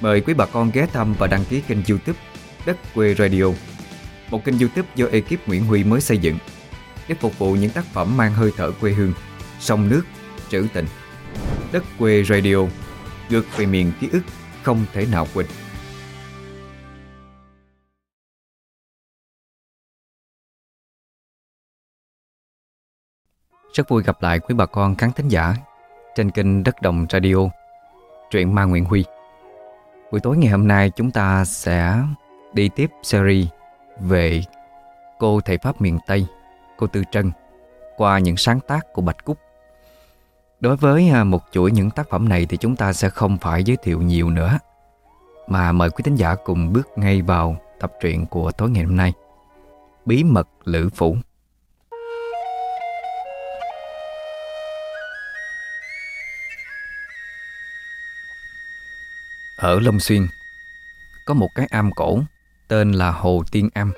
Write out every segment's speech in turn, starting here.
Mời quý bà con ghé thăm và đăng ký kênh youtube Đất Quê Radio. Một kênh youtube do ekip Nguyễn Huy mới xây dựng Để phục vụ những tác phẩm mang hơi thở quê hương Sông nước, trữ tình. Đất Quê Radio Ngược về miền ký ức không thể nào quên. Rất vui gặp lại quý bà con khán thính giả trên kênh Đất Đồng Radio, truyện Ma Nguyễn Huy. Buổi tối ngày hôm nay chúng ta sẽ đi tiếp series về cô thầy Pháp miền Tây, cô Tư Trân, qua những sáng tác của Bạch Cúc. Đối với à, một chuỗi những tác phẩm này thì chúng ta sẽ không phải giới thiệu nhiều nữa, mà mời quý thính giả cùng bước ngay vào tập truyện của tối ngày hôm nay. Bí mật Lữ Phủ Ở Long Xuyên. Có một cái am cổ, Tên là Hồ Tiên Am.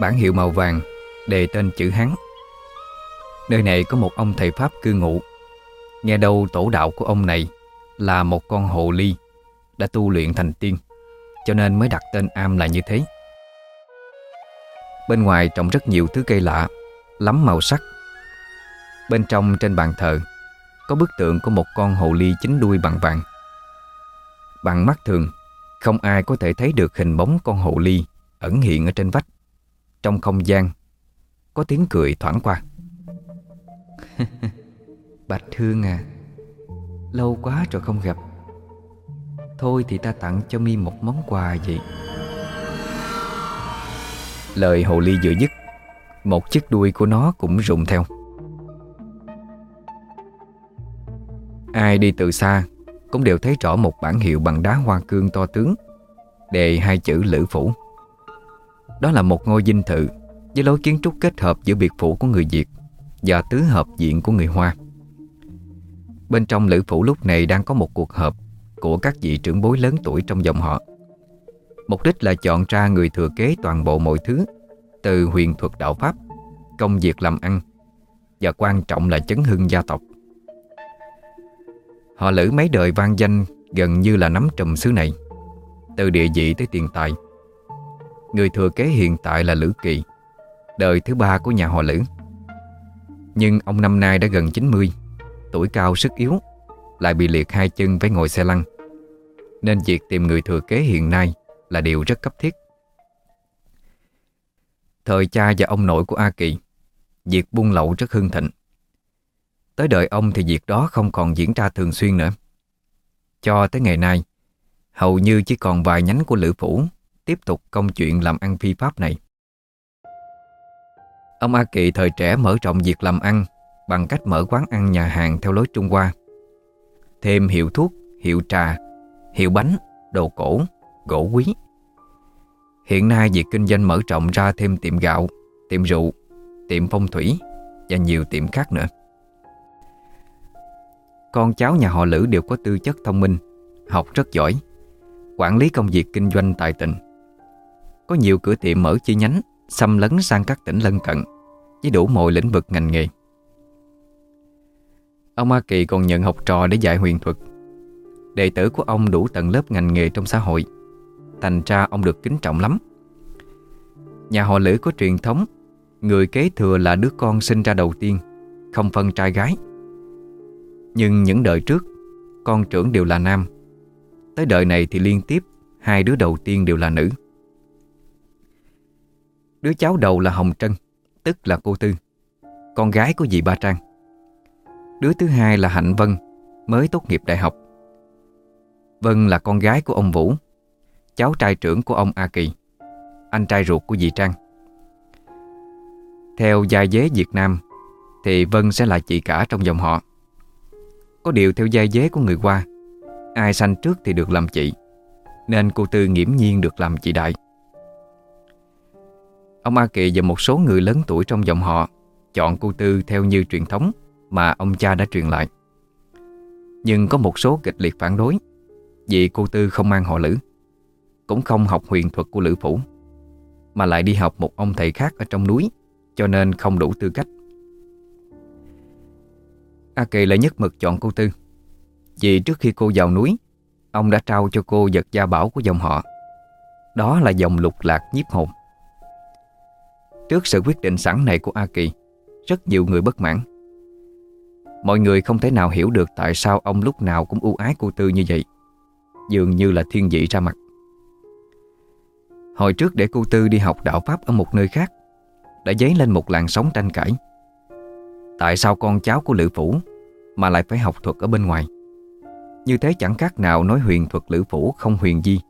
Bản hiệu màu vàng, Đề tên chữ Hán. Nơi này có một ông thầy Pháp cư ngụ. Nghe đâu tổ đạo của ông này Là một con hồ ly Đã tu luyện thành tiên, Cho nên mới đặt tên am là như thế. Bên ngoài trồng rất nhiều thứ cây lạ, Lắm màu sắc. Bên trong trên bàn thờ Có bức tượng của một con hồ ly chính đuôi bằng vàng. Bằng mắt thường, không ai có thể thấy được hình bóng con hồ ly ẩn hiện ở trên vách. Trong không gian, có tiếng cười thoảng qua. Bạch Thương à, lâu quá rồi không gặp. Thôi thì ta tặng cho mi một món quà vậy. Lời hồ ly vừa dứt, một chiếc đuôi của nó cũng rụng theo. Ai đi từ xa cũng đều thấy rõ một bản hiệu bằng đá hoa cương to tướng đề hai chữ Lữ Phủ. Đó là một ngôi dinh thự với lối kiến trúc kết hợp giữa biệt phủ của người Việt và tứ hợp diện của người Hoa. Bên trong Lữ Phủ lúc này đang có một cuộc họp của các vị trưởng bối lớn tuổi trong dòng họ. Mục đích là chọn ra người thừa kế toàn bộ mọi thứ từ huyền thuật đạo Pháp, công việc làm ăn và quan trọng là chấn hưng gia tộc. Họ lữ mấy đời vang danh gần như là nắm trùm xứ này, Từ địa vị tới tiền tài. Người thừa kế hiện tại là Lữ Kỳ, Đời thứ ba của nhà họ Lữ. Nhưng ông năm nay đã gần 90 Tuổi cao sức yếu, Lại bị liệt hai chân với ngồi xe lăn. Nên việc tìm người thừa kế hiện nay Là điều rất cấp thiết. Thời cha và ông nội của A Kỳ, Việc buôn lậu rất hưng thịnh. Tới đời ông thì việc đó không còn diễn ra thường xuyên nữa. Cho tới ngày nay, hầu như chỉ còn vài nhánh của Lữ Phủ tiếp tục công chuyện làm ăn phi pháp này. Ông A Kỳ thời trẻ mở rộng việc làm ăn bằng cách mở quán ăn nhà hàng theo lối Trung Hoa. Thêm hiệu thuốc, hiệu trà, hiệu bánh, đồ cổ, gỗ quý. Hiện nay việc kinh doanh mở rộng ra thêm tiệm gạo, tiệm rượu, tiệm phong thủy và nhiều tiệm khác nữa. Con cháu nhà họ Lữ đều có tư chất thông minh, Học rất giỏi, Quản lý công việc kinh doanh tài tình. Có nhiều cửa tiệm mở chi nhánh, Xâm lấn sang các tỉnh lân cận Với đủ mọi lĩnh vực ngành nghề. Ông A Kỳ còn nhận học trò để dạy huyền thuật. Đệ tử của ông đủ tầng lớp ngành nghề trong xã hội, Thành ra ông được kính trọng lắm. Nhà họ Lữ có truyền thống, Người kế thừa là đứa con sinh ra đầu tiên, Không phân trai gái nhưng những đời trước, Con trưởng đều là nam. Tới đời này thì liên tiếp, Hai đứa đầu tiên đều là nữ. Đứa cháu đầu là Hồng Trân, Tức là cô Tư. Con gái của dì Ba Trang. Đứa thứ hai là Hạnh Vân, Mới tốt nghiệp đại học. Vân là con gái của ông Vũ, Cháu trai trưởng của ông A Kỳ, Anh trai ruột của dì Trang. Theo gia dế Việt Nam, Thì Vân sẽ là chị cả trong dòng họ có điều theo giai dế của người qua, Ai sanh trước thì được làm chị Nên cô Tư nghiễm nhiên được làm chị đại. Ông A Kỳ và một số người lớn tuổi trong dòng họ Chọn cô Tư theo như truyền thống Mà ông cha đã truyền lại. Nhưng có một số kịch liệt phản đối Vì cô Tư không mang họ Lữ Cũng không học huyền thuật của Lữ Phủ Mà lại đi học một ông thầy khác ở trong núi Cho nên không đủ tư cách. A Kỳ lại nhất mực chọn cô Tư. Vì trước khi cô vào núi, Ông đã trao cho cô vật gia bảo của dòng họ. Đó là dòng lục lạc nhiếp hồn. Trước sự quyết định sẵn này của A Kỳ, Rất nhiều người bất mãn. Mọi người không thể nào hiểu được Tại sao ông lúc nào cũng ưu ái cô Tư như vậy, Dường như là thiên vị ra mặt. Hồi trước để cô Tư đi học đạo Pháp ở một nơi khác, Đã dấy lên một làn sóng tranh cãi. Tại sao con cháu của Lữ Phủ Mà lại phải học thuật ở bên ngoài? Như thế chẳng khác nào nói huyền thuật Lữ Phủ không huyền di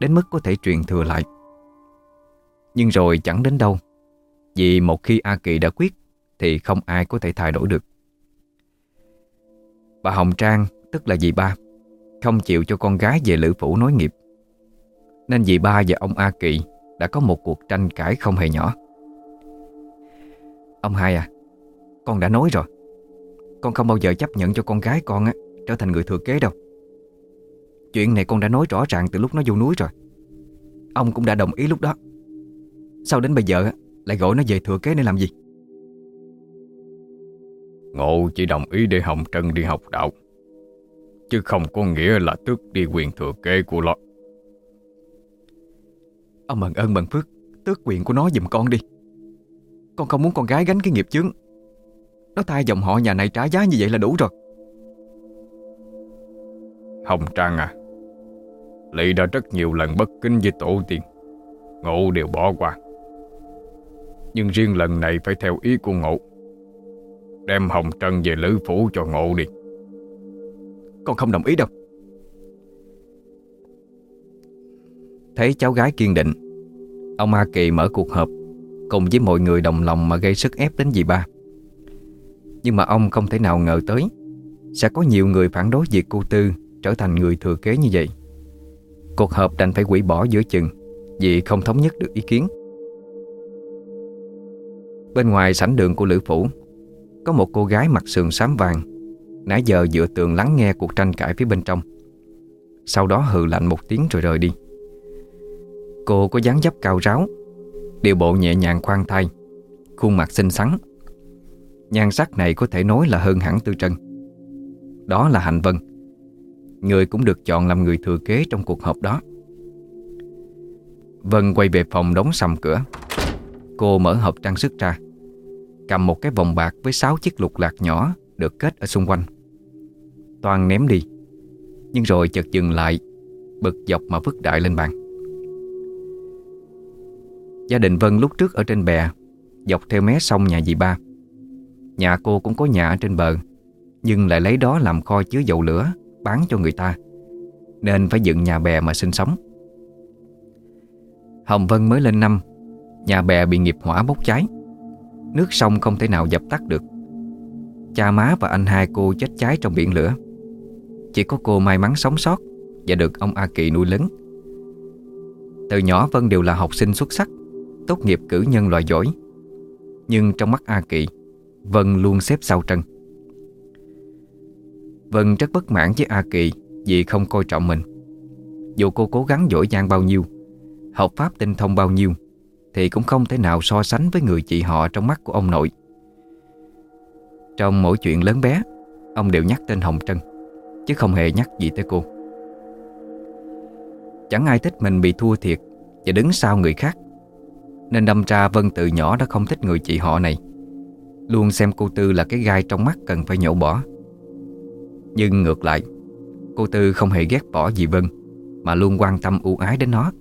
Đến mức có thể truyền thừa lại. Nhưng rồi chẳng đến đâu, Vì một khi A Kỳ đã quyết Thì không ai có thể thay đổi được. Bà Hồng Trang, Tức là dì ba, Không chịu cho con gái về Lữ Phủ nối nghiệp. Nên dì ba và ông A Kỳ Đã có một cuộc tranh cãi không hề nhỏ. Ông hai à con đã nói rồi. Con không bao giờ chấp nhận cho con gái con á Trở thành người thừa kế đâu. Chuyện này con đã nói rõ ràng từ lúc nó vô núi rồi. Ông cũng đã đồng ý lúc đó. Sao đến bây giờ lại gọi nó về thừa kế để làm gì? Ngộ chỉ đồng ý để Hồng Trân đi học đạo Chứ không có nghĩa là tước đi quyền thừa kế của nó. Ông mần ơn mần phước Tước quyền của nó giùm con đi. Con không muốn con gái gánh cái nghiệp chướng Nó thay dòng họ nhà này trả giá như vậy là đủ rồi. Hồng Trang à Lị đã rất nhiều lần bất kính với tổ tiên Ngộ đều bỏ qua. Nhưng riêng lần này phải theo ý của Ngộ Đem Hồng Trân về Lữ Phủ cho Ngộ đi. Con không đồng ý đâu. Thấy cháu gái kiên định Ông A Kỳ mở cuộc họp Cùng với mọi người đồng lòng mà gây sức ép đến dì ba nhưng mà ông không thể nào ngờ tới, Sẽ có nhiều người phản đối việc cô Tư Trở thành người thừa kế như vậy. Cuộc họp đành phải hủy bỏ giữa chừng, Vì không thống nhất được ý kiến. Bên ngoài sảnh đường của Lữ Phủ, Có một cô gái mặc sườn xám vàng, Nãy giờ dựa tường lắng nghe cuộc tranh cãi phía bên trong. Sau đó hừ lạnh một tiếng rồi rời đi. Cô có dáng dấp cao ráo, Điều bộ nhẹ nhàng khoan thai, Khuôn mặt xinh xắn Nhan sắc này có thể nói là hơn hẳn Tư Trân. Đó là Hạnh Vân. Người cũng được chọn làm người thừa kế trong cuộc họp đó. Vân quay về phòng đóng sầm cửa. Cô mở hộp trang sức ra, Cầm một cái vòng bạc với 6 chiếc lục lạc nhỏ Được kết ở xung quanh. Toàn ném đi, Nhưng rồi chợt dừng lại, Bực dọc mà vứt đại lên bàn. Gia đình Vân lúc trước ở trên bè, Dọc theo mé sông nhà dì ba. Nhà cô cũng có nhà trên bờ, Nhưng lại lấy đó làm kho chứa dầu lửa Bán cho người ta. Nên phải dựng nhà bè mà sinh sống. Hồng Vân mới lên năm, Nhà bè bị nghiệp hỏa bốc cháy. Nước sông không thể nào dập tắt được. Cha má và anh hai cô chết cháy trong biển lửa. Chỉ có cô may mắn sống sót Và được ông A Kỳ nuôi lớn. Từ nhỏ Vân đều là học sinh xuất sắc, Tốt nghiệp cử nhân loại giỏi. Nhưng trong mắt A Kỳ Vân luôn xếp sau Trân. Vân rất bất mãn với A Kỳ Vì không coi trọng mình. Dù cô cố gắng giỏi giang bao nhiêu, Học pháp tinh thông bao nhiêu, Thì cũng không thể nào so sánh với người chị họ Trong mắt của ông nội. Trong mỗi chuyện lớn bé, Ông đều nhắc tên Hồng Trân, Chứ không hề nhắc gì tới cô. Chẳng ai thích mình bị thua thiệt Và đứng sau người khác, Nên đâm ra Vân từ nhỏ đã không thích người chị họ này. Luôn xem cô Tư là cái gai trong mắt cần phải nhổ bỏ. Nhưng ngược lại, Cô Tư không hề ghét bỏ gì Vân, Mà luôn quan tâm ưu ái đến nó,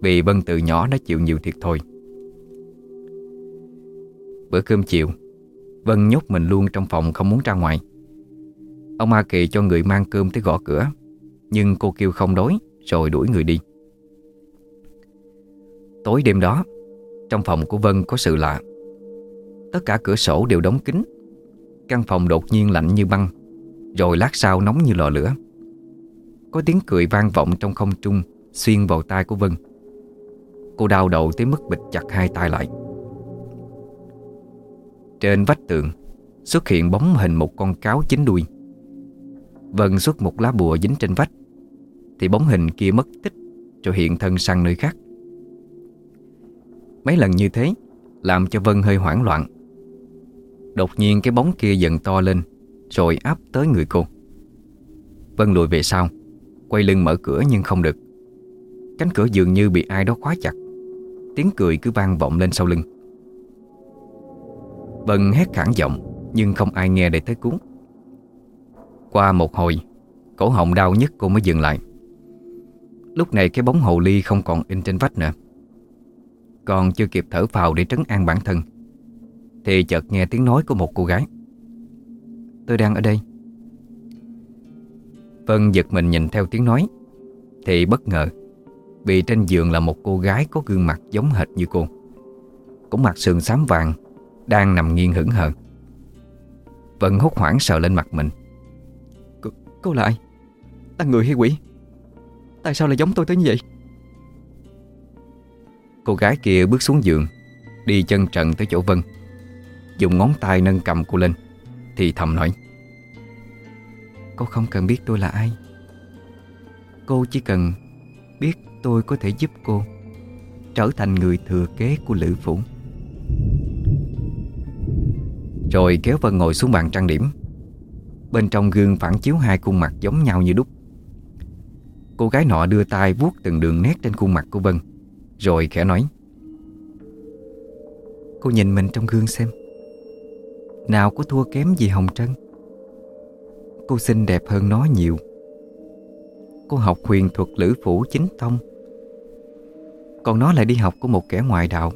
Vì Vân từ nhỏ đã chịu nhiều thiệt thôi Bữa cơm chiều, Vân nhốt mình luôn trong phòng không muốn ra ngoài. Ông A Kỳ cho người mang cơm tới gõ cửa, Nhưng cô kêu không đối, Rồi đuổi người đi. Tối đêm đó, Trong phòng của Vân có sự lạ. Tất cả cửa sổ đều đóng kín. Căn phòng đột nhiên lạnh như băng, Rồi lát sau nóng như lò lửa. Có tiếng cười vang vọng trong không trung, Xuyên vào tai của Vân. Cô đau đầu tới mức bịch chặt hai tay lại. Trên vách tường Xuất hiện bóng hình một con cáo chín đuôi. Vân xuất một lá bùa dính trên vách, Thì bóng hình kia mất tích Rồi hiện thân sang nơi khác. Mấy lần như thế Làm cho Vân hơi hoảng loạn. Đột nhiên cái bóng kia dần to lên, Rồi áp tới người cô. Vân lùi về sau, quay lưng mở cửa nhưng không được. Cánh cửa dường như bị ai đó khóa chặt. Tiếng cười cứ vang vọng lên sau lưng. Vân hét khản giọng, Nhưng không ai nghe để tới cuốn. Qua một hồi, Cổ họng đau nhất cô mới dừng lại. Lúc này cái bóng hồ ly không còn in trên vách nữa. Còn chưa kịp thở phào để trấn an bản thân thì chợt nghe tiếng nói của một cô gái Tôi đang ở đây Vân giật mình nhìn theo tiếng nói Thì bất ngờ Vì trên giường là một cô gái có gương mặt giống hệt như cô Cũng mặt sườn xám vàng Đang nằm nghiêng hững hờ Vân hốt hoảng sờ lên mặt mình C Cô là ai? Là người hay quỷ? Tại sao lại giống tôi tới như vậy? Cô gái kia bước xuống giường Đi chân trần tới chỗ Vân Dùng ngón tay nâng cầm cô lên, Thì thầm nói, Cô không cần biết tôi là ai. Cô chỉ cần biết tôi có thể giúp cô Trở thành người thừa kế của Lữ Phủ. Rồi kéo Vân ngồi xuống bàn trang điểm. Bên trong gương phản chiếu hai khuôn mặt giống nhau như đúc. Cô gái nọ đưa tay vuốt từng đường nét trên khuôn mặt của Vân, Rồi khẽ nói, Cô nhìn mình trong gương xem. Nào có thua kém gì Hồng Trân? Cô xinh đẹp hơn nó nhiều. Cô học huyền thuật lữ phủ chính tông. Còn nó lại đi học của một kẻ ngoại đạo.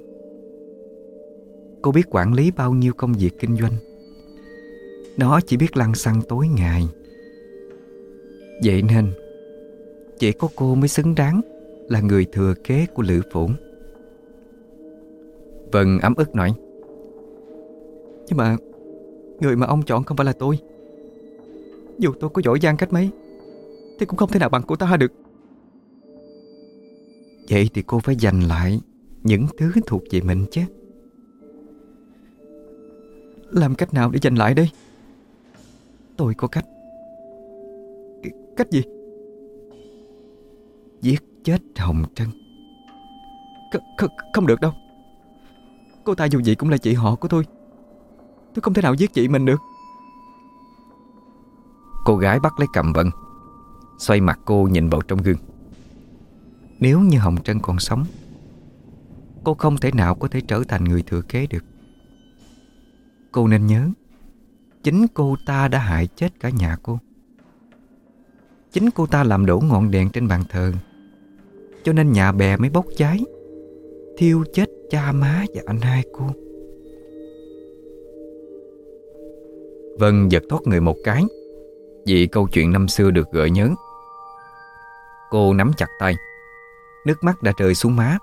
Cô biết quản lý bao nhiêu công việc kinh doanh. Nó chỉ biết lăn xăng tối ngày. Vậy nên, Chỉ có cô mới xứng đáng Là người thừa kế của Lữ Phủ. Vân ấm ức nói. Nhưng mà Người mà ông chọn không phải là tôi. Dù tôi có giỏi giang cách mấy Thì cũng không thể nào bằng cô ta được. Vậy thì cô phải giành lại Những thứ thuộc về mình chứ. Làm cách nào để giành lại đây? Tôi có cách. C Cách gì? Giết chết Hồng Trân. C không, không được đâu. Cô ta dù gì cũng là chị họ của tôi. Tôi không thể nào giết chị mình được. Cô gái bắt lấy cầm Vân, Xoay mặt cô nhìn vào trong gương. Nếu như Hồng Trân còn sống, Cô không thể nào có thể trở thành người thừa kế được. Cô nên nhớ, Chính cô ta đã hại chết cả nhà cô. Chính cô ta làm đổ ngọn đèn trên bàn thờ, Cho nên nhà bè mới bốc cháy, Thiêu chết cha má và anh hai cô. Vân giật thoát người một cái. Vì câu chuyện năm xưa được gợi nhớ. Cô nắm chặt tay. Nước mắt đã rơi xuống má.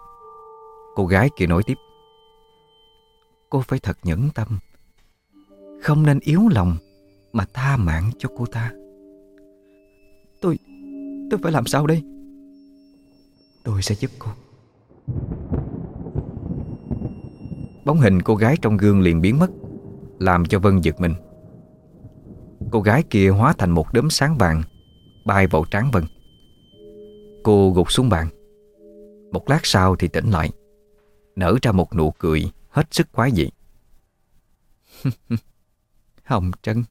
Cô gái kia nói tiếp. Cô phải thật nhẫn tâm. Không nên yếu lòng Mà tha mạng cho cô ta. Tôi Tôi phải làm sao đây? Tôi sẽ giúp cô. Bóng hình cô gái trong gương liền biến mất, Làm cho Vân giật mình. Cô gái kia hóa thành một đốm sáng vàng, Bay vào trán Vân. Cô gục xuống bàn. Một lát sau thì tỉnh lại, Nở ra một nụ cười Hết sức quái dị. Hồng Trân,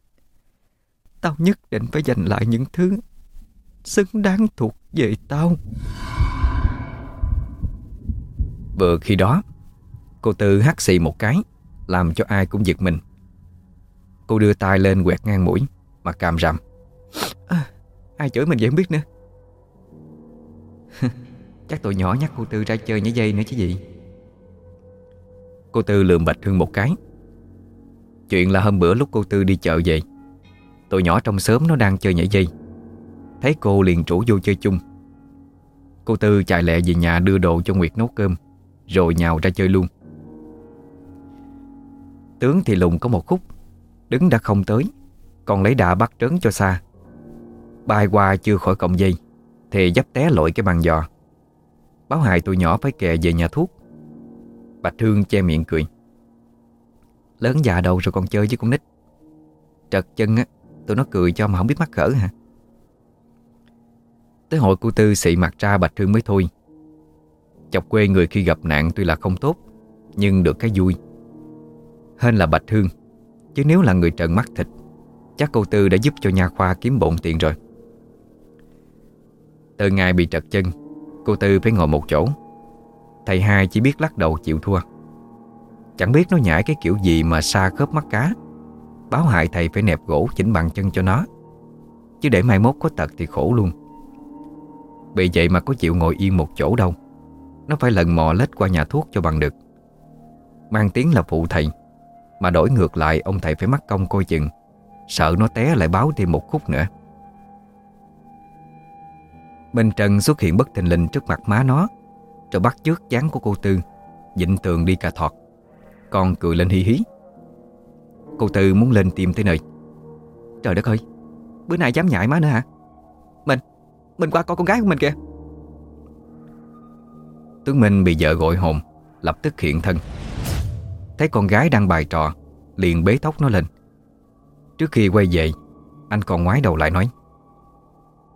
Tao nhất định phải giành lại những thứ Xứng đáng thuộc về tao. Vừa khi đó, Cô Tư hắt xì một cái, Làm cho ai cũng giật mình. Cô đưa tay lên quẹt ngang mũi Mà càm rằm. À, Ai chửi mình vậy không biết nữa. Chắc tụi nhỏ nhắc cô Tư ra chơi nhảy dây nữa chứ gì. Cô Tư lườm Bạch Hương một cái. Chuyện là hôm bữa lúc cô Tư đi chợ về Tụi nhỏ trong xóm nó đang chơi nhảy dây. Thấy cô liền rủ vô chơi chung. Cô Tư chạy lẹ về nhà đưa đồ cho Nguyệt nấu cơm Rồi nhào ra chơi luôn. Tướng thì lùng có một khúc Đứng đã không tới, Còn lấy đà bắt trớn cho xa. Bay qua chưa khỏi cọng dây, Thì dấp té lội cái bàn giò. Báo hại tụi nhỏ phải kè về nhà thuốc. Bạch Thương che miệng cười. Lớn già đâu rồi còn chơi với con nít? Trật chân á, Tụi nó cười cho mà không biết mắc cỡ hả? Tới hội cô Tư xị mặt ra Bạch Thương mới thôi. Chọc quê người khi gặp nạn tuy là không tốt, Nhưng được cái vui. Hên là Bạch Thương. Chứ nếu là người trần mắt thịt, Chắc cô Tư đã giúp cho nhà khoa kiếm bộn tiền rồi. Từ ngày bị trật chân, Cô Tư phải ngồi một chỗ. Thầy hai chỉ biết lắc đầu chịu thua. Chẳng biết nó nhảy cái kiểu gì mà xa khớp mắt cá. Báo hại thầy phải nẹp gỗ chỉnh bằng chân cho nó. Chứ để mai mốt có tật thì khổ luôn. Bị vậy mà có chịu ngồi yên một chỗ đâu. Nó phải lần mò lết qua nhà thuốc cho bằng được. Mang tiếng là phụ thầy. Mà đổi ngược lại, ông thầy phải mắc công coi chừng. Sợ nó té lại báo thêm một khúc nữa. Minh Trần xuất hiện bất thình lình trước mặt má nó. Rồi bắt trước chán của cô Tư, Dịnh tường đi cà thọt. Con cười lên hí hí. Cô Tư muốn lên tìm tới nơi. Trời đất ơi, Bữa nay dám nhại má nữa hả? Mình Mình qua coi con gái của mình kìa. Tướng Minh bị vợ gọi hồn, Lập tức hiện thân. Thấy con gái đang bài trò, Liền bế tóc nó lên. Trước khi quay về, Anh còn ngoái đầu lại nói,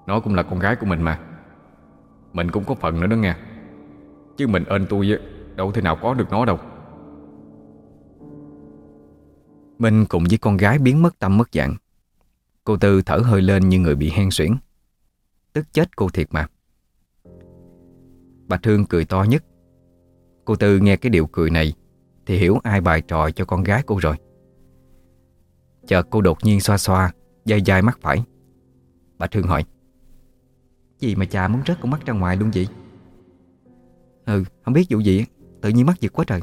Nó cũng là con gái của mình mà. Mình cũng có phần nữa đó nghe. Chứ mình ơn tôi Đâu thể nào có được nó đâu. Minh cùng với con gái biến mất tâm mất dạng. Cô Tư thở hơi lên như người bị hen suyễn. Tức chết cô thiệt mà. Bà Thương cười to nhất. Cô Tư nghe cái điệu cười này thì hiểu ai bài trò cho con gái cô rồi. Chợt cô đột nhiên xoa xoa, Dai dai mắt phải. Bà Thương hỏi, Gì mà cha muốn rớt con mắt ra ngoài luôn vậy? Ừ không biết vụ gì Tự nhiên mắt giật quá trời.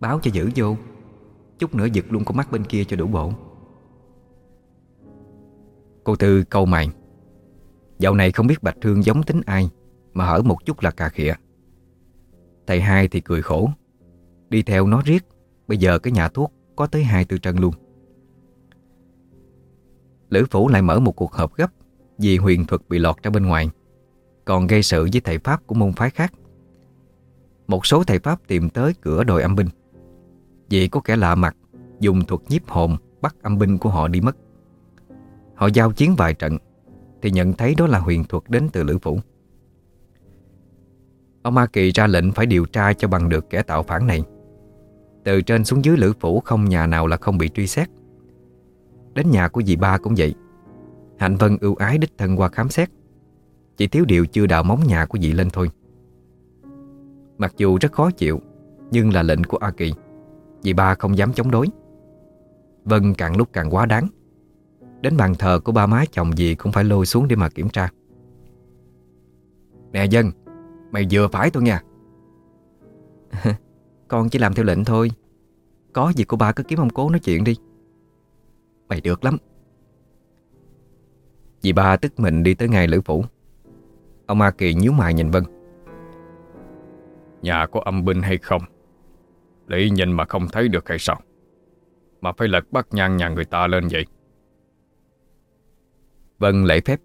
Báo cho giữ vô, Chút nữa giật luôn con mắt bên kia cho đủ bộ. Cô Tư câu mày, Dạo này không biết Bạch Thương giống tính ai, Mà hở một chút là cà khịa. Thầy hai thì cười khổ Đi theo nó riết. Bây giờ cái nhà thuốc có tới hai từ trần luôn. Lữ Phủ lại mở một cuộc họp gấp Vì huyền thuật bị lọt ra bên ngoài, Còn gây sự với thầy Pháp của môn phái khác. Một số thầy Pháp tìm tới cửa đồi âm binh. Vì có kẻ lạ mặt, Dùng thuật nhiếp hồn Bắt âm binh của họ đi mất. Họ giao chiến vài trận Thì nhận thấy đó là huyền thuật đến từ Lữ Phủ. Ông Ma Kỳ ra lệnh phải điều tra cho bằng được kẻ tạo phản này. Từ trên xuống dưới Lữ Phủ không nhà nào là không bị truy xét. Đến nhà của dì ba cũng vậy. Hạnh Vân ưu ái đích thân qua khám xét. Chỉ thiếu điều chưa đào móng nhà của dì lên thôi. Mặc dù rất khó chịu, Nhưng là lệnh của A Kỳ, Dì ba không dám chống đối. Vân càng lúc càng quá đáng. Đến bàn thờ của ba má chồng dì cũng phải lôi xuống để mà kiểm tra. Nè Dân Mày vừa phải tôi nha. Con chỉ làm theo lệnh thôi. Có gì cô ba cứ kiếm ông cố nói chuyện đi. Mày được lắm. Dì ba tức mình đi tới ngay lữ phủ. Ông Ma Kỳ nhíu mày nhìn Vân. Nhà có âm binh hay không? Lý nhìn mà không thấy được hay sao? Mà phải lật bắt nhang nhà người ta lên vậy. Vân lễ phép.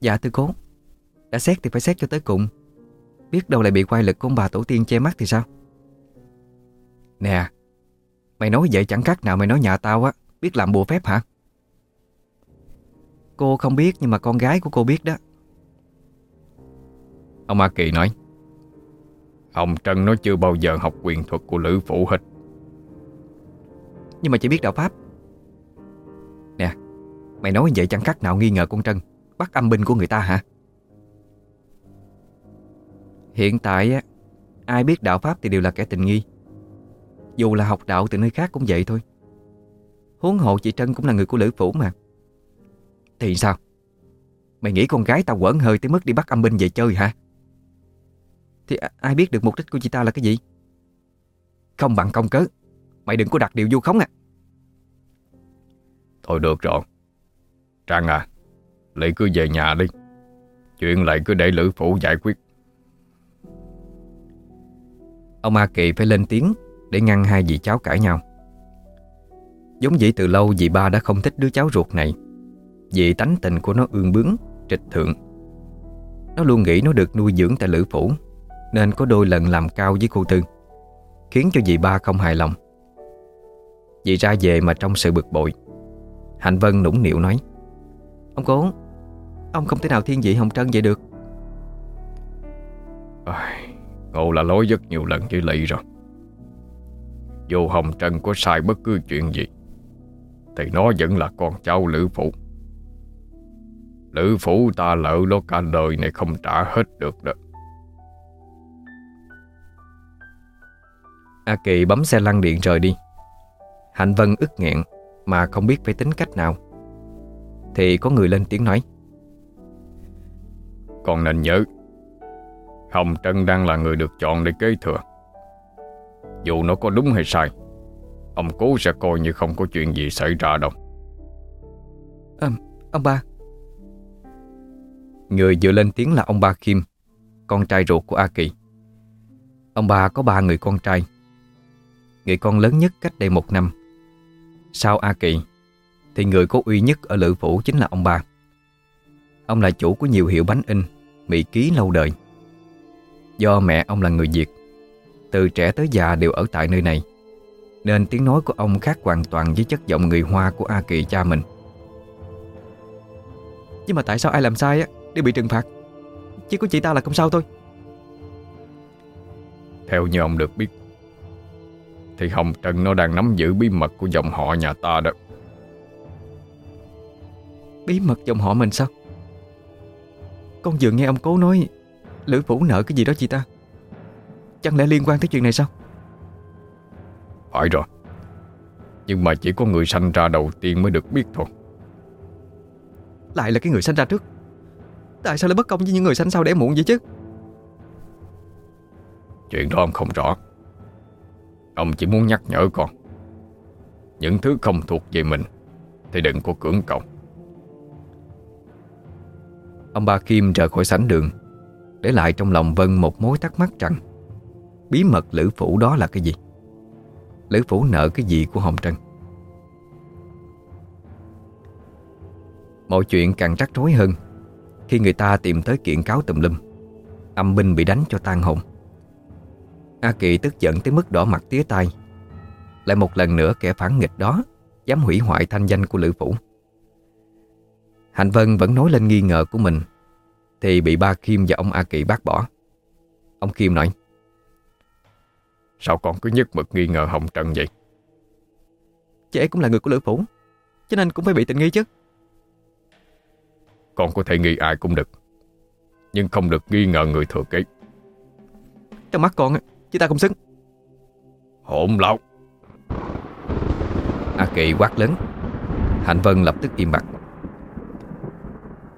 Dạ thưa cố. Đã xét thì phải xét cho tới cùng. Biết đâu lại bị quay lực của ông bà tổ tiên che mắt thì sao Nè Mày nói vậy chẳng khác nào mày nói nhà tao á. Biết làm bùa phép hả? Cô không biết nhưng mà con gái của cô biết đó. Ông Ma Kỳ nói Hồng Trân nó chưa bao giờ học quyền thuật của Lữ Phủ hết Nhưng mà chỉ biết đạo Pháp. Nè Mày nói vậy chẳng khác nào nghi ngờ con Trân. Bắt âm binh của người ta hả? Hiện tại á Ai biết đạo Pháp thì đều là kẻ tình nghi Dù là học đạo từ nơi khác cũng vậy thôi. Huống hộ chị Trân cũng là người của Lữ Phủ mà. Thì sao? Mày nghĩ con gái tao quẩn hơi tới mức đi bắt âm binh về chơi hả? Thì ai biết được mục đích của chị ta là cái gì? Không bằng công cớ. Mày đừng có đặt điều vu khống à. Thôi được rồi. Trăng à Lị cứ về nhà đi. Chuyện lại cứ để Lữ Phủ giải quyết. Ông A Kỳ phải lên tiếng để ngăn hai dì cháu cãi nhau. Giống dĩ từ lâu dì ba đã không thích đứa cháu ruột này. Vì tánh tình của nó ương bướng Trịch thượng. Nó luôn nghĩ nó được nuôi dưỡng tại Lữ Phủ Nên có đôi lần làm cao với cô Tư Khiến cho dì ba không hài lòng. Dì ra về mà trong sự bực bội Hạnh Vân nũng nịu nói Ông cố Ông không thể nào thiên vị Hồng Trân vậy được. Ai, Ngộ là lối rất nhiều lần với Lị rồi. Dù Hồng Trân có sai bất cứ chuyện gì Thì nó vẫn là con cháu Lữ Phụ Lữ phủ ta lỡ nó cả đời này không trả hết được đó. A Kỳ bấm xe lăn điện rời đi. Hạnh Vân ức nghẹn Mà không biết phải tính cách nào. Thì có người lên tiếng nói Con nên nhớ Hồng Trân đang là người được chọn để kế thừa Dù nó có đúng hay sai Ông cố sẽ coi như không có chuyện gì xảy ra đâu. À, Ông ba Người vừa lên tiếng là ông ba Kim Con trai ruột của A Kỳ. Ông ba có ba người con trai. Người con lớn nhất cách đây một năm. Sau A Kỳ Thì người có uy nhất ở Lữ Phủ chính là ông ba Ông là chủ của nhiều hiệu bánh in Mỹ ký lâu đời. Do mẹ ông là người Việt Từ trẻ tới già đều ở tại nơi này. Nên tiếng nói của ông khác hoàn toàn với chất giọng người Hoa của A Kỳ cha mình. Nhưng mà tại sao ai làm sai á Đều bị trừng phạt? Chỉ có chị ta là không sao thôi. Theo như ông được biết Thì Hồng Trần nó đang nắm giữ bí mật của dòng họ nhà ta đó. Bí mật dòng họ mình sao? Con vừa nghe ông cố nói Lữ Phủ nợ cái gì đó chị ta Chẳng lẽ liên quan tới chuyện này sao? Phải rồi. Nhưng mà chỉ có người sanh ra đầu tiên mới được biết thôi. Lại là cái người sanh ra trước. Tại sao lại bất công với những người sanh sau để muộn vậy chứ? Chuyện đó ông không rõ. Ông chỉ muốn nhắc nhở con. Những thứ không thuộc về mình Thì đừng có cưỡng cầu. Ông ba Kim rời khỏi sảnh đường Để lại trong lòng Vân một mối thắc mắc rằng Bí mật Lữ Phủ đó là cái gì? Lữ Phủ nợ cái gì của Hồng Trân? Mọi chuyện càng rắc rối hơn Khi người ta tìm tới kiện cáo tùm lum. Âm binh bị đánh cho tan hồn. A Kỳ tức giận tới mức đỏ mặt tía tai. Lại một lần nữa kẻ phản nghịch đó Dám hủy hoại thanh danh của Lữ Phủ. Hạnh Vân vẫn nói lên nghi ngờ của mình, Thì bị ba Kim và ông A Kỳ bác bỏ. Ông Kim nói Sao con cứ nhất mực nghi ngờ Hồng Trần vậy? Chị ấy cũng là người của Lữ Phủ Cho nên cũng phải bị tình nghi chứ. Con có thể nghi ai cũng được Nhưng không được nghi ngờ người thừa kế. Trong mắt con Chị ta không xứng. Hỗn láo A Kỳ quát lớn. Hạnh Vân lập tức im bặt.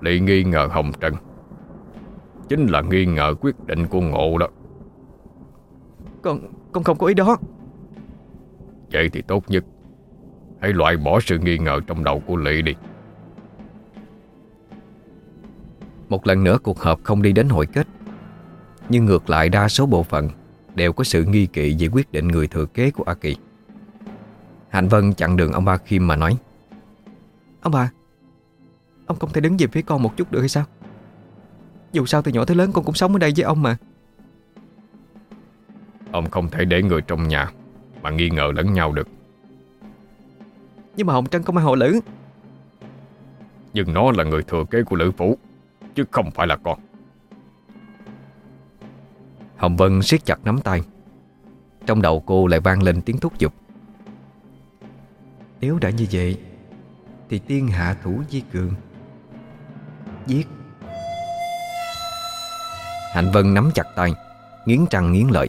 Lị nghi ngờ Hồng Trần. Chính là nghi ngờ quyết định của ngộ đó. Con con không có ý đó. Vậy thì tốt nhất. Hãy loại bỏ sự nghi ngờ trong đầu của Lị đi. Một lần nữa cuộc họp không đi đến hội kết. Nhưng ngược lại đa số bộ phận Đều có sự nghi kỵ về quyết định người thừa kế của A Kỳ Hạnh Vân chặn đường ông ba Kim mà nói Ông bà Ông không thể đứng về phía con một chút được hay sao? Dù sao từ nhỏ tới lớn con cũng sống ở đây với ông mà Ông không thể để người trong nhà Mà nghi ngờ lẫn nhau được. Nhưng mà Hồng Trân không ai hộ lữ. Nhưng nó là người thừa kế của Lữ Phủ Chứ không phải là con. Hồng Vân siết chặt nắm tay. Trong đầu cô lại vang lên tiếng thúc giục. Nếu đã như vậy Thì tiên hạ thủ di cường. Giết. Hạnh Vân nắm chặt tay Nghiến răng nghiến lợi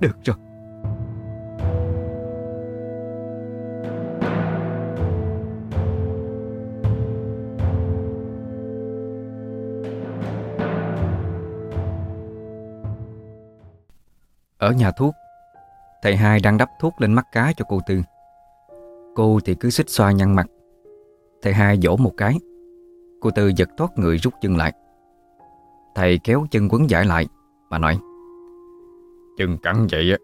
được rồi Ở nhà thuốc, Thầy hai đang đắp thuốc lên mắt cá cho cô Tư. Cô thì cứ xích xoa nhăn mặt. Thầy hai vỗ một cái. Cô Tư giật thoát người rút chân lại. Thầy kéo chân quấn giải lại, Mà nói Chân cắn vậy á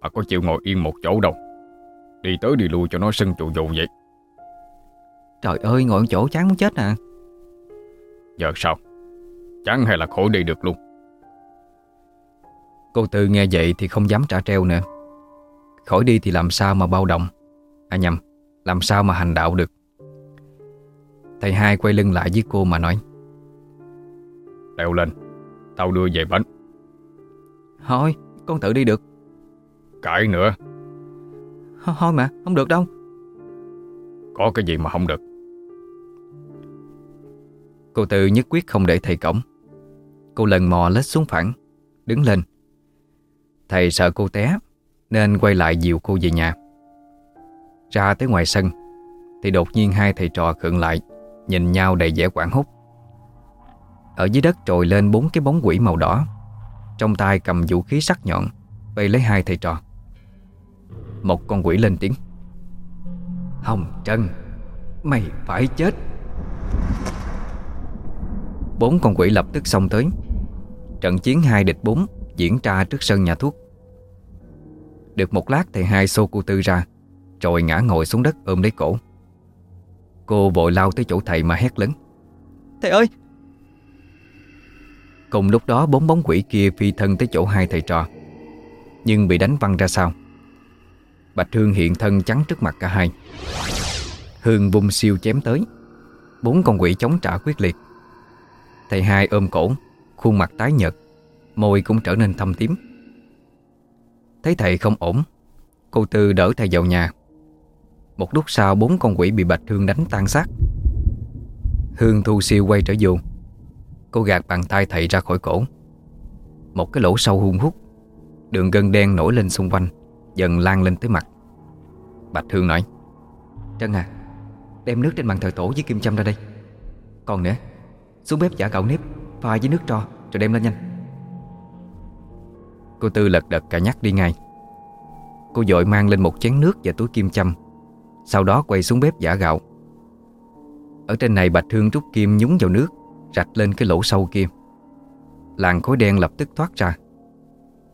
Mà có chịu ngồi yên một chỗ đâu. Đi tới đi lui cho nó sưng trụ dụ vậy. Trời ơi ngồi chỗ chán muốn chết à. Giờ sao? Chán hay là khỏi đi được luôn? Cô Tư nghe vậy thì không dám trả treo nữa. Khỏi đi thì làm sao mà bao động À nhầm Làm sao mà hành đạo được? Thầy hai quay lưng lại với cô mà nói. Leo lên Tao đưa về bánh. Thôi con tự đi được. Cãi nữa. Thôi mà không được đâu. Có cái gì mà không được? Cô Tư nhất quyết không để thầy cổng. Cô lần mò lết xuống phẳng Đứng lên. Thầy sợ cô té Nên quay lại dìu cô về nhà. Ra tới ngoài sân Thì đột nhiên hai thầy trò khựng lại Nhìn nhau đầy vẻ quảng hốt. Ở dưới đất trồi lên bốn cái bóng quỷ màu đỏ trong tay cầm vũ khí sắc nhọn, Vây lấy hai thầy trò. Một con quỷ lên tiếng. Hồng Trân Mày phải chết. Bốn con quỷ lập tức xông tới. Trận chiến hai địch bốn Diễn ra trước sân nhà thuốc. Được một lát thì hai xô cô tư ra, Rồi ngã ngồi xuống đất ôm lấy cổ. Cô vội lao tới chỗ thầy mà hét lớn. Thầy ơi Cùng lúc đó bốn bóng quỷ kia phi thân tới chỗ hai thầy trò. Nhưng bị đánh văng ra sau. Bạch Hương hiện thân chắn trước mặt cả hai. Hương vung siêu chém tới. Bốn con quỷ chống trả quyết liệt. Thầy hai ôm cổ, Khuôn mặt tái nhợt, Môi cũng trở nên thâm tím. Thấy thầy không ổn, Cô Tư đỡ thầy vào nhà. Một lúc sau, bốn con quỷ bị Bạch Hương đánh tan xác. Hương thu siêu quay trở giường Cô gạt bàn tay thầy ra khỏi cổ. Một cái lỗ sâu hung hút, Đường gân đen nổi lên xung quanh, Dần lan lên tới mặt. Bạch Hương nói, Trân à Đem nước trên bàn thờ tổ với kim châm ra đây. Còn nữa, Xuống bếp giả gạo nếp, Pha với nước tro Rồi đem lên nhanh. Cô Tư lật đật cả nhắc đi ngay. Cô dội mang lên một chén nước và túi kim châm, Sau đó quay xuống bếp giả gạo. Ở trên này Bạch Hương rút kim nhúng vào nước Rạch lên cái lỗ sâu kia. Làn khối đen lập tức thoát ra.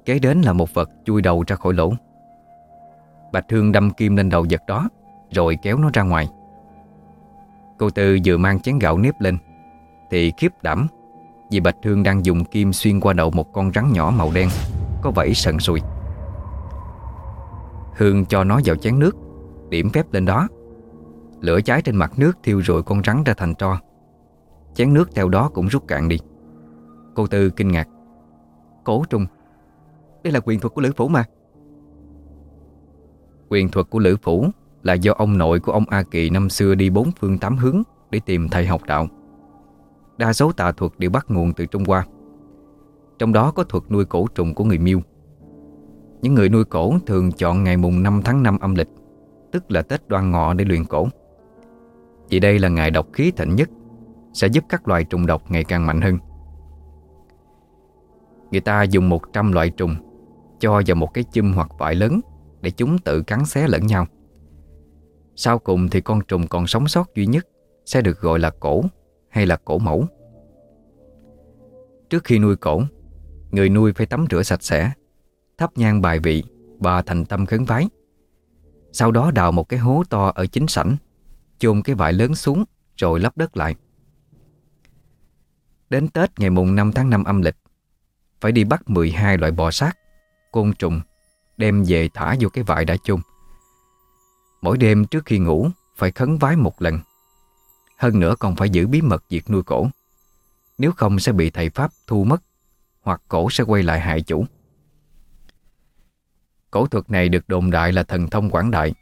Kế đến là một vật chui đầu ra khỏi lỗ. Bạch Hương đâm kim lên đầu vật đó, Rồi kéo nó ra ngoài. Cô Tư vừa mang chén gạo nếp lên, Thì khiếp đảm, Vì Bạch Hương đang dùng kim xuyên qua đầu một con rắn nhỏ màu đen, Có vảy sần sùi. Hương cho nó vào chén nước, Điểm phép lên đó. Lửa cháy trên mặt nước thiêu rụi con rắn ra thành tro. Chén nước theo đó cũng rút cạn đi Cô Tư kinh ngạc Cổ trùng Đây là quyền thuật của Lữ Phủ mà Quyền thuật của Lữ Phủ là do ông nội của ông A Kỳ năm xưa đi bốn phương tám hướng để tìm thầy học đạo. Đa số tà thuật đều bắt nguồn từ Trung Hoa. Trong đó có thuật nuôi cổ trùng của người Miêu. Những người nuôi cổ thường chọn ngày mùng 5 tháng 5 âm lịch, tức là Tết đoan ngọ để luyện cổ. Vì đây là ngày độc khí thịnh nhất, sẽ giúp các loài trùng độc ngày càng mạnh hơn. Người ta dùng 100 loại trùng cho vào một cái chum hoặc vải lớn để chúng tự cắn xé lẫn nhau. Sau cùng thì con trùng còn sống sót duy nhất sẽ được gọi là cổ hay là cổ mẫu. Trước khi nuôi cổ, người nuôi phải tắm rửa sạch sẽ, thắp nhang bài vị và thành tâm khấn vái. Sau đó đào một cái hố to ở chính sảnh, chôn cái vải lớn xuống rồi lấp đất lại. Đến Tết ngày mùng 5 tháng 5 âm lịch, phải đi bắt 12 loại bò sát, côn trùng, đem về thả vô cái vại đã chung. Mỗi đêm trước khi ngủ phải khấn vái một lần. Hơn nữa còn phải giữ bí mật việc nuôi cổ. Nếu không sẽ bị thầy Pháp thu mất hoặc cổ sẽ quay lại hại chủ. Cổ thuật này được đồn đại là thần thông quảng đại.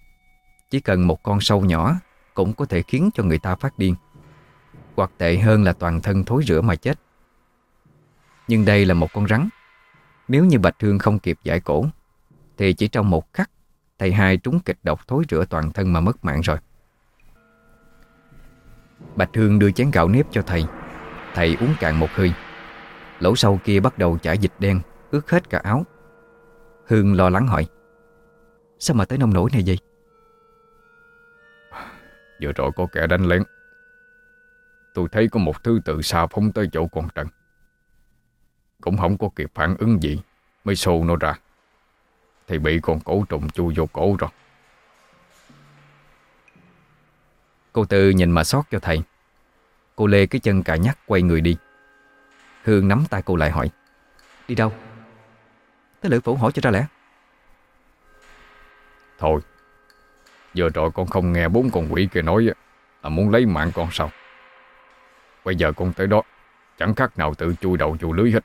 Chỉ cần một con sâu nhỏ cũng có thể khiến cho người ta phát điên. Hoặc tệ hơn là toàn thân thối rữa mà chết. Nhưng đây là một con rắn. Nếu như Bạch Hương không kịp giải cổ, thì chỉ trong một khắc Thầy hai trúng kịch độc thối rửa toàn thân mà mất mạng rồi. Bạch Hương đưa chén gạo nếp cho thầy. Thầy uống cạn một hơi. Lỗ sâu kia bắt đầu chảy dịch đen Ướt hết cả áo. Hương lo lắng hỏi Sao mà tới nông nổi này vậy? Vừa rồi có kẻ đánh lén. Tôi thấy có một thứ từ xa phóng tới chỗ con Trần. Cũng không có kịp phản ứng gì, Mới xô nó ra. Thì bị con cổ trùng chui vô cổ rồi. Cô Tư nhìn mà sót cho thầy. Cô Lê cái chân cả nhắc quay người đi. Hương nắm tay cô lại hỏi, Đi đâu? Tới lữ phủ hỏi cho ra lẽ. Thôi, Giờ rồi con không nghe bốn con quỷ kia nói Là muốn lấy mạng con sao? Bây giờ con tới đó Chẳng khác nào tự chui đầu chui lưới hết.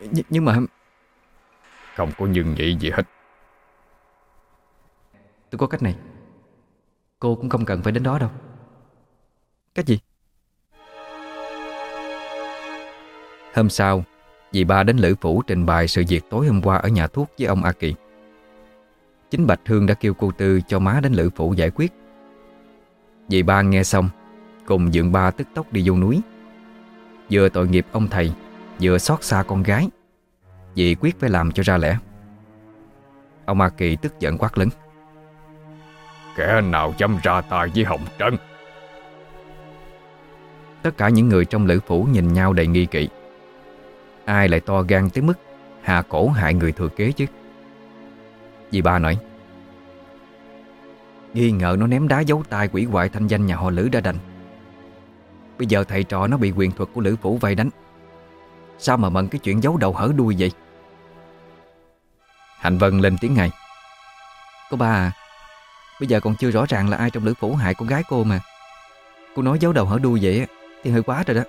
Nh Nhưng mà không có nhưng vậy gì hết. Tôi có cách này. Cô cũng không cần phải đến đó đâu. Cách gì? Hôm sau Dì ba đến Lữ Phủ trình bày sự việc tối hôm qua ở nhà thuốc với ông A Kỳ. Chính Bạch Hương đã kêu cô Tư cho má đến Lữ Phủ giải quyết. Dì ba nghe xong Cùng dượng ba tức tốc đi vô núi. Vừa tội nghiệp ông thầy Vừa xót xa con gái Dì quyết phải làm cho ra lẽ. Ông A Kỳ tức giận quát lớn. Kẻ nào dám ra tay với Hồng Trân? Tất cả những người trong lữ phủ nhìn nhau đầy nghi kỵ. Ai lại to gan tới mức Hạ cổ hại người thừa kế chứ? Dì ba nói Nghi ngờ nó ném đá dấu tay quỷ hoại thanh danh nhà họ Lữ đã đành Bây giờ thầy trò nó bị quyền thuật của Lữ Phủ vây đánh. Sao mà mận cái chuyện giấu đầu hở đuôi vậy? Hạnh Vân lên tiếng ngay. Cô ba à Bây giờ còn chưa rõ ràng là ai trong Lữ Phủ hại con gái cô mà. Cô nói giấu đầu hở đuôi vậy Thì hơi quá rồi đó.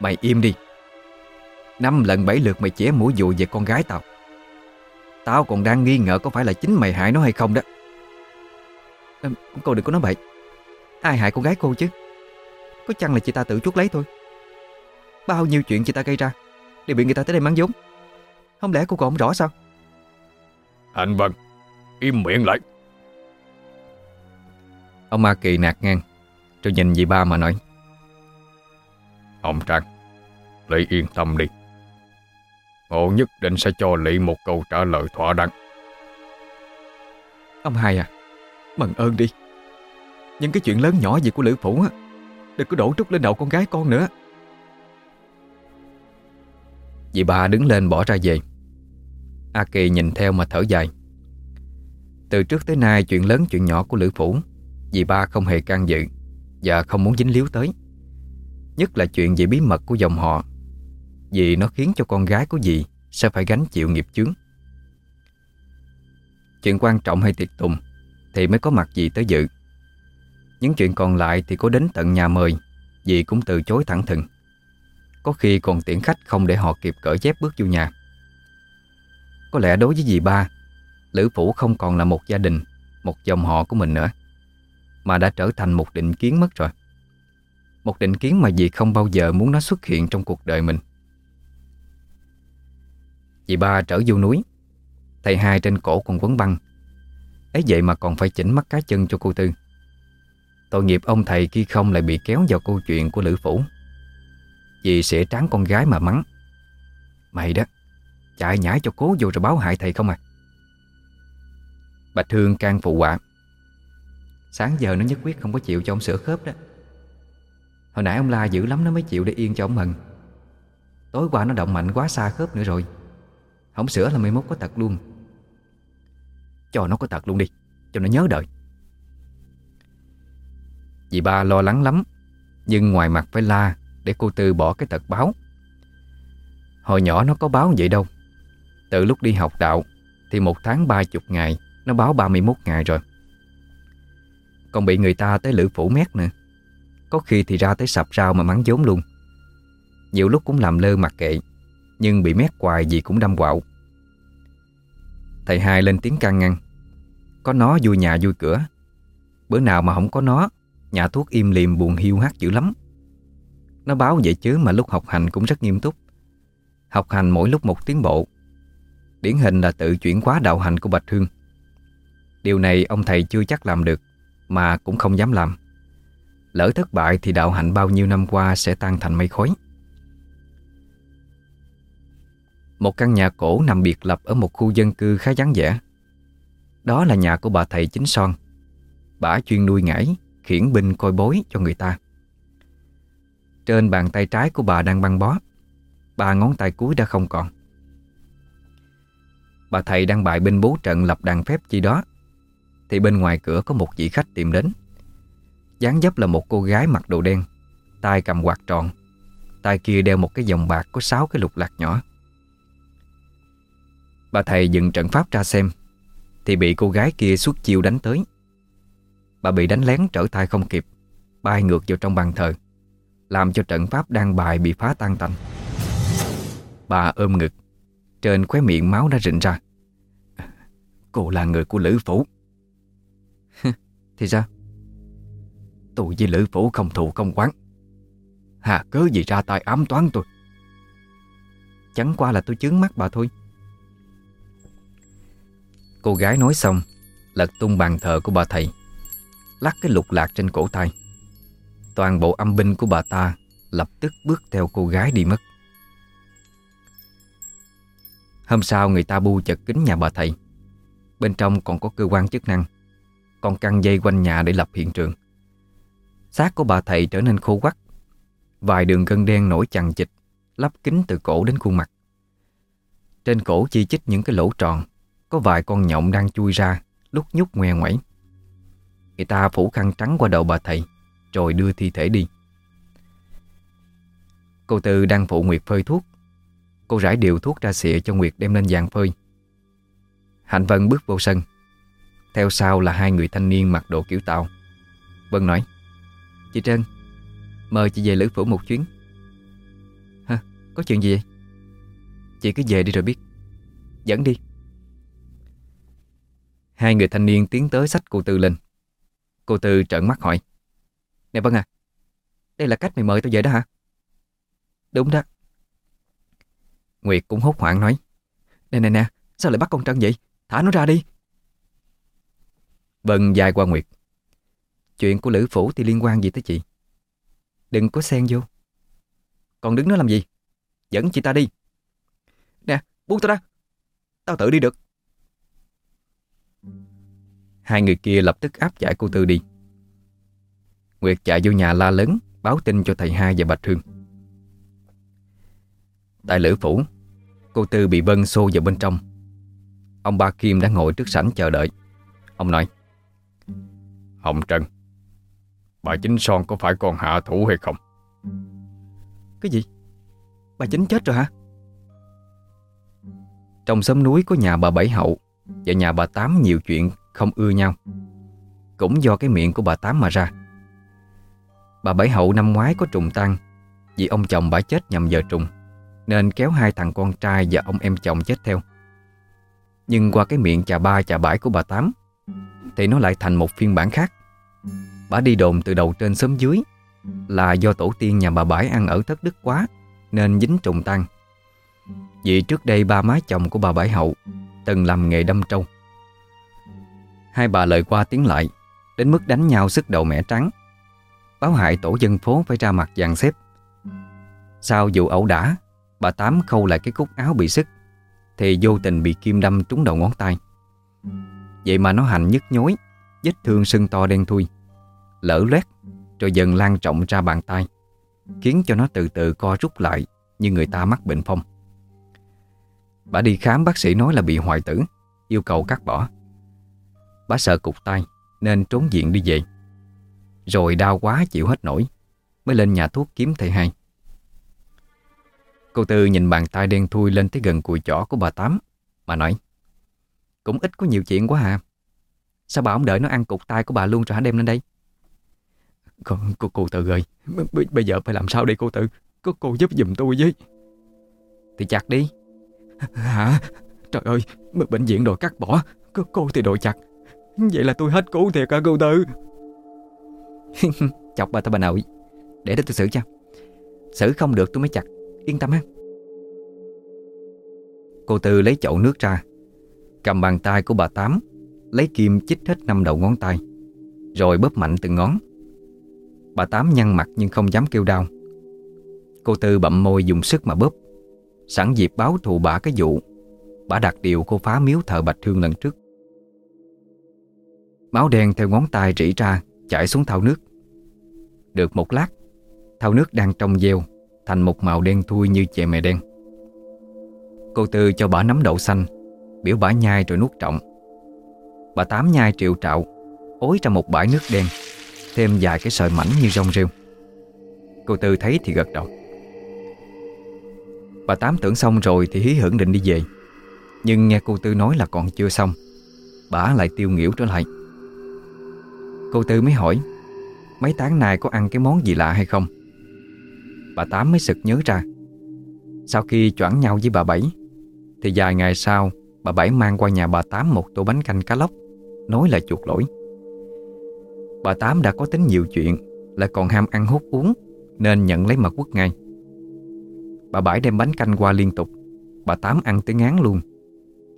Mày im đi. Năm lần bảy lượt mày chẻ mũi dụ về con gái tao. Tao còn đang nghi ngờ có phải là chính mày hại nó hay không đó. À, Cô đừng có nói bậy. Ai hại con gái cô chứ? Có chăng là chị ta tự chuốt lấy thôi? Bao nhiêu chuyện chị ta gây ra Đều bị người ta tới đây mắng giống Không lẽ cô còn không rõ sao? Anh Vân Im miệng lại. Ông Ma Kỳ nạt ngang Rồi nhìn dì ba mà nói. Ông Trang Lị yên tâm đi. Ngộ nhất định sẽ cho Lị một câu trả lời thỏa đáng. Ông hai à Mần ơn đi. Những cái chuyện lớn nhỏ gì của Lữ Phủ á Đừng có đổ trúc lên đầu con gái con nữa. Dì bà đứng lên bỏ ra về. A Kỳ nhìn theo mà thở dài. Từ trước tới nay chuyện lớn chuyện nhỏ của Lữ Phủ, Dì ba không hề can dự Và không muốn dính líu tới. Nhất là chuyện về bí mật của dòng họ, Vì nó khiến cho con gái của dì Sẽ phải gánh chịu nghiệp chướng. Chuyện quan trọng hay tiệc tùng Thì mới có mặt dì tới dự. Những chuyện còn lại thì có đến tận nhà mời. Dì cũng từ chối thẳng thừng. Có khi còn tiễn khách không để họ kịp cởi dép bước vô nhà. Có lẽ đối với dì ba, Lữ Phủ không còn là một gia đình, Một dòng họ của mình nữa, Mà đã trở thành một định kiến mất rồi. Một định kiến mà dì không bao giờ muốn nó xuất hiện trong cuộc đời mình. Dì ba trở vô núi Thầy hai trên cổ còn quấn băng. Ấy vậy mà còn phải chỉnh mắt cá chân cho cô Tư. Tội nghiệp ông thầy khi không lại bị kéo vào câu chuyện của Lữ Phủ. Vì sẽ tráng con gái mà mắng. Mày đó, Chạy nhảy cho cố vô rồi báo hại thầy không à? Bạch Hương can phụ họa. Sáng giờ nó nhất quyết không có chịu cho ông sửa khớp đó. Hồi nãy ông la dữ lắm nó mới chịu để yên cho ông mừng. Tối qua nó động mạnh quá xa khớp nữa rồi. Không sửa là mai mốt có tật luôn. Cho nó có tật luôn đi, Cho nó nhớ đợi Dì ba lo lắng lắm. Nhưng ngoài mặt phải la Để cô Tư bỏ cái tật báo. Hồi nhỏ nó có báo vậy đâu. Từ lúc đi học đạo Thì một tháng ba chục ngày, Nó báo 31 ngày rồi. Còn bị người ta tới lữ phủ mét nữa. Có khi thì ra tới sập rau mà mắng vốn luôn. Nhiều lúc cũng làm lơ mặc kệ, Nhưng bị mét hoài gì cũng đâm quạo. Thầy hai lên tiếng can ngăn. Có nó vui nhà vui cửa. Bữa nào mà không có nó Nhà thuốc im liềm buồn hiu hắt dữ lắm. Nó báo vậy chứ mà lúc học hành cũng rất nghiêm túc. Học hành mỗi lúc một tiến bộ. Điển hình là tự chuyển hóa đạo hành của Bạch Hương. Điều này ông thầy chưa chắc làm được Mà cũng không dám làm. Lỡ thất bại thì đạo hạnh bao nhiêu năm qua sẽ tan thành mây khói. Một căn nhà cổ nằm biệt lập ở một khu dân cư khá vắng vẻ. Đó là nhà của bà thầy chính son. Bà chuyên nuôi ngải, khiển binh coi bối cho người ta. Trên bàn tay trái của bà đang băng bó, Ba ngón tay cuối đã không còn. Bà thầy đang bại binh bố trận lập đàn phép chi đó, Thì bên ngoài cửa có một vị khách tìm đến. Dáng dấp là một cô gái mặc đồ đen, tay cầm quạt tròn, tay kia đeo một cái vòng bạc có sáu cái lục lạc nhỏ. Bà thầy dựng trận pháp ra xem, Thì bị cô gái kia xuất chiêu đánh tới. Bà bị đánh lén trở tay không kịp, Bay ngược vào trong bàn thờ, Làm cho trận pháp đang bài bị phá tan tành. Bà ôm ngực, Trên khóe miệng máu đã rịn ra. Cô là người của Lữ Phủ. Thì sao? Tôi với Lữ Phủ không thù không quán Hà cớ gì ra tay ám toán tôi? Chẳng qua là tôi chướng mắt bà thôi. Cô gái nói xong, Lật tung bàn thờ của bà thầy. Lắc cái lục lạc trên cổ tay. Toàn bộ âm binh của bà ta Lập tức bước theo cô gái đi mất. Hôm sau người ta bu chật kính nhà bà thầy. Bên trong còn có cơ quan chức năng, Còn căng dây quanh nhà để lập hiện trường. Xác của bà thầy trở nên khô quắc Vài đường gân đen nổi chằng chịch Lắp kính từ cổ đến khuôn mặt. Trên cổ chi chích những cái lỗ tròn, Có vài con nhộng đang chui ra, Lúc nhúc ngoe ngoẩy. Người ta phủ khăn trắng qua đầu bà thầy, Rồi đưa thi thể đi. Cô Tư đang phụ Nguyệt phơi thuốc. Cô rải điều thuốc ra xịa cho Nguyệt đem lên giàn phơi. Hạnh Vân bước vô sân. Theo sau là hai người thanh niên mặc đồ kiểu tàu Vân nói, Chị Trân, Mời chị về Lữ Phủ một chuyến. Hả? Có chuyện gì vậy? Chị cứ về đi rồi biết. Dẫn đi. Hai người thanh niên tiến tới sách cô Tư lên. Cô Tư trợn mắt hỏi. Nè Vân à Đây là cách mày mời tao về đó hả? Đúng đó. Nguyệt cũng hốt hoảng nói. Nè nè nè, Sao lại bắt con Trân vậy? Thả nó ra đi. Vân dài qua Nguyệt. Chuyện của Lữ Phủ thì liên quan gì tới chị? Đừng có xen vô. Còn đứng đó làm gì? Dẫn chị ta đi. Nè, buông tao ra. Tao tự đi được. Hai người kia lập tức áp giải cô Tư đi. Nguyệt chạy vô nhà la lớn Báo tin cho thầy hai và Bạch Hương. Tại Lữ Phủ Cô Tư bị Vân xô vào bên trong. Ông ba Kim đã ngồi trước sảnh chờ đợi. Ông nói Hồng Trân Bà Chính Son có phải còn hạ thủ hay không? Cái gì? Bà Chính chết rồi hả? Trong xóm núi có nhà bà Bảy Hậu Và nhà bà Tám nhiều chuyện không ưa nhau. Cũng do cái miệng của bà Tám mà ra. Bà Bảy Hậu năm ngoái có trùng tăng Vì ông chồng bà chết nhầm giờ trùng, Nên kéo hai thằng con trai và ông em chồng chết theo. Nhưng qua cái miệng chà ba chà bãi của bà Tám, Thì nó lại thành một phiên bản khác. Bà đi đồn từ đầu trên xóm dưới, Là do tổ tiên nhà bà bảy ăn ở thất đức quá, Nên dính trùng tăng Vì trước đây ba má chồng của bà bảy Hậu Từng làm nghề đâm trâu. Hai bà lời qua tiếng lại, Đến mức đánh nhau sức đầu mẻ trắng. Báo hại tổ dân phố phải ra mặt dàn xếp. Sau vụ ẩu đả, Bà Tám khâu lại cái cúc áo bị sức Thì vô tình bị kim đâm trúng đầu ngón tay. Vậy mà nó hành nhức nhối, Vết thương sưng to đen thui. Lỡ loét, Rồi dần lan trọng ra bàn tay, Khiến cho nó từ từ co rút lại Như người ta mắc bệnh phong. Bà đi khám bác sĩ nói là bị hoại tử, Yêu cầu cắt bỏ. Bà sợ cục tay Nên trốn diện đi về. Rồi đau quá chịu hết nổi Mới lên nhà thuốc kiếm thầy hai. Cô Tư nhìn bàn tay đen thui lên tới gần cùi chỏ của bà Tám Mà nói Cũng ít có nhiều chuyện quá hà. Sao bà không đợi nó ăn cục tay của bà luôn rồi hả đem lên đây? Cô cô, cô Tư ơi Bây giờ phải làm sao đây cô Tư? Cô, cô giúp giùm tôi với. Thì chặt đi. Hả? Trời ơi Bệnh viện đòi cắt bỏ. Cô, cô thì đòi chặt. Vậy là tôi hết cứu thiệt hả, cô Tư? Chọc bà ta bà nội. Để đó tôi xử cho. Xử không được tôi mới chặt. Yên tâm ha. Cô Tư lấy chậu nước ra, Cầm bàn tay của bà Tám, Lấy kim chích hết năm đầu ngón tay, Rồi bóp mạnh từng ngón. Bà Tám nhăn mặt nhưng không dám kêu đau. Cô Tư bậm môi dùng sức mà bóp. Sẵn dịp báo thù bà cái vụ Bà đặt điều cô phá miếu thờ Bạch Hương lần trước. Máu đen theo ngón tay rỉ ra, Chảy xuống thau nước. Được một lát, Thau nước đang trong gieo Thành một màu đen thui như chè mè đen. Cô Tư cho bà nắm đậu xanh, Biểu bả nhai rồi nuốt trọng Bà Tám nhai triệu trạo, Ối ra một bãi nước đen, Thêm vài cái sợi mảnh như rong rêu. Cô Tư thấy thì gật đầu. Bà Tám tưởng xong rồi thì hí hưởng định đi về. Nhưng nghe cô Tư nói là còn chưa xong, Bà lại tiêu nghỉu trở lại. Cô Tư mới hỏi, Mấy tháng nay có ăn cái món gì lạ hay không? Bà Tám mới sực nhớ ra, Sau khi choảng nhau với bà Bảy, Thì vài ngày sau, Bà Bảy mang qua nhà bà Tám một tô bánh canh cá lóc, Nói là chuột lỗi. Bà Tám đã có tính nhiều chuyện, Lại còn ham ăn hút uống, Nên nhận lấy mặt quất ngay. Bà bảy đem bánh canh qua liên tục, Bà Tám ăn tới ngán luôn.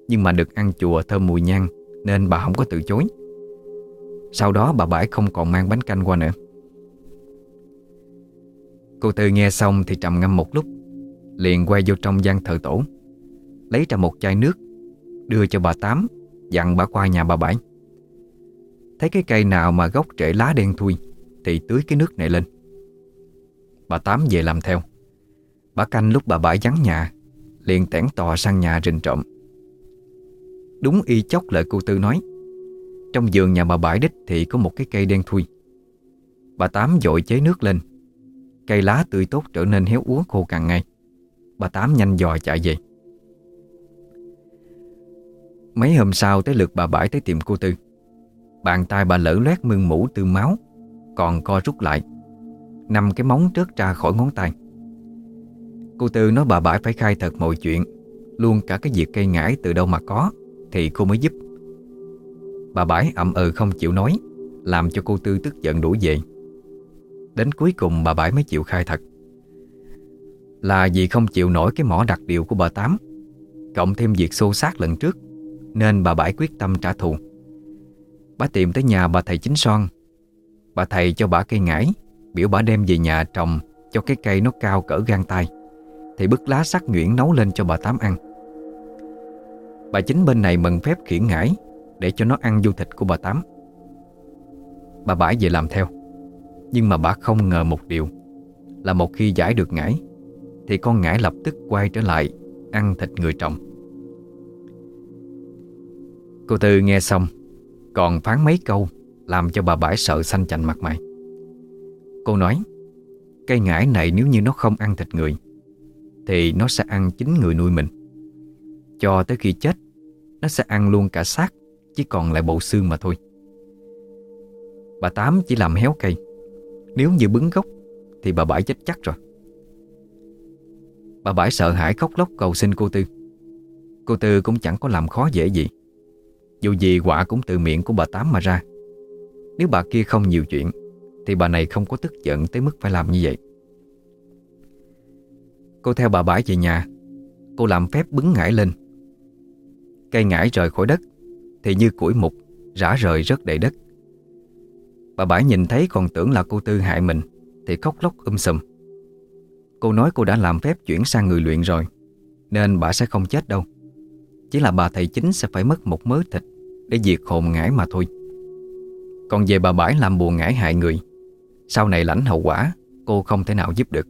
Nhưng mà được ăn chùa thơm mùi nhang, Nên bà không có từ chối. Sau đó bà Bãi không còn mang bánh canh qua nữa. Cô Tư nghe xong thì trầm ngâm một lúc, Liền quay vô trong gian thờ tổ, Lấy ra một chai nước, Đưa cho bà Tám, Dặn bà qua nhà bà Bãi. Thấy cái cây nào mà gốc rễ lá đen thui, Thì tưới cái nước này lên. Bà Tám về làm theo. Bà canh lúc bà Bãi vắng nhà, Liền tẻn tò sang nhà rình trộm. Đúng y chốc lời cô Tư nói trong vườn nhà bà Bãi đích Thì có một cái cây đen thui. Bà Tám dội chế nước lên. Cây lá tươi tốt trở nên héo úa khô càng ngày Bà Tám nhanh dò chạy về. Mấy hôm sau tới lượt bà Bãi tới tìm cô Tư. Bàn tay bà lỡ loét mưng mũ từ máu, Còn co rút lại. Năm cái móng trớt ra khỏi ngón tay. Cô Tư nói bà Bãi phải khai thật mọi chuyện, Luôn cả cái việc cây ngải từ đâu mà có Thì cô mới giúp. Bà Bãi ậm ừ không chịu nói, Làm cho cô Tư tức giận đuổi về. Đến cuối cùng bà Bãi mới chịu khai thật. Là vì không chịu nổi cái mỏ đặc điều của bà Tám, Cộng thêm việc xô xát lần trước, Nên bà Bãi quyết tâm trả thù. Bà tìm tới nhà bà thầy chính son. Bà thầy cho bà cây ngải, Biểu bà đem về nhà trồng Cho cái cây nó cao cỡ gan tay Thì bức lá sắc nhuyễn nấu lên cho bà Tám ăn. Bà chính bên này mừng phép khiển ngải để cho nó ăn du thịt của bà Tám. Bà bãi về làm theo, Nhưng mà bà không ngờ một điều, Là một khi giải được ngải, Thì con ngải lập tức quay trở lại Ăn thịt người trồng. Cô Tư nghe xong, Còn phán mấy câu Làm cho bà bãi sợ xanh chạnh mặt mày. Cô nói, Cây ngải này nếu như nó không ăn thịt người, Thì nó sẽ ăn chính người nuôi mình. Cho tới khi chết, Nó sẽ ăn luôn cả xác chỉ còn lại bộ xương mà thôi. Bà Tám chỉ làm héo cây. Nếu như bứng gốc, Thì bà Bãi chết chắc rồi. Bà Bãi sợ hãi khóc lóc cầu xin cô Tư. Cô Tư cũng chẳng có làm khó dễ gì. Dù gì quả cũng từ miệng của bà Tám mà ra. Nếu bà kia không nhiều chuyện, Thì bà này không có tức giận tới mức phải làm như vậy. Cô theo bà Bãi về nhà. Cô làm phép bứng ngải lên. Cây ngải rời khỏi đất. Thì như củi mục, Rã rời rất đầy đất. Bà Bãi nhìn thấy còn tưởng là cô Tư hại mình, Thì khóc lóc um sùm. Cô nói cô đã làm phép chuyển sang người luyện rồi, Nên bà sẽ không chết đâu. Chỉ là bà thầy chính sẽ phải mất một mớ thịt Để diệt hồn ngải mà thôi. Còn về bà Bãi làm buồn ngải hại người, Sau này lãnh hậu quả, Cô không thể nào giúp được.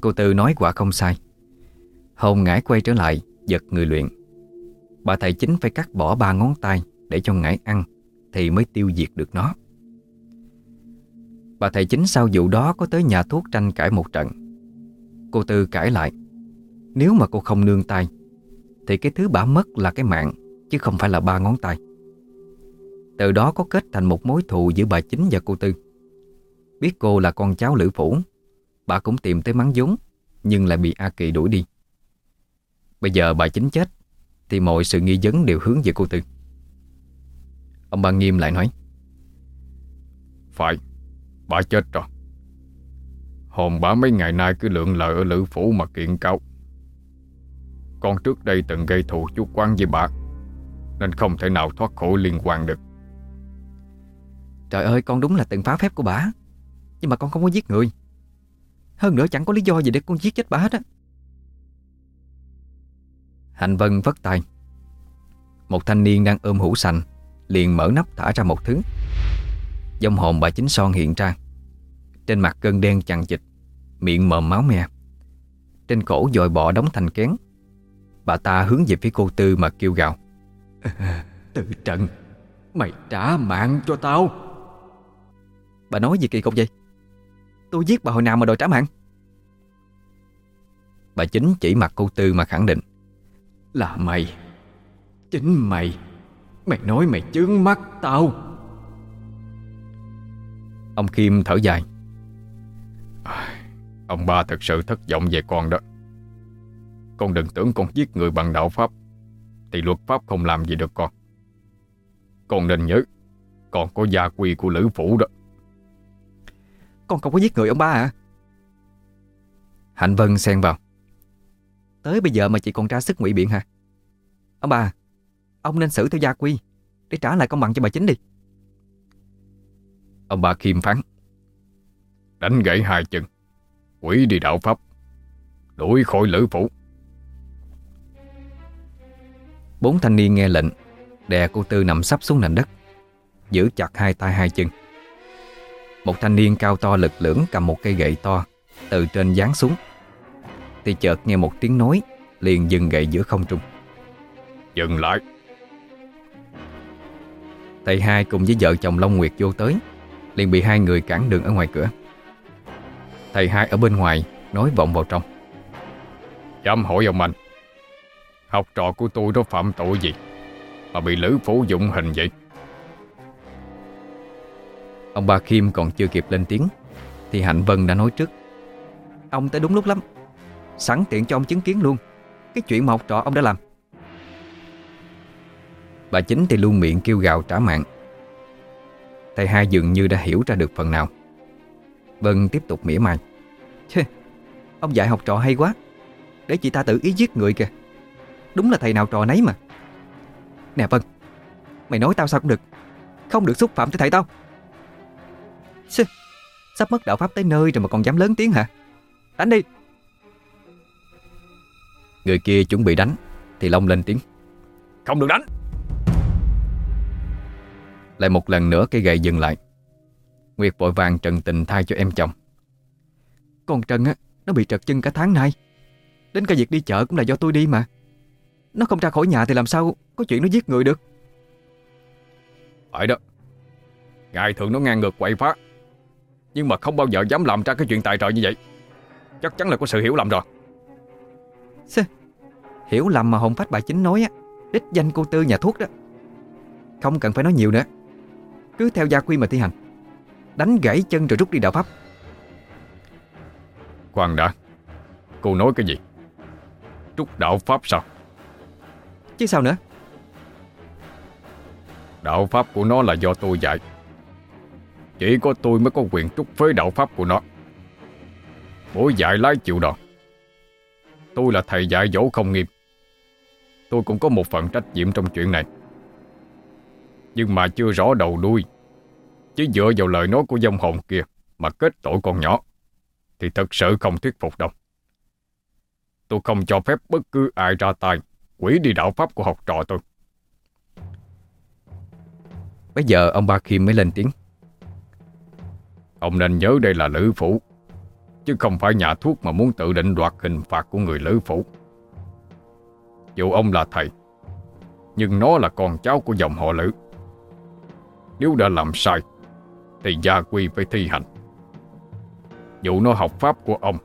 Cô Tư nói quả không sai. Hồn ngải quay trở lại Giật người luyện. Bà thầy chính phải cắt bỏ ba ngón tay Để cho ngải ăn Thì mới tiêu diệt được nó. Bà thầy chính sau vụ đó Có tới nhà thuốc tranh cãi một trận. Cô Tư cãi lại, Nếu mà cô không nương tay, Thì cái thứ bà mất là cái mạng, Chứ không phải là ba ngón tay. Từ đó có kết thành một mối thù Giữa bà chính và cô Tư. Biết cô là con cháu Lữ Phủ, Bà cũng tìm tới mắng vốn, Nhưng lại bị A Kỳ đuổi đi. Bây giờ bà chính chết thì mọi sự nghi vấn đều hướng về cô Tư. Ông bà nghiêm lại nói Phải Bà chết rồi. Hồn bà mấy ngày nay cứ lượng lợi ở Lữ Phủ mà kiện cáo. Con trước đây từng gây thù chút quan với bà Nên không thể nào thoát khỏi liên quan được. Trời ơi con đúng là từng phá phép của bà Nhưng mà con không có giết người. Hơn nữa chẳng có lý do gì để con giết chết bà hết á Hành Vân vất tay. Một thanh niên đang ôm hũ sành Liền mở nắp thả ra một thứ. Dông hồn bà chính son hiện ra. Trên mặt cơn đen chằng chịch Miệng mờm máu me. Trên cổ dòi bọ đóng thành kén. Bà ta hướng về phía cô Tư mà kêu gào. Từ trận Mày trả mạng cho tao. Bà nói gì kỳ cục vậy? Tôi giết bà hồi nào mà đòi trả mạng? Bà chính chỉ mặt cô Tư mà khẳng định Là mày. Chính mày. Mày nói mày chướng mắt tao. Ông Kim thở dài. Ông ba thật sự thất vọng về con đó. Con đừng tưởng con giết người bằng đạo Pháp. Thì luật Pháp không làm gì được con. Con nên nhớ Con có gia quy của Lữ Phủ đó. Con không có giết người ông ba à Hạnh Vân xen vào Tới bây giờ mà chị còn ra sức ngụy biện hả? Ông bà Ông nên xử theo gia quy Để trả lại công bằng cho bà chính đi. Ông bà khiêm phán. Đánh gãy hai chân Quỷ đi đạo pháp Đuổi khỏi lữ phủ. Bốn thanh niên nghe lệnh Đè cô Tư nằm sắp xuống nền đất Giữ chặt hai tay hai chân. Một thanh niên cao to lực lưỡng Cầm một cây gậy to Từ trên giáng xuống Thì chợt nghe một tiếng nói Liền dừng gậy giữa không trung. Dừng lại. Thầy hai cùng với vợ chồng Long Nguyệt vô tới Liền bị hai người cản đường ở ngoài cửa. Thầy hai ở bên ngoài Nói vọng vào trong. Dám hỏi ông anh Học trò của tôi đó phạm tội gì Mà bị lữ phủ dụng hình vậy? Ông ba Kim còn chưa kịp lên tiếng Thì Hạnh Vân đã nói trước. Ông tới đúng lúc lắm Sẵn tiện cho ông chứng kiến luôn. Cái chuyện mà học trò ông đã làm. Bà chính thì luôn miệng kêu gào trả mạng. Thầy hai dường như đã hiểu ra được phần nào. Vân tiếp tục mỉa mai. Chê, Ông dạy học trò hay quá. Để chị ta tự ý giết người kìa. Đúng là thầy nào trò nấy mà. Nè Vân Mày nói tao sao cũng được. Không được xúc phạm tới thầy tao. Xê, Sắp mất đạo pháp tới nơi rồi mà còn dám lớn tiếng hả? Đánh đi. Người kia chuẩn bị đánh Thì Long lên tiếng. Không được đánh. Lại một lần nữa cây gậy dừng lại. Nguyệt vội vàng trần tình thay cho em chồng. Còn Trần á Nó bị trật chân cả tháng nay. Đến cả việc đi chợ cũng là do tôi đi mà. Nó không ra khỏi nhà thì làm sao Có chuyện nó giết người được? Phải đó. Ngày thường nó ngang ngược quậy phá. Nhưng mà không bao giờ dám làm ra cái chuyện tài trợ như vậy. Chắc chắn là có sự hiểu lầm rồi. Xê, Hiểu lầm mà Hồng Phách bà chính nói á Đích danh cô Tư nhà thuốc đó. Không cần phải nói nhiều nữa. Cứ theo gia quy mà thi hành. Đánh gãy chân rồi rút đi đạo pháp. Khoan đã Cô nói cái gì? Trúc đạo pháp sao? Chứ sao nữa? Đạo pháp của nó là do tôi dạy. Chỉ có tôi mới có quyền trúc phế đạo pháp của nó. Mỗi dạy lái chịu đòn Tôi là thầy dạy dỗ không nghiêm Tôi cũng có một phần trách nhiệm trong chuyện này. Nhưng mà chưa rõ đầu đuôi. Chỉ dựa vào lời nói của dông hồn kia Mà kết tội con nhỏ Thì thật sự không thuyết phục đâu. Tôi không cho phép bất cứ ai ra tay Quỷ đi đạo pháp của học trò tôi. Bây giờ ông ba Kim mới lên tiếng. Ông nên nhớ đây là Lữ Phủ Chứ không phải nhà thuốc mà muốn tự định đoạt hình phạt của người Lữ Phủ dù ông là thầy, Nhưng nó là con cháu của dòng họ Lữ. Nếu đã làm sai, Thì gia quy phải thi hành. Dù nó học pháp của ông,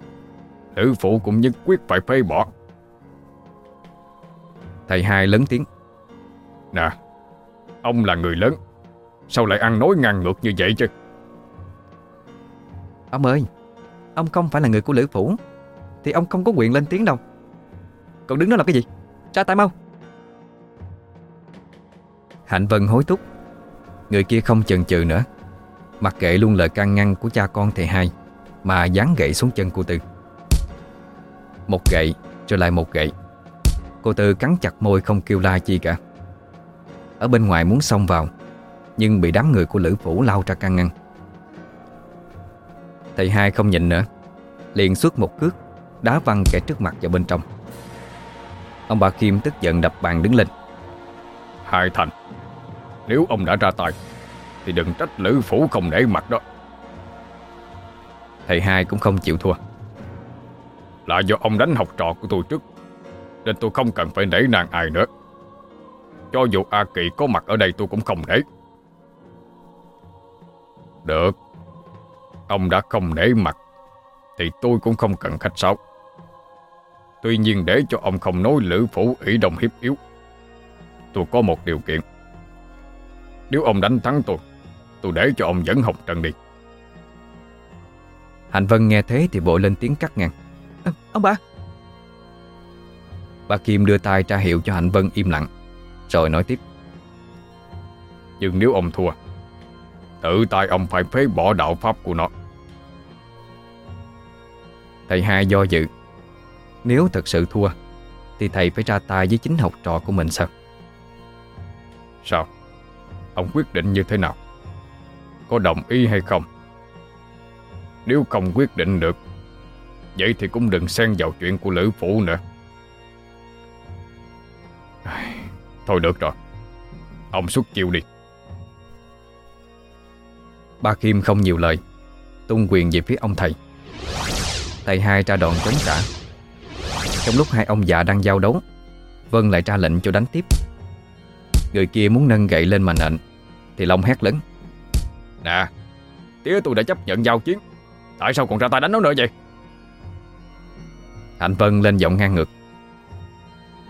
Lữ phụ cũng nhất quyết phải phê bỏ. Thầy hai lớn tiếng. Nè, Ông là người lớn, Sao lại ăn nói ngang ngược như vậy chứ? Ông ơi, Ông không phải là người của Lữ Phủ, Thì ông không có quyền lên tiếng đâu. Còn đứng đó làm cái gì? Ra tay mau. Hạnh Vân hối thúc. Người kia không chần chừ nữa. Mặc kệ luôn lời can ngăn của cha con thầy hai, Mà dán gậy xuống chân cô Tư. Một gậy, Rồi lại một gậy. Cô Tư cắn chặt môi không kêu la chi cả. Ở bên ngoài muốn xông vào, Nhưng bị đám người của Lữ Phủ lao ra can ngăn. Thầy hai không nhịn nữa, Liền xuất một cước, Đá văng kẻ trước mặt vào bên trong. Ông bà Kim tức giận đập bàn đứng lên. Hai thành Nếu ông đã ra tay Thì đừng trách Lữ Phủ không để mặt đó. Thầy hai cũng không chịu thua. Là do ông đánh học trò của tôi trước Nên tôi không cần phải nể nàng ai nữa. Cho dù A Kỳ có mặt ở đây tôi cũng không để Được Ông đã không nể mặt Thì tôi cũng không cần khách sáo Tuy nhiên để cho ông không nói lữ phủ ủy đồng hiếp yếu Tôi có một điều kiện. Nếu ông đánh thắng tôi Tôi để cho ông dẫn Hồng Trần đi. Hạnh Vân nghe thế thì vội lên tiếng cắt ngang. À, Ông bà. Bà Kim đưa tay ra hiệu cho Hạnh Vân im lặng Rồi nói tiếp. Nhưng nếu ông thua Tự tay ông phải phế bỏ đạo pháp của nó. Thầy hai do dự Nếu thật sự thua Thì thầy phải ra tay với chính học trò của mình sao? Sao? Ông quyết định như thế nào? Có đồng ý hay không? Nếu không quyết định được Vậy thì cũng đừng xen vào chuyện của Lữ Phụ nữa. Thôi được rồi. Ông xuất chiêu đi. Ba Kim không nhiều lời Tung quyền về phía ông thầy. Thầy hai ra đòn chống trả trong lúc hai ông già đang giao đấu, Vân lại ra lệnh cho đánh tiếp. Người kia muốn nâng gậy lên mà nện, Thì Long hét lớn. Nè, Tía tôi đã chấp nhận giao chiến. Tại sao còn ra tay đánh nó nữa vậy? Hạnh Vân lên giọng ngang ngược.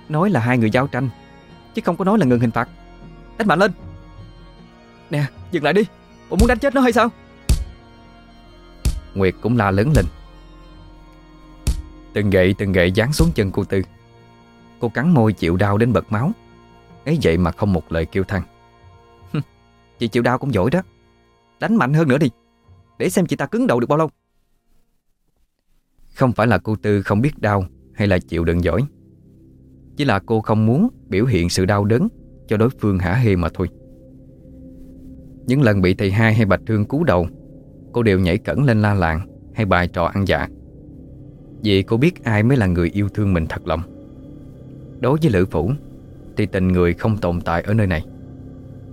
Nói là hai người giao tranh, Chứ không có nói là ngừng hình phạt. Đánh mạnh lên. Nè, dừng lại đi. Bộ muốn đánh chết nó hay sao? Nguyệt cũng la lớn lên. Từng gậy từng gậy dán xuống chân cô Tư. Cô cắn môi chịu đau đến bật máu. Ấy vậy mà không một lời kêu than Chị chịu đau cũng giỏi đó. Đánh mạnh hơn nữa đi. Để xem chị ta cứng đầu được bao lâu. Không phải là cô Tư không biết đau Hay là chịu đựng giỏi. Chỉ là cô không muốn biểu hiện sự đau đớn Cho đối phương hả hê mà thôi. Những lần bị thầy hai hay bạch thương cú đầu, Cô đều nhảy cẩn lên la làng Hay bài trò ăn dạ. Vì cô biết ai mới là người yêu thương mình thật lòng? Đối với Lữ Phủ, Thì tình người không tồn tại ở nơi này.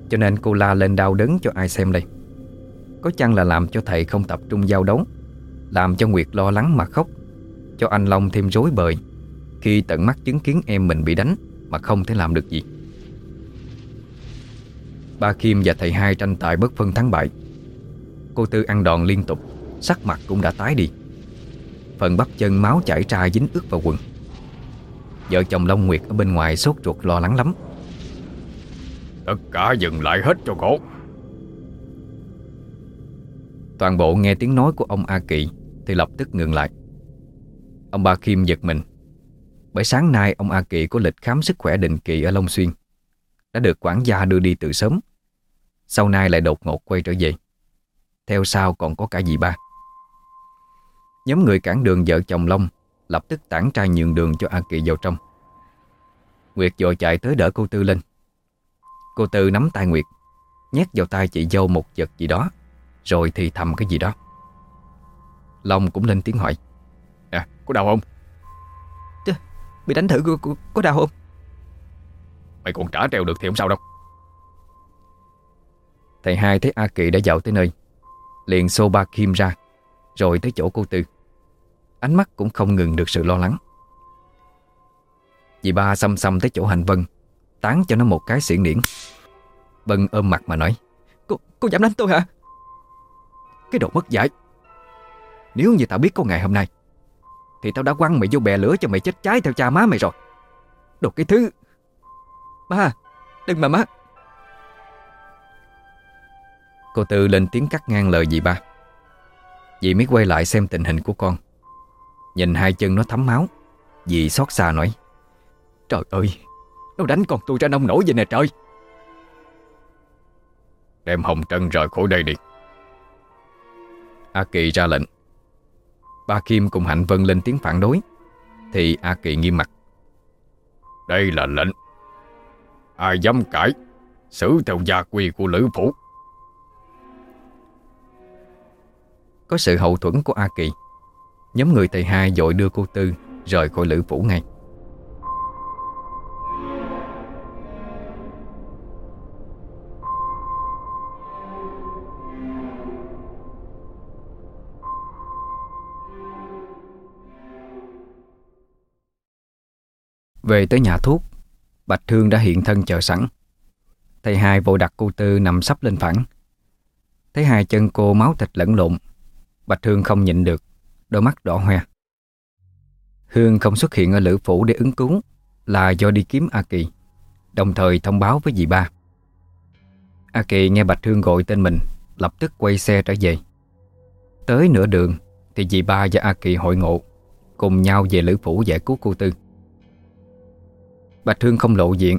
Cho nên cô la lên đau đớn cho ai xem đây? Có chăng là làm cho thầy không tập trung giao đấu, Làm cho Nguyệt lo lắng mà khóc, Cho anh Long thêm rối bời, Khi tận mắt chứng kiến em mình bị đánh Mà không thể làm được gì? Ba Kim và thầy hai tranh tài bất phân thắng bại. Cô Tư ăn đòn liên tục, Sắc mặt cũng đã tái đi. Phần bắp chân máu chảy ra dính ướt vào quần. Vợ chồng Long Nguyệt ở bên ngoài sốt ruột lo lắng lắm. Tất cả dừng lại hết cho cổ. Toàn bộ nghe tiếng nói của ông A Kỵ Thì lập tức ngừng lại. Ông Ba Kim giật mình. Bởi sáng nay ông A Kỵ có lịch khám sức khỏe định kỳ ở Long Xuyên. Đã được quản gia đưa đi từ sớm. Sau nay lại đột ngột quay trở về. Theo sau còn có cả dì ba Nhóm người cản đường vợ chồng Long Lập tức tản trai nhường đường cho A Kỳ vào trong. Nguyệt dội chạy tới đỡ cô Tư lên. Cô Tư nắm tay Nguyệt Nhét vào tay chị dâu một vật gì đó Rồi thì thầm cái gì đó. Long cũng lên tiếng hỏi Nè, có đau không? Chứ, bị đánh thử có, có, có đau không? Mày còn trả treo được thì không sao đâu. Thầy hai thấy A Kỳ đã dạo tới nơi Liền xô ba Kim ra Rồi tới chỗ cô Tư Ánh mắt cũng không ngừng được sự lo lắng. Dì ba xăm xăm tới chỗ hành Vân Tán cho nó một cái xiển điển. Vân ôm mặt mà nói Cô, cô dám đánh tôi hả? Cái đồ mất dạy Nếu như tao biết có ngày hôm nay Thì tao đã quăng mày vô bè lửa cho mày chết cháy theo cha má mày rồi. Đồ cái thứ Ba, đừng mà má. Cô Tư lên tiếng cắt ngang lời dì ba. Dì mới quay lại xem tình hình của con. Nhìn hai chân nó thấm máu. Dì xót xa nói, Trời ơi, Nó đánh con tôi ra nông nổi vậy nè trời. Đem Hồng Trân rời khỏi đây đi. A Kỳ ra lệnh. Ba Kim cùng Hạnh Vân lên tiếng phản đối. Thì A Kỳ nghiêm mặt. Đây là lệnh. Ai dám cãi, Xử theo gia quy của Lữ Phủ. Có sự hậu thuẫn của A Kỳ. Nhóm người thầy hai dội đưa cô Tư Rời khỏi Lữ Phủ ngay. Về tới nhà thuốc, Bạch Thương đã hiện thân chờ sẵn. Thầy hai vội đặt cô Tư nằm sắp lên phẳng. Thấy hai chân cô máu thịt lẫn lộn, Bạch Thương không nhịn được. Đôi mắt đỏ hoe. Hương không xuất hiện ở Lữ Phủ để ứng cứu, Là do đi kiếm A Kỳ, Đồng thời thông báo với dì ba. A Kỳ nghe Bạch Hương gọi tên mình, Lập tức quay xe trở về. Tới nửa đường, Thì dì ba và A Kỳ hội ngộ, Cùng nhau về Lữ Phủ giải cứu cô Tư. Bạch Hương không lộ diện,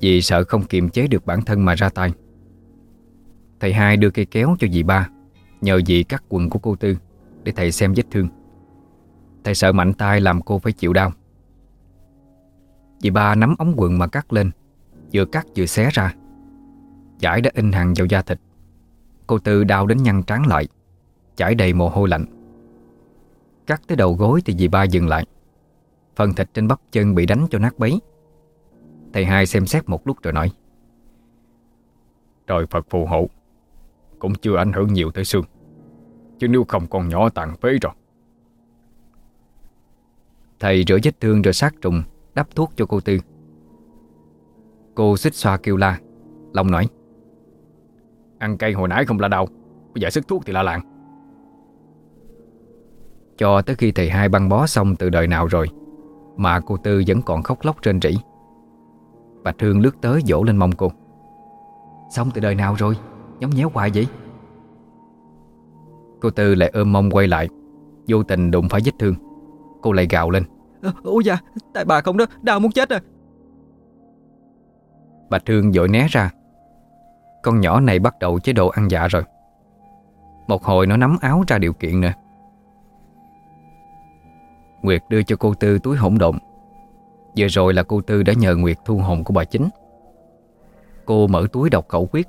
Vì sợ không kiềm chế được bản thân mà ra tay. Thầy hai đưa cây kéo cho dì ba, Nhờ dì cắt quần của cô Tư. Để thầy xem vết thương. Thầy sợ mạnh tay làm cô phải chịu đau. Dì ba nắm ống quần mà cắt lên, Vừa cắt vừa xé ra. Giải đã in hàng vào da thịt. Cô Tư đau đến nhăn trán lại Chảy đầy mồ hôi lạnh. Cắt tới đầu gối thì dì ba dừng lại. Phần thịt trên bắp chân bị đánh cho nát bấy. Thầy hai xem xét một lúc rồi nói, Trời Phật phù hộ, Cũng chưa ảnh hưởng nhiều tới xương. Chứ nếu không còn nhỏ tàn phế rồi. Thầy rửa vết thương rồi sát trùng Đắp thuốc cho cô Tư. Cô xích xoa kêu la Long nói Ăn cây hồi nãy không là đau Bây giờ sức thuốc thì là làng. Cho tới khi thầy hai băng bó xong từ đời nào rồi Mà cô Tư vẫn còn khóc lóc trên rỉ. Bạch Hương lướt tới dỗ lên mông cô. Xong từ đời nào rồi? Nhóng nhéo hoài vậy Cô Tư lại ôm mông quay lại. Vô tình đụng phải vết thương. Cô lại gào lên. Ôi dạ tại bà không đó Đau muốn chết à Bạch Hương dội né ra. Con nhỏ này bắt đầu chế độ ăn dạ rồi. Một hồi nó nắm áo ra điều kiện nè Nguyệt đưa cho cô Tư túi hỗn độn. Vừa rồi là cô Tư đã nhờ Nguyệt thu hồn của bà chính. Cô mở túi đọc khẩu quyết.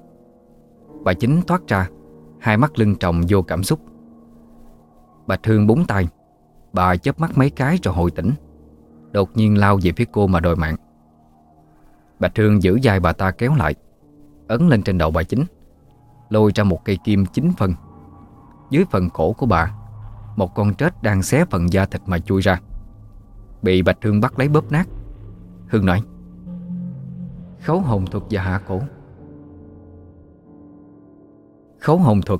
Bà chính thoát ra Hai mắt lưng tròng vô cảm xúc. Bạch Thương búng tay. Bà chớp mắt mấy cái rồi hồi tỉnh. Đột nhiên lao về phía cô mà đòi mạng. Bạch Thương giữ dài bà ta kéo lại. Ấn lên trên đầu bà chính. Lôi ra một cây kim chín phân Dưới phần cổ của bà, Một con trết đang xé phần da thịt mà chui ra. Bị Bạch Thương bắt lấy bóp nát. Hương nói, Khấu hồn thuật và hạ cổ. Khấu hồn thuật,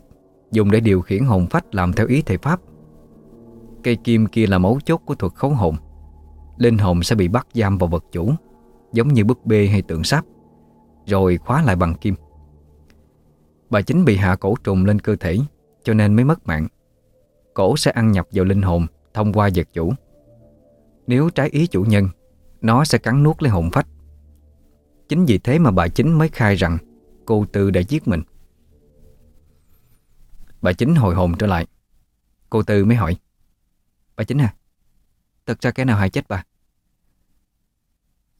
Dùng để điều khiển hồn phách làm theo ý thầy Pháp. Cây kim kia là mấu chốt của thuật khấu hồn. Linh hồn sẽ bị bắt giam vào vật chủ, Giống như búp bê hay tượng sáp, Rồi khóa lại bằng kim. Bà chính bị hạ cổ trùng lên cơ thể, Cho nên mới mất mạng. Cổ sẽ ăn nhập vào linh hồn Thông qua vật chủ. Nếu trái ý chủ nhân, Nó sẽ cắn nuốt lấy hồn phách. Chính vì thế mà bà chính mới khai rằng Cô Tư đã giết mình. Bà chính hồi hồn trở lại. Cô Tư mới hỏi. Bà chính à Thật ra cái nào hại chết bà?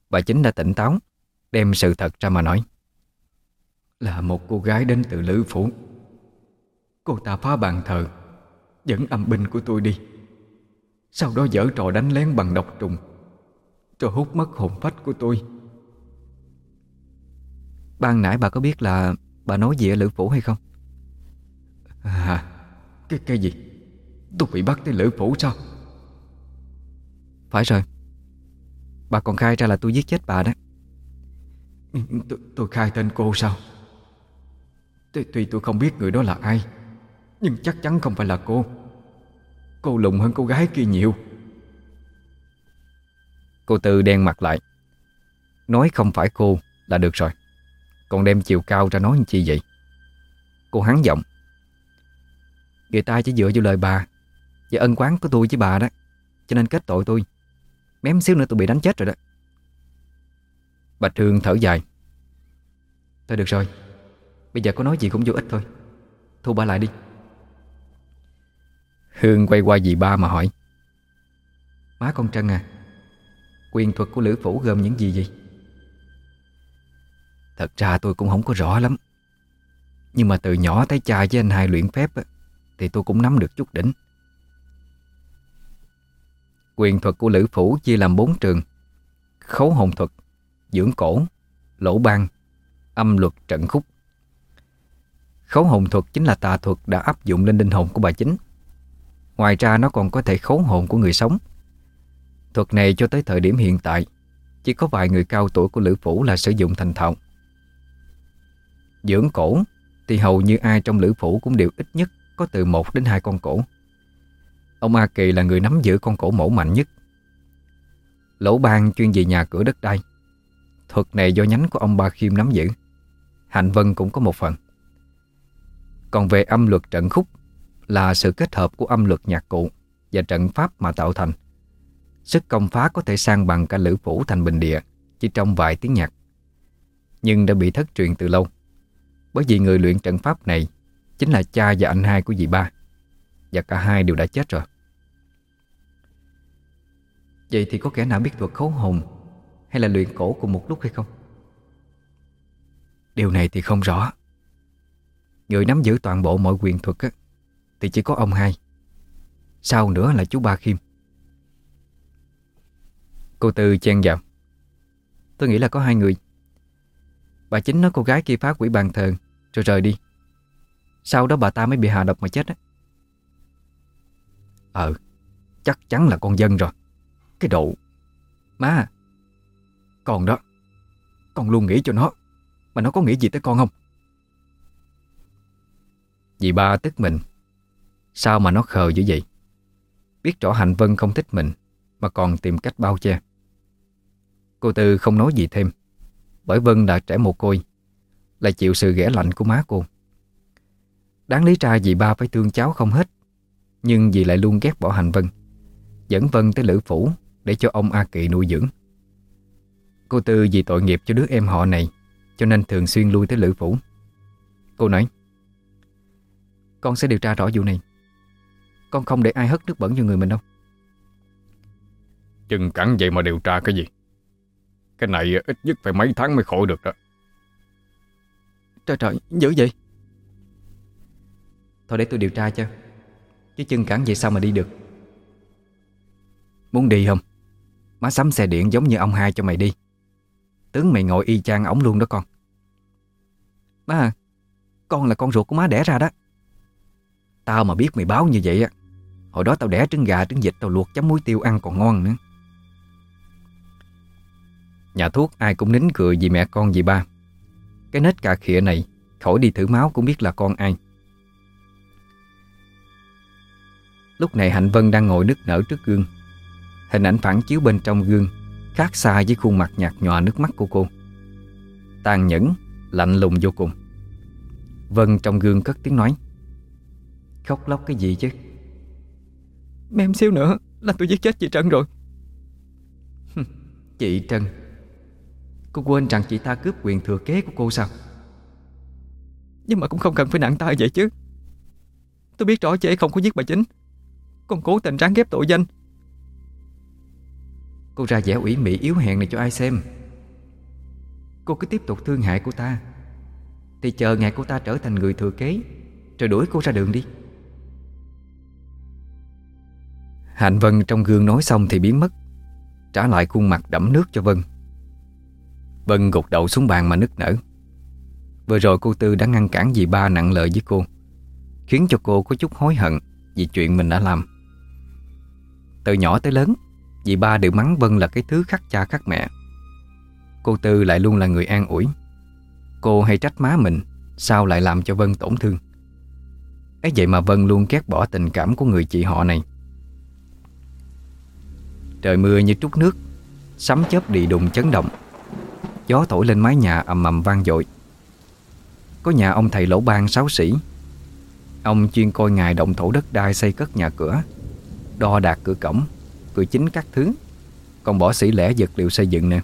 Bà chính đã tỉnh táo Đem sự thật ra mà nói. Là một cô gái đến từ Lữ Phủ. Cô ta phá bàn thờ Dẫn âm binh của tôi đi. Sau đó dở trò đánh lén bằng độc trùng Rồi hút mất hồn phách của tôi. Ban nãy bà có biết là Bà nói gì ở Lữ Phủ hay không À Cái cái gì? Tôi bị bắt tới Lữ Phủ sao? Phải rồi. Bà còn khai ra là tôi giết chết bà đó. Tôi, tôi khai tên cô sao? Tuy, tuy tôi không biết người đó là ai Nhưng chắc chắn không phải là cô. Cô lùng hơn cô gái kia nhiều. Cô Tư đen mặt lại. Nói không phải cô là được rồi. Còn đem chiều cao ra nói như chi vậy? Cô hắn giọng. Người ta chỉ dựa vào lời bà Và ân quán của tôi với bà đó. Cho nên kết tội tôi. Mém xíu nữa tôi bị đánh chết rồi đó. Bạch Hương thở dài. Thôi được rồi. Bây giờ có nói gì cũng vô ích thôi. Thu bà lại đi. Hương quay qua dì ba mà hỏi. Má con Trân à Quyền thuật của Lữ Phủ gồm những gì vậy? Thật ra tôi cũng không có rõ lắm. Nhưng mà từ nhỏ tới cha với anh hai luyện phép thì tôi cũng nắm được chút đỉnh. Quyền thuật của Lữ Phủ chia làm bốn trường. Khấu hồn thuật, Dưỡng cổ, Lỗ ban, Âm luật trận khúc. Khấu hồn thuật chính là tà thuật đã áp dụng lên linh hồn của bà chính. Ngoài ra nó còn có thể khấu hồn của người sống. Thuật này cho tới thời điểm hiện tại, Chỉ có vài người cao tuổi của Lữ Phủ là sử dụng thành thạo. Dưỡng cổ Thì hầu như ai trong Lữ Phủ cũng đều ít nhất. Có từ một đến hai con cổ. Ông A Kỳ là người nắm giữ con cổ mẫu mạnh nhất. Lỗ ban chuyên về nhà cửa đất đai. Thuật này do nhánh của ông Ba Khiêm nắm giữ. Hạnh Vân cũng có một phần. Còn về âm luật trận khúc, Là sự kết hợp của âm luật nhạc cụ Và trận pháp mà tạo thành. Sức công phá có thể sang bằng cả lữ phủ thành bình địa Chỉ trong vài tiếng nhạc. Nhưng đã bị thất truyền từ lâu. Bởi vì người luyện trận pháp này Chính là cha và anh hai của dì ba. Và cả hai đều đã chết rồi. Vậy thì có kẻ nào biết thuật khấu hồn Hay là luyện cổ cùng một lúc hay không? Điều này thì không rõ. Người nắm giữ toàn bộ mọi quyền thuật á, Thì chỉ có ông hai. Sau nữa là chú Ba Khiêm. Cô Tư chen vào. Tôi nghĩ là có hai người. Bà chính nói cô gái kia phá quỷ bàn thờ Rồi rời đi. Sau đó bà ta mới bị hạ độc mà chết á. Ờ Chắc chắn là con dân rồi. Cái độ Má, Con đó. Con luôn nghĩ cho nó. Mà nó có nghĩ gì tới con không? Dì ba tức mình. Sao mà nó khờ dữ vậy? Biết rõ Hạnh Vân không thích mình, Mà còn tìm cách bao che. Cô Tư không nói gì thêm, Bởi Vân đã trẻ mồ côi, Lại chịu sự ghẻ lạnh của má cô. Đáng lý ra dì ba phải thương cháu không hết Nhưng dì lại luôn ghét bỏ Hành Vân Dẫn Vân tới Lữ Phủ Để cho ông A Kỵ nuôi dưỡng. Cô Tư vì tội nghiệp cho đứa em họ này Cho nên thường xuyên lui tới Lữ Phủ. Cô nói Con sẽ điều tra rõ vụ này. Con không để ai hất nước bẩn vô người mình đâu. Chừng cẳng vậy mà điều tra cái gì? Cái này ít nhất phải mấy tháng mới khổ được đó. Trời trời, dữ vậy Thôi để tôi điều tra cho. Chứ chân cản vậy sao mà đi được. Muốn đi không? Má sắm xe điện giống như ông hai cho mày đi. Tướng mày ngồi y chang ổng luôn đó con. Má à Con là con ruột của má đẻ ra đó. Tao mà biết mày báo như vậy á, Hồi đó tao đẻ trứng gà, trứng vịt, Tao luộc chấm muối tiêu, ăn còn ngon nữa. Nhà thuốc ai cũng nín cười vì mẹ con, vì ba. Cái nết cà khịa này, Khỏi đi thử máu cũng biết là con ai. Lúc này Hạnh Vân đang ngồi nức nở trước gương. Hình ảnh phản chiếu bên trong gương Khác xa với khuôn mặt nhạt nhòa nước mắt của cô. Tàn nhẫn Lạnh lùng vô cùng. Vân trong gương cất tiếng nói. Khóc lóc cái gì chứ? Mềm xíu nữa là tôi giết chết chị Trân rồi. Chị Trân. Cô quên rằng chị ta cướp quyền thừa kế của cô sao? Nhưng mà cũng không cần phải nặng tay vậy chứ. Tôi biết rõ chị ấy không có giết bà chính Còn cố tình ráng ghép tội danh. Cô ra vẻ ủy mị yếu hèn này cho ai xem. Cô cứ tiếp tục thương hại cô ta. Thì chờ ngày cô ta trở thành người thừa kế Rồi đuổi cô ra đường đi. Hạnh Vân trong gương nói xong thì biến mất Trả lại khuôn mặt đẫm nước cho Vân. Vân gục đầu xuống bàn mà nức nở. Vừa rồi cô Tư đã ngăn cản dì ba nặng lời với cô Khiến cho cô có chút hối hận Vì chuyện mình đã làm từ nhỏ tới lớn Dì ba đều mắng Vân là cái thứ khắc cha khắc mẹ. Cô Tư lại luôn là người an ủi. Cô hay trách má mình, Sao lại làm cho Vân tổn thương? Ấy vậy mà Vân luôn ghét bỏ tình cảm của người chị họ này. Trời mưa như trút nước, Sấm chớp đi đùng chấn động. Gió thổi lên mái nhà ầm ầm vang dội. Có nhà ông thầy lỗ ban sáu sĩ Ông chuyên coi ngài động thổ đất đai xây cất nhà cửa. Đo đạt cửa cổng, Cửa chính các thứ. Còn bỏ sĩ lẻ vật liệu xây dựng nè.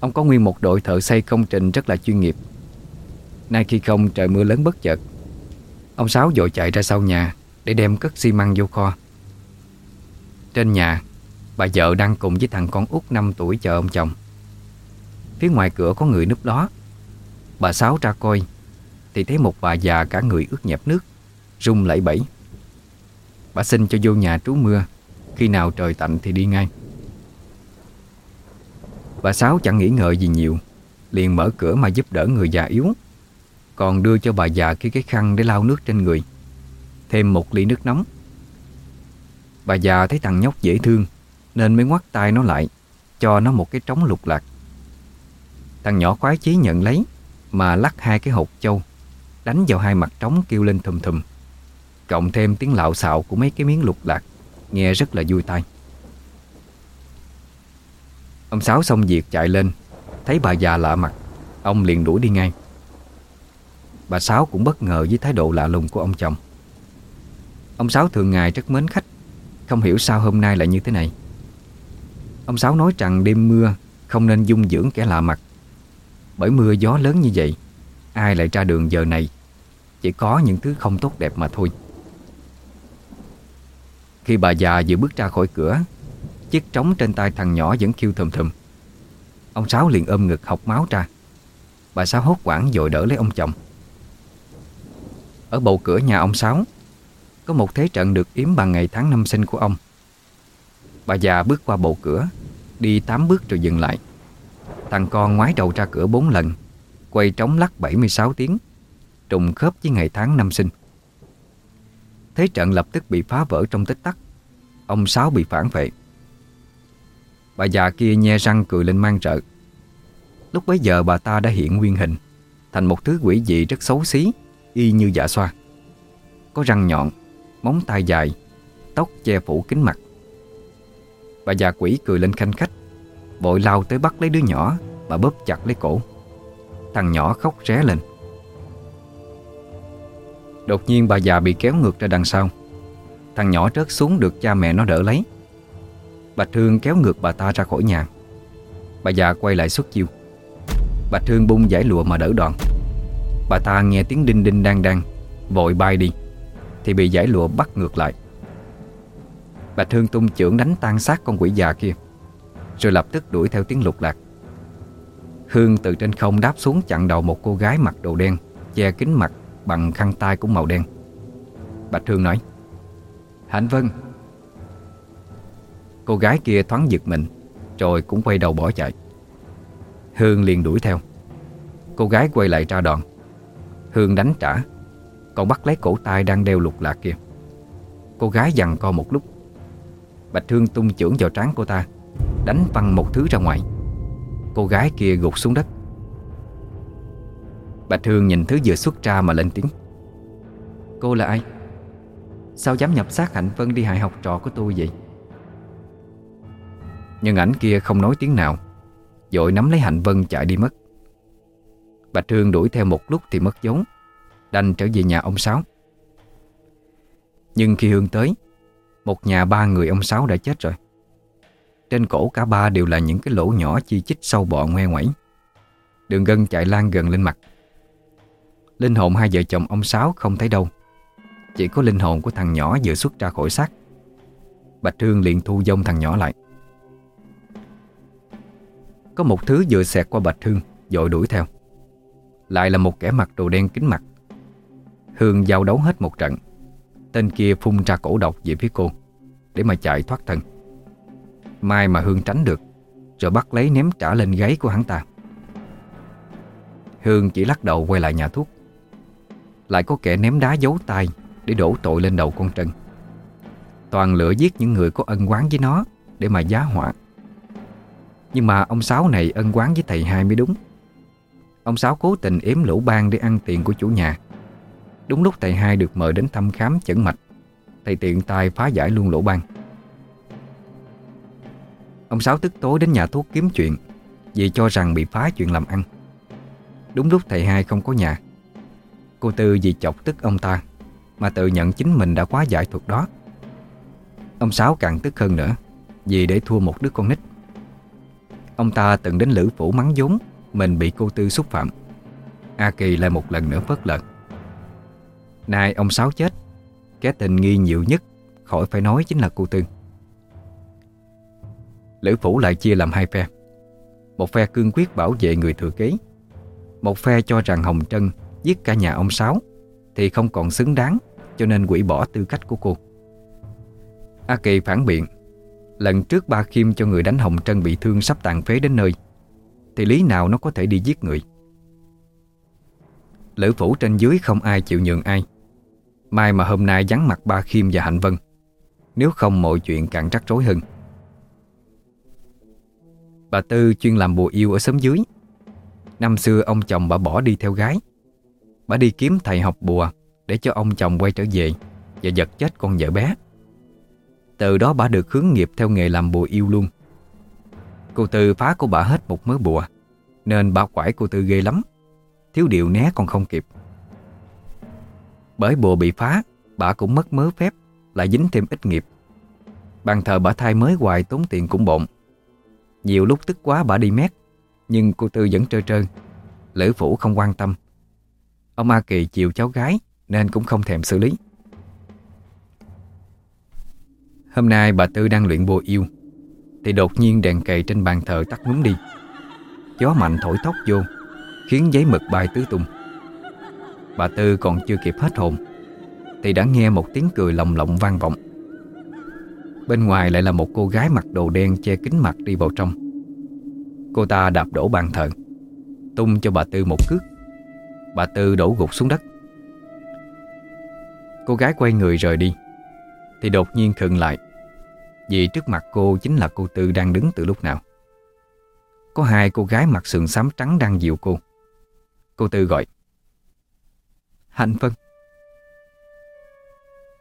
Ông có nguyên một đội thợ xây công trình rất là chuyên nghiệp. Nay khi không, trời mưa lớn bất chợt. Ông Sáu vội chạy ra sau nhà Để đem cất xi măng vô kho. Trên nhà, Bà vợ đang cùng với thằng con út 5 tuổi chờ ông chồng. Phía ngoài cửa có người núp đó. Bà Sáu ra coi, Thì thấy một bà già cả người ướt nhẹp nước, Rung lẩy bẩy. Bà xin cho vô nhà trú mưa. Khi nào trời tạnh thì đi ngay. Bà Sáu chẳng nghĩ ngợi gì nhiều, Liền mở cửa mà giúp đỡ người già yếu. Còn đưa cho bà già cái cái khăn để lau nước trên người, Thêm một ly nước nóng. Bà già thấy thằng nhóc dễ thương, Nên mới ngoắt tay nó lại, Cho nó một cái trống lục lạc. Thằng nhỏ khoái chí nhận lấy, Mà lắc hai cái hột châu, Đánh vào hai mặt trống kêu lên thùm thùm. Cộng thêm tiếng lạo xạo của mấy cái miếng lục lạc. Nghe rất là vui tai. Ông Sáu xong việc chạy lên, Thấy bà già lạ mặt, Ông liền đuổi đi ngay. Bà Sáu cũng bất ngờ với thái độ lạ lùng của ông chồng. Ông Sáu thường ngày rất mến khách, Không hiểu sao hôm nay lại như thế này. Ông Sáu nói rằng đêm mưa Không nên dung dưỡng kẻ lạ mặt. Bởi mưa gió lớn như vậy, Ai lại ra đường giờ này? Chỉ có những thứ không tốt đẹp mà thôi. Khi bà già vừa bước ra khỏi cửa, Chiếc trống trên tay thằng nhỏ vẫn kêu thùm thùm. Ông Sáu liền ôm ngực học máu ra. Bà Sáu hốt quảng dội đỡ lấy ông chồng. Ở bầu cửa nhà ông Sáu, Có một thế trận được yếm bằng ngày tháng năm sinh của ông. Bà già bước qua bầu cửa, Đi tám bước rồi dừng lại. Thằng con ngoái đầu ra cửa bốn lần, Quay trống lắc 76 tiếng, Trùng khớp với ngày tháng năm sinh. Thế trận lập tức bị phá vỡ trong tích tắc. Ông Sáu bị phản vệ. Bà già kia nhe răng cười lên mang trợ. Lúc bấy giờ bà ta đã hiện nguyên hình, Thành một thứ quỷ dị rất xấu xí, Y như dạ xoa. Có răng nhọn, Móng tay dài, Tóc che phủ kính mặt. Bà già quỷ cười lên khanh khách, Vội lao tới bắt lấy đứa nhỏ Mà bóp chặt lấy cổ. Thằng nhỏ khóc ré lên. Đột nhiên bà già bị kéo ngược ra đằng sau. Thằng nhỏ rớt xuống được cha mẹ nó đỡ lấy. Bà Thương kéo ngược bà ta ra khỏi nhà. Bà già quay lại xuất chiêu. Bà Thương bung giải lụa mà đỡ đòn Bà ta nghe tiếng đinh đinh đang đang, Vội bay đi, Thì bị giải lụa bắt ngược lại. Bà Thương tung chưởng đánh tan xác con quỷ già kia, Rồi lập tức đuổi theo tiếng lục lạc. Hương từ trên không đáp xuống chặn đầu một cô gái mặc đồ đen, Che kính mặt bằng khăn tay cũng màu đen. Bạch Hương nói, Hạnh Vân. Cô gái kia thoáng giật mình, Rồi cũng quay đầu bỏ chạy. Hương liền đuổi theo. Cô gái quay lại ra đòn. Hương đánh trả. Còn bắt lấy cổ tay đang đeo lục lạc kia. Cô gái dằn co một lúc. Bạch Hương tung chưởng vào trán cô ta, Đánh văng một thứ ra ngoài. Cô gái kia gục xuống đất. Bạch Hương nhìn thứ vừa xuất ra mà lên tiếng. Cô là ai? Sao dám nhập xác Hạnh Vân đi hại học trò của tôi vậy? Nhưng ảnh kia không nói tiếng nào Dội nắm lấy Hạnh Vân chạy đi mất. Bạch Hương đuổi theo một lúc thì mất dấu, Đành trở về nhà ông Sáu. Nhưng khi Hương tới, Một nhà ba người ông Sáu đã chết rồi. Trên cổ cả ba đều là những cái lỗ nhỏ chi chít sâu bọ ngoe ngoẩy. Đường gân chạy lan gần lên mặt. Linh hồn hai vợ chồng ông Sáu không thấy đâu. Chỉ có linh hồn của thằng nhỏ vừa xuất ra khỏi xác. Bạch Trương liền thu dông thằng nhỏ lại. Có một thứ vừa xẹt qua Bạch Trương Dội đuổi theo. Lại là một kẻ mặc đồ đen kính mặt. Hương giao đấu hết một trận. Tên kia phun ra cổ độc về phía cô, Để mà chạy thoát thân. Mai mà Hương tránh được, Rồi bắt lấy ném trả lên gáy của hắn ta. Hương chỉ lắc đầu quay lại nhà thuốc lại có kẻ ném đá giấu tay Để đổ tội lên đầu con Trân Toàn lựa giết những người có ân quán với nó Để mà giá họa Nhưng mà ông Sáu này ân quán với thầy hai mới đúng. Ông Sáu cố tình ếm lỗ ban để ăn tiền của chủ nhà. Đúng lúc thầy hai được mời đến thăm khám chẩn mạch, Thầy tiện tay phá giải luôn lỗ ban. Ông Sáu tức tối đến nhà thuốc kiếm chuyện Vì cho rằng bị phá chuyện làm ăn. Đúng lúc thầy hai không có nhà Cô Tư vì chọc tức ông ta Mà tự nhận chính mình đã quá giải thuật đó. Ông Sáu càng tức hơn nữa, Vì để thua một đứa con nít. Ông ta từng đến lữ phủ mắng vốn Mình bị cô Tư xúc phạm. A Kỳ lại một lần nữa phớt lợn Nay ông Sáu chết, Cái tình nghi nhiều nhất Khỏi phải nói chính là cô Tư. Lữ phủ lại chia làm hai phe. Một phe cương quyết bảo vệ người thừa kế, Một phe cho rằng Hồng Trân Giết cả nhà ông Sáu, Thì không còn xứng đáng, Cho nên quỷ bỏ tư cách của cô. A Kỳ phản biện, Lần trước ba Khiêm cho người đánh Hồng Trân bị thương sắp tàn phế đến nơi, Thì lý nào nó có thể đi giết người? Lữ phủ trên dưới không ai chịu nhường ai. Mai mà hôm nay vắng mặt ba Khiêm và Hạnh Vân, Nếu không mọi chuyện càng rắc rối hơn. Bà Tư chuyên làm bùa yêu ở xóm dưới. Năm xưa ông chồng bà bỏ đi theo gái. Bà đi kiếm thầy học bùa Để cho ông chồng quay trở về Và giật chết con vợ bé. Từ đó bà được hướng nghiệp theo nghề làm bùa yêu luôn. Cô Tư phá của bà hết một mớ bùa, Nên bà quải cô Tư ghê lắm. Thiếu điều né còn không kịp. Bởi bùa bị phá, Bà cũng mất mớ phép, Lại dính thêm ít nghiệp. Bàn thờ bà thay mới hoài tốn tiền cũng bộn. Nhiều lúc tức quá bà đi mét, Nhưng cô Tư vẫn trơ trơn Lữ phủ không quan tâm. Ông A Kỳ chiều cháu gái, Nên cũng không thèm xử lý. Hôm nay bà Tư đang luyện bùa yêu, Thì đột nhiên đèn cầy trên bàn thờ tắt ngúm đi. Gió mạnh thổi tóc vô, Khiến giấy mực bay tứ tung. Bà Tư còn chưa kịp hết hồn, Thì đã nghe một tiếng cười lồng lộng vang vọng. Bên ngoài lại là một cô gái mặc đồ đen che kính mặt đi vào trong. Cô ta đạp đổ bàn thờ, Tung cho bà Tư một cước. Bà Tư đổ gục xuống đất. Cô gái quay người rời đi, Thì đột nhiên khựng lại, Vì trước mặt cô chính là cô Tư đang đứng từ lúc nào. Có hai cô gái mặc sườn xám trắng đang dịu cô. Cô Tư gọi, Hạnh Phân.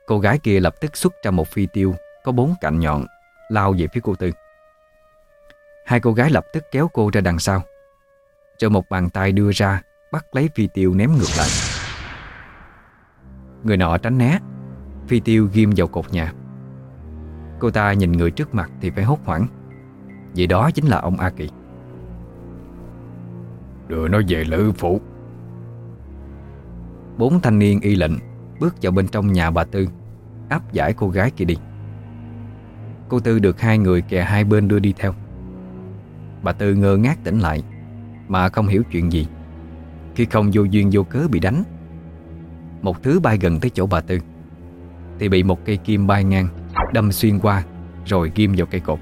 Cô gái kia lập tức xuất ra một phi tiêu, Có bốn cạnh nhọn, Lao về phía cô Tư. Hai cô gái lập tức kéo cô ra đằng sau Rồi một bàn tay đưa ra Bắt lấy phi tiêu ném ngược lại. Người nọ tránh né Phi tiêu ghim vào cột nhà. Cô ta nhìn người trước mặt thì phải hốt hoảng. Vì đó chính là ông A Kỳ. Đưa nó về lữ phủ. Bốn thanh niên y lệnh Bước vào bên trong nhà bà Tư Áp giải cô gái kia đi. Cô Tư được hai người kè hai bên đưa đi theo. Bà Tư ngơ ngác tỉnh lại Mà không hiểu chuyện gì khi không vô duyên vô cớ bị đánh. Một thứ bay gần tới chỗ bà Tư, Thì bị một cây kim bay ngang, Đâm xuyên qua, Rồi ghim vào cây cột.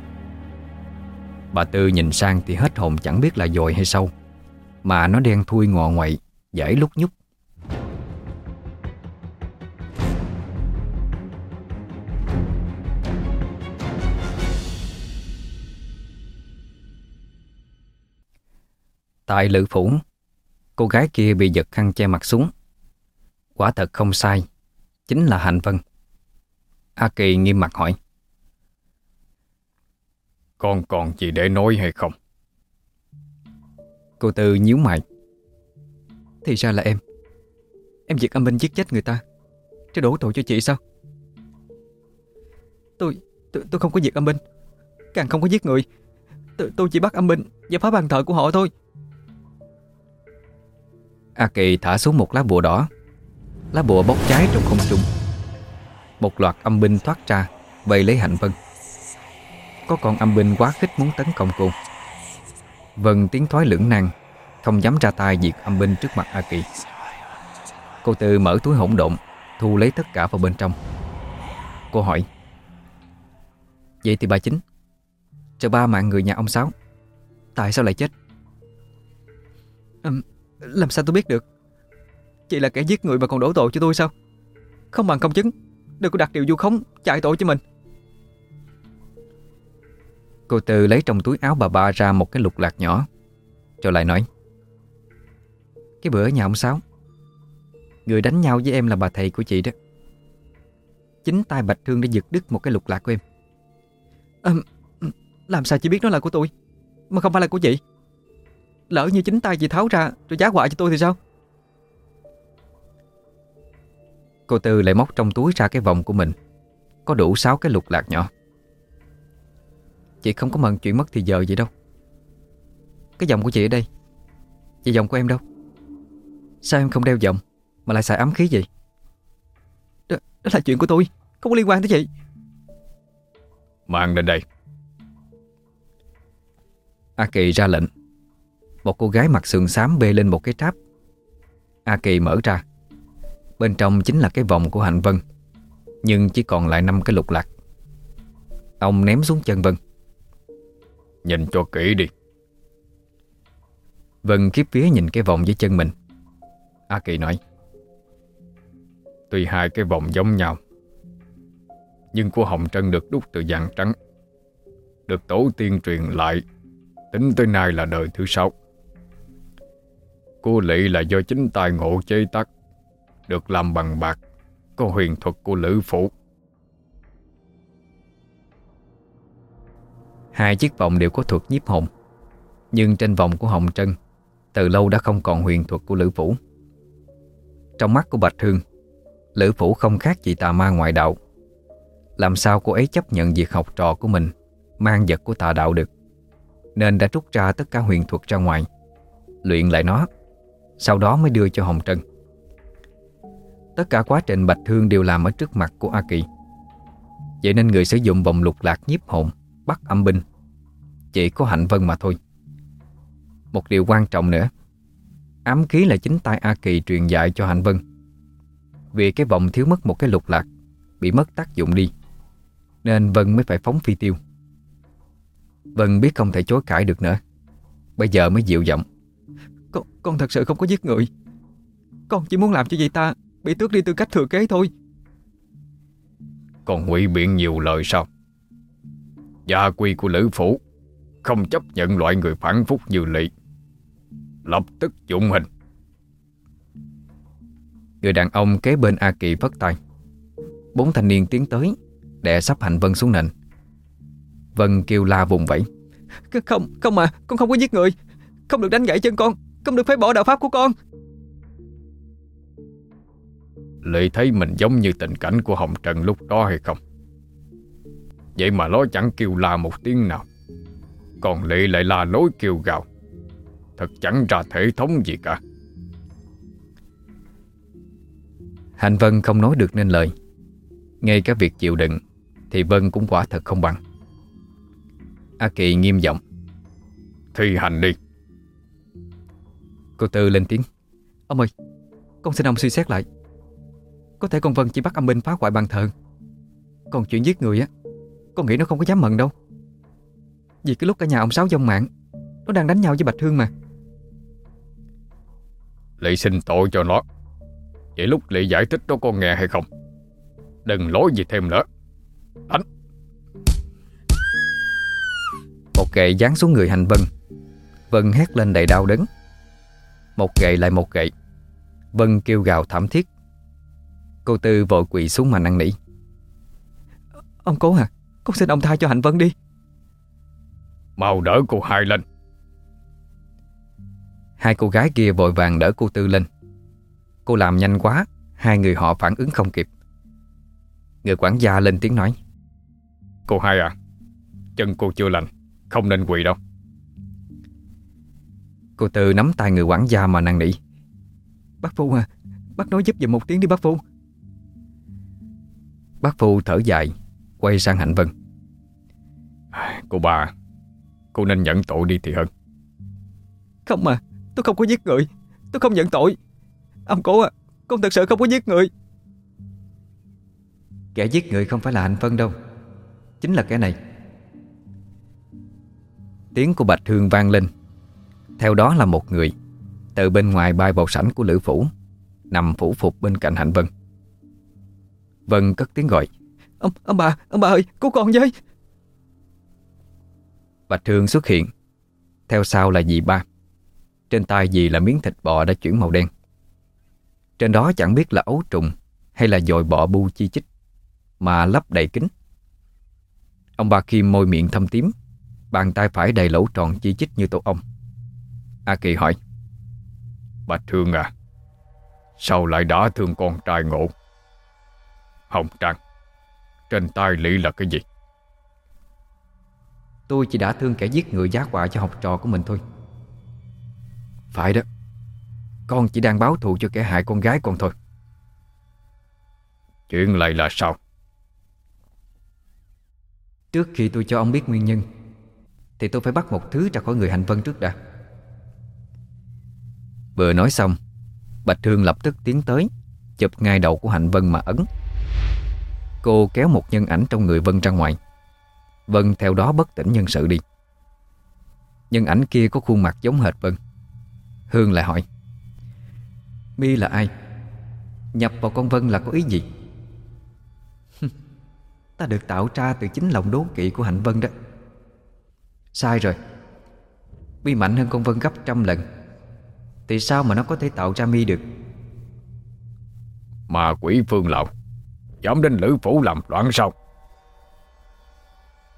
Bà Tư nhìn sang thì hết hồn chẳng biết là dồi hay sâu, Mà nó đen thui ngọ ngoậy Dễ lúc nhúc. Tại lữ phủ Cô gái kia bị giật khăn che mặt xuống. Quả thật không sai Chính là Hạnh Vân. A Kỳ nghiêm mặt hỏi. Con còn gì để nói hay không? Cô Tư nhíu mày. Thì ra là em. Em giết âm binh giết chết người ta. Chứ đổ tội cho chị sao? Tôi tôi, tôi không có giết âm binh. Càng không có giết người. Tôi, tôi chỉ bắt âm binh Và phá bàn thờ của họ thôi A Kỳ thả xuống một lá bùa đỏ. Lá bùa bốc cháy trong không trung. Một loạt âm binh thoát ra Vây lấy Hạnh Vân. Có con âm binh quá khích muốn tấn công cô. Vân tiếng thoái lưỡng nan Không dám ra tay diệt âm binh trước mặt A Kỳ Cô Tư mở túi hỗn độn Thu lấy tất cả vào bên trong. Cô hỏi Vậy thì bà chính Cho ba mạng người nhà ông Sáu Tại sao lại chết? Um, làm sao tôi biết được? Chị là kẻ giết người mà còn đổ tội cho tôi sao? Không bằng công chứng. Đừng có đặt điều vu khống chạy tội cho mình. Cô Tư lấy trong túi áo bà ba ra một cái lục lạc nhỏ Rồi lại nói Cái bữa ở nhà ông Sáu Người đánh nhau với em là bà thầy của chị đó. Chính tay Bạch Thương đã giật đứt một cái lục lạc của em. À, Làm sao chị biết nó là của tôi Mà không phải là của chị Lỡ như chính tay chị tháo ra Rồi giá họa cho tôi thì sao? Cô Tư lại móc trong túi ra cái vòng của mình. Có đủ 6 cái lục lạc nhỏ. Chị không có mần chuyện mất thì giờ vậy đâu. Cái vòng của chị ở đây. Vậy vòng của em đâu? Sao em không đeo vòng Mà lại xài ấm khí vậy? Đó, đó là chuyện của tôi Không có liên quan tới chị. Mang lên đây. A Kỳ ra lệnh Một cô gái mặc sườn xám bê lên một cái tráp. A Kỳ mở ra. Bên trong chính là cái vòng của Hạnh Vân Nhưng chỉ còn lại năm cái lục lạc. Ông ném xuống chân Vân. Nhìn cho kỹ đi. Vân kiếp vía nhìn cái vòng dưới chân mình. A Kỳ nói Tuy hai cái vòng giống nhau Nhưng của Hồng Trân được đúc từ vàng trắng Được tổ tiên truyền lại Tính tới nay là đời thứ sáu Cô Lị là do chính tài ngộ chế tác, Được làm bằng bạc, Có huyền thuật của Lữ Phủ. Hai chiếc vòng đều có thuật nhiếp hồn, Nhưng trên vòng của Hồng Trân, Từ lâu đã không còn huyền thuật của Lữ Phủ. Trong mắt của Bạch Hương, Lữ Phủ không khác gì tà ma ngoại đạo. Làm sao cô ấy chấp nhận việc học trò của mình, Mang vật của tà đạo được? Nên đã rút ra tất cả huyền thuật ra ngoài, Luyện lại nó. Sau đó mới đưa cho Hồng Trân. Tất cả quá trình Bạch Hương đều làm ở trước mặt của A Kỳ Vậy nên người sử dụng vòng lục lạc nhiếp hồn, Bắt âm binh. Chỉ có Hạnh Vân mà thôi. Một điều quan trọng nữa, Ám khí là chính tay A Kỳ truyền dạy cho Hạnh Vân. Vì cái vòng thiếu mất một cái lục lạc, Bị mất tác dụng đi, Nên Vân mới phải phóng phi tiêu. Vân biết không thể chối cãi được nữa, Bây giờ mới dịu giọng. Con, con thật sự không có giết người. Con chỉ muốn làm cho vậy ta Bị tước đi tư cách thừa kế thôi. Còn ngụy biện nhiều lời sao? Gia quy của Lữ Phủ Không chấp nhận loại người phản phúc như lị. Lập tức dụng hình. Người đàn ông kế bên A Kỳ phất tay. Bốn thanh niên tiến tới Đè sắp Hạnh Vân xuống nền. Vân kêu la vùng vẫy. Không, không mà, con không có giết người. Không được đánh gãy chân con Không được phế bỏ đạo pháp của con. Lệ thấy mình giống như tình cảnh của Hồng Trần lúc đó hay không? Vậy mà nó chẳng kêu la một tiếng nào. Còn Lệ lại la lối kêu gào. Thật chẳng ra thể thống gì cả. Hành Vân không nói được nên lời. Ngay cả việc chịu đựng Thì Vân cũng quả thật không bằng. A Kỳ nghiêm giọng. Thi hành đi Cô Tư lên tiếng. Ông ơi Con xin ông suy xét lại. Có thể con Vân chỉ bắt âm binh phá hoại bàn thờ. Còn chuyện giết người á Con nghĩ nó không có dám mận đâu. Vì cái lúc cả nhà ông Sáu dông mạng Nó đang đánh nhau với Bạch Hương mà. Lệ xin tội cho nó. Vậy lúc Lệ giải thích đó con nghe hay không? Đừng lối gì thêm nữa. Đánh. Một gậy giáng xuống người hành Vân. Vân hét lên đầy đau đớn Một gậy lại một gậy. Vân kêu gào thảm thiết. Cô Tư vội quỳ xuống mà năn nỉ. Ông cố hả? Con xin ông tha cho Hạnh Vân đi. Mau đỡ cô hai lên. Hai cô gái kia vội vàng đỡ cô Tư lên. Cô làm nhanh quá Hai người họ phản ứng không kịp. Người quản gia lên tiếng nói. Cô hai à Chân cô chưa lành Không nên quỳ đâu Cô Tư nắm tay người quản gia mà năn nỉ. Bác Phu à Bác nói giúp giùm một tiếng đi bác Phu. Bác Phu thở dài Quay sang Hạnh Vân. Cô bà Cô nên nhận tội đi thì hơn. Không mà Tôi không có giết người Tôi không nhận tội. Ông cố à Con thật sự không có giết người. Kẻ giết người không phải là Hạnh Vân đâu Chính là cái này. Tiếng của Bạch Hương vang lên theo đó là một người. Từ bên ngoài bay vào sảnh của Lữ Phủ Nằm phủ phục bên cạnh Hạnh Vân. Vân cất tiếng gọi Ông, ông bà, ông bà ơi, cứu con với. Bạch Hương xuất hiện. Theo sau là dì ba. Trên tay dì là miếng thịt bò đã chuyển màu đen. Trên đó chẳng biết là ấu trùng Hay là dồi bọ bu chi chích Mà lấp đầy kính. Ông bà Kim môi miệng thâm tím Bàn tay phải đầy lỗ tròn chi chích như tổ ong. A Kỳ hỏi. Bạch Hương à Sao lại đã thương con trai ngộ? Hồng Trang Trên tay Lý là cái gì? Tôi chỉ đã thương kẻ giết người giá họa cho học trò của mình thôi. Phải đó Con chỉ đang báo thù cho kẻ hại con gái con thôi. Chuyện này là sao? Trước khi tôi cho ông biết nguyên nhân Thì tôi phải bắt một thứ ra khỏi người hành vân trước đã Vừa nói xong, Bạch Thương lập tức tiến tới, Chụp ngay đầu của Hạnh Vân mà ấn. Cô kéo một nhân ảnh trong người Vân ra ngoài. Vân theo đó bất tỉnh nhân sự đi. Nhân ảnh kia có khuôn mặt giống hệt Vân. Hương lại hỏi, Mi là ai? Nhập vào con Vân là có ý gì? Ta được tạo ra từ chính lòng đố kỵ của Hạnh Vân đó. Sai rồi. Mi mạnh hơn con Vân gấp trăm lần. Thì sao mà nó có thể tạo ra Mi được? Mà quỷ phương lậu Dám đến Lữ Phủ làm loạn sao?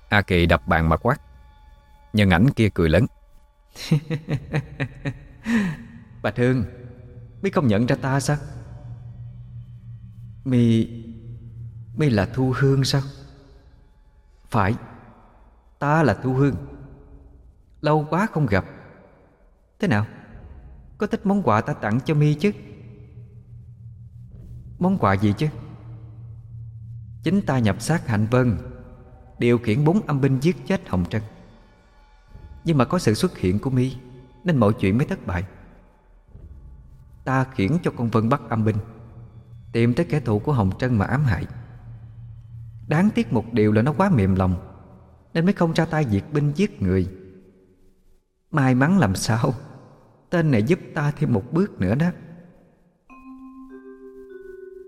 A Kỳ đập bàn mà quát. Nhân ảnh kia cười lớn. Bạch Hương Mi không nhận ra ta sao? Mi Mi là Thu Hương sao? Phải Ta là Thu Hương. Lâu quá không gặp. Thế nào có thích món quà ta tặng cho Mi chứ? Món quà gì chứ? Chính ta nhập xác Hạnh Vân, Điều khiển bốn âm binh giết chết Hồng Trân. Nhưng mà có sự xuất hiện của mi Nên mọi chuyện mới thất bại. Ta khiển cho con Vân bắt âm binh, Tìm tới kẻ thù của Hồng Trân mà ám hại. Đáng tiếc một điều là nó quá mềm lòng, Nên mới không ra tay diệt binh giết người. May mắn làm sao? Tên này giúp ta thêm một bước nữa đó.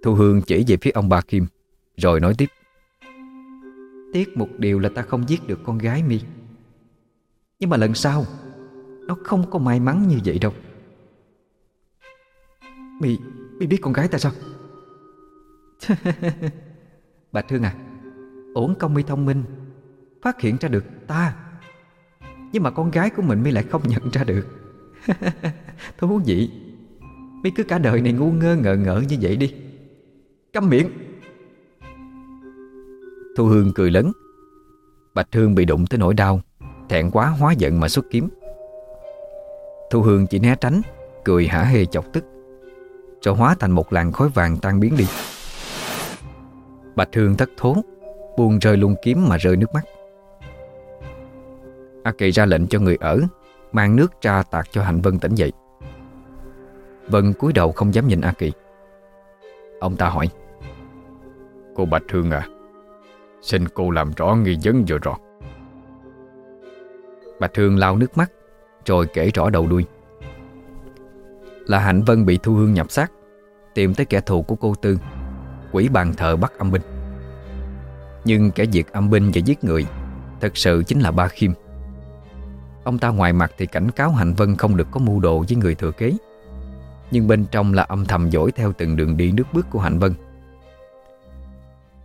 Thu Hương chỉ về phía ông bà Kim Rồi nói tiếp. Tiếc một điều là ta không giết được con gái mi. Nhưng mà lần sau Nó không có may mắn như vậy đâu. Mi, mi biết con gái ta sao? Bà Thương à Ổn công mi thông minh Phát hiện ra được ta. Nhưng mà con gái của mình mi lại không nhận ra được. Thú vị. Mi cứ cả đời này ngu ngơ ngờ ngợ như vậy đi. Câm miệng. Thu Hương cười lớn. Bạch Hương bị đụng tới nỗi đau, Thẹn quá hóa giận mà xuất kiếm. Thu Hương chỉ né tránh, Cười hả hê chọc tức. Rồi hóa thành một làn khói vàng tan biến đi. Bạch Hương thất thố, Buông rơi luôn kiếm mà rơi nước mắt. A Kỳ ra lệnh cho người ở. Mang nước ra tạt cho Hạnh Vân tỉnh dậy. Vân cúi đầu không dám nhìn A Kỳ. Ông ta hỏi Cô Bạch Hương à Xin cô làm rõ nghi vấn vừa rồi. Bạch Hương lau nước mắt Rồi kể rõ đầu đuôi. Là Hạnh Vân bị Thu Hương nhập xác Tìm tới kẻ thù của cô Tư Quỷ bàn thờ bắt âm binh. Nhưng kẻ diệt âm binh và giết người Thật sự chính là Ba Khiêm Ông ta ngoài mặt thì cảnh cáo Hạnh Vân không được có mưu đồ với người thừa kế. Nhưng bên trong là âm thầm dỗi theo từng đường đi nước bước của Hạnh Vân.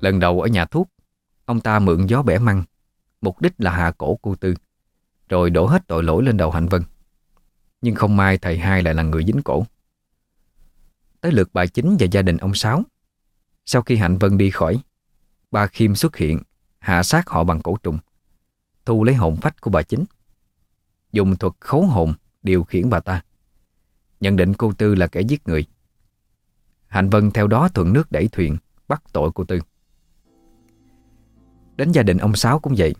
Lần đầu ở nhà thuốc, Ông ta mượn gió bẻ măng, Mục đích là hạ cổ cô Tư, Rồi đổ hết tội lỗi lên đầu Hạnh Vân. Nhưng không may thầy hai lại là người dính cổ. Tới lượt bà Chính và gia đình ông Sáu, Sau khi Hạnh Vân đi khỏi, Bà Khiêm xuất hiện, Hạ sát họ bằng cổ trùng, Thu lấy hồn phách của bà Chính. Dùng thuật khấu hồn Điều khiển bà ta. Nhận định cô Tư là kẻ giết người. Hạnh Vân theo đó thuận nước đẩy thuyền, Bắt tội cô Tư. Đến gia đình ông Sáu cũng vậy.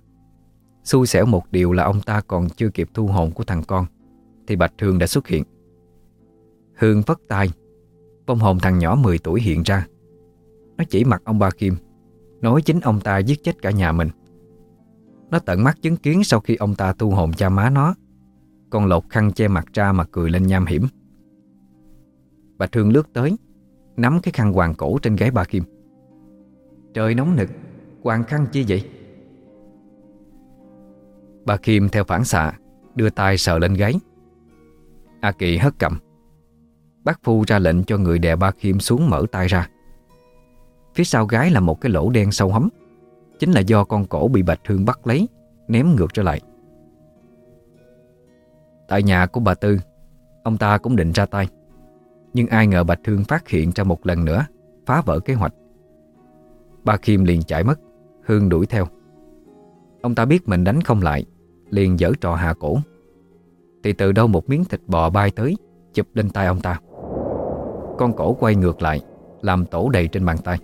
Xui xẻo một điều là ông ta còn chưa kịp thu hồn của thằng con, Thì Bạch Hương đã xuất hiện. Hương vất tay, Vong hồn thằng nhỏ 10 tuổi hiện ra. Nó chỉ mặt ông ba Kim, Nói chính ông ta giết chết cả nhà mình. Nó tận mắt chứng kiến sau khi ông ta thu hồn cha má nó con lột khăn che mặt ra mà cười lên nham hiểm. Bà thương lướt tới, Nắm cái khăn hoàng cổ trên gáy ba Kim. Trời nóng nực, Hoàng khăn chi vậy? Bà Kim theo phản xạ, Đưa tay sờ lên gáy. A Kỳ hất cầm. Bác Phu ra lệnh cho người đè ba Kim xuống mở tay ra. Phía sau gái là một cái lỗ đen sâu hấm. Chính là do con cổ bị Bạch thương bắt lấy, Ném ngược trở lại. Tại nhà của bà Tư. Ông ta cũng định ra tay. Nhưng ai ngờ Bạch Thương phát hiện ra một lần nữa, Phá vỡ kế hoạch. Ba Kim liền chạy mất, Hương đuổi theo. Ông ta biết mình đánh không lại, Liền dở trò hạ cổ. Thì từ đâu một miếng thịt bò bay tới, Chụp lên tay ông ta. Con cổ quay ngược lại, Làm tổ đầy trên bàn tay.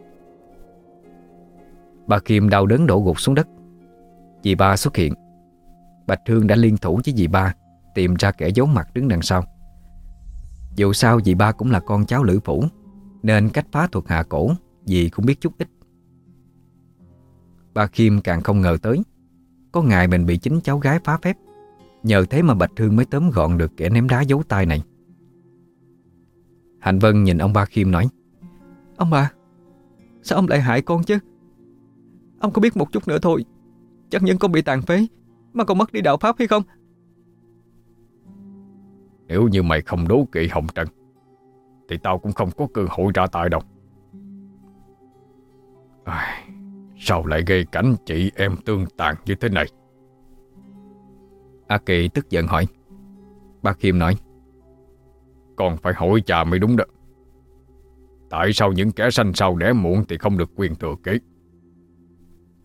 Bà Kim đau đớn đổ gục xuống đất. Dì ba xuất hiện. Bạch Hương đã liên thủ với dì ba Tìm ra kẻ giấu mặt đứng đằng sau. Dù sao dì ba cũng là con cháu lữ phủ, Nên cách phá thuật hạ cổ Dì cũng biết chút ít. Bà Kim càng không ngờ tới, Có ngày mình bị chính cháu gái phá phép, Nhờ thế mà Bạch Hương mới tóm gọn được kẻ ném đá giấu tay này. Hạnh Vân nhìn ông ba khiêm nói, Ông bà, Sao ông lại hại con chứ? Ông có biết một chút nữa thôi, Chắc nhân con bị tàn phế Mà còn mất đi đạo pháp hay không? Nếu như mày không đố kỵ Hồng Trần Thì tao cũng không có cơ hội ra tay đâu. À, Sao lại gây cảnh chị em tương tàn như thế này? A Kỳ tức giận hỏi. Bác Khiêm nói. Còn phải hỏi cha mới đúng đó. Tại sao những kẻ sanh sau đẻ muộn Thì không được quyền thừa kế?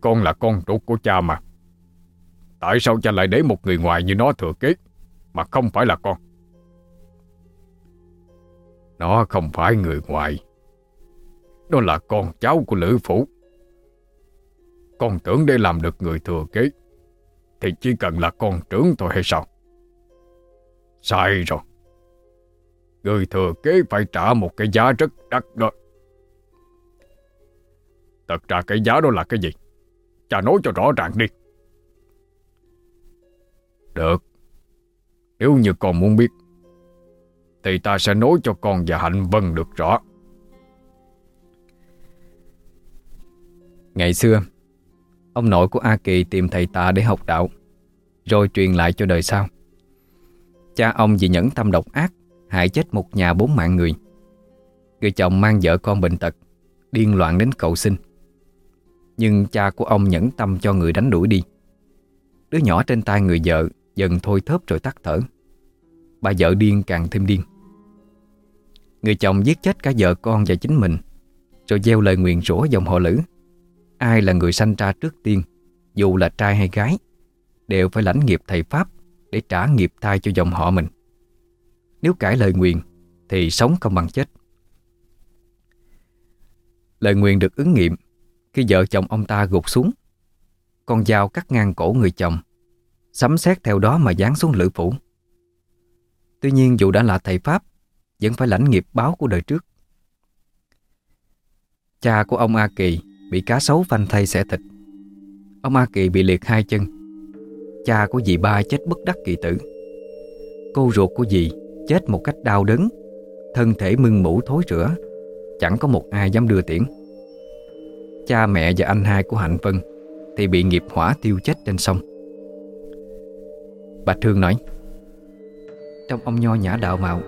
Con là con ruột của cha mà. Tại sao cha lại để một người ngoài như nó thừa kế Mà không phải là con nó không phải người ngoài. Đó là con cháu của Lữ Phủ. Con tưởng để làm được người thừa kế, Thì chỉ cần là con trưởng thôi hay sao? Sai rồi. Người thừa kế phải trả một cái giá rất đắt đó. Thật ra cái giá đó là cái gì? Cha nói cho rõ ràng đi. Được. Nếu như con muốn biết thì ta sẽ nói cho con và Hạnh Vân được rõ. Ngày xưa, Ông nội của A Kỳ tìm thầy ta để học đạo, Rồi truyền lại cho đời sau. Cha ông vì nhẫn tâm độc ác, Hại chết một nhà bốn mạng người. Người chồng mang vợ con bệnh tật, Điên loạn đến cầu sinh Nhưng cha của ông nhẫn tâm cho người đánh đuổi đi. Đứa nhỏ trên tay người vợ Dần thôi thớp rồi tắt thở. Bà vợ điên càng thêm điên. Người chồng giết chết cả vợ con và chính mình, Rồi gieo lời nguyện rủa dòng họ lữ. Ai là người sanh ra trước tiên, Dù là trai hay gái, Đều phải lãnh nghiệp thầy Pháp Để trả nghiệp thai cho dòng họ mình. Nếu cãi lời nguyện Thì sống không bằng chết. Lời nguyện được ứng nghiệm Khi vợ chồng ông ta gục xuống. Con dao cắt ngang cổ người chồng, Sấm xét theo đó mà giáng xuống lữ phủ. Tuy nhiên dù đã là thầy Pháp vẫn phải lãnh nghiệp báo của đời trước. Cha của ông A Kỳ Bị cá sấu phanh thay xẻ thịt. Ông A Kỳ bị liệt hai chân. Cha của dì ba chết bất đắc kỳ tử. Cô ruột của dì chết một cách đau đớn, Thân thể mưng mũ thối rữa Chẳng có một ai dám đưa tiễn. Cha mẹ và anh hai của Hạnh Vân Thì bị nghiệp hỏa tiêu chết trên sông. Bà Thương nói, Trong ông nho nhã đạo mạo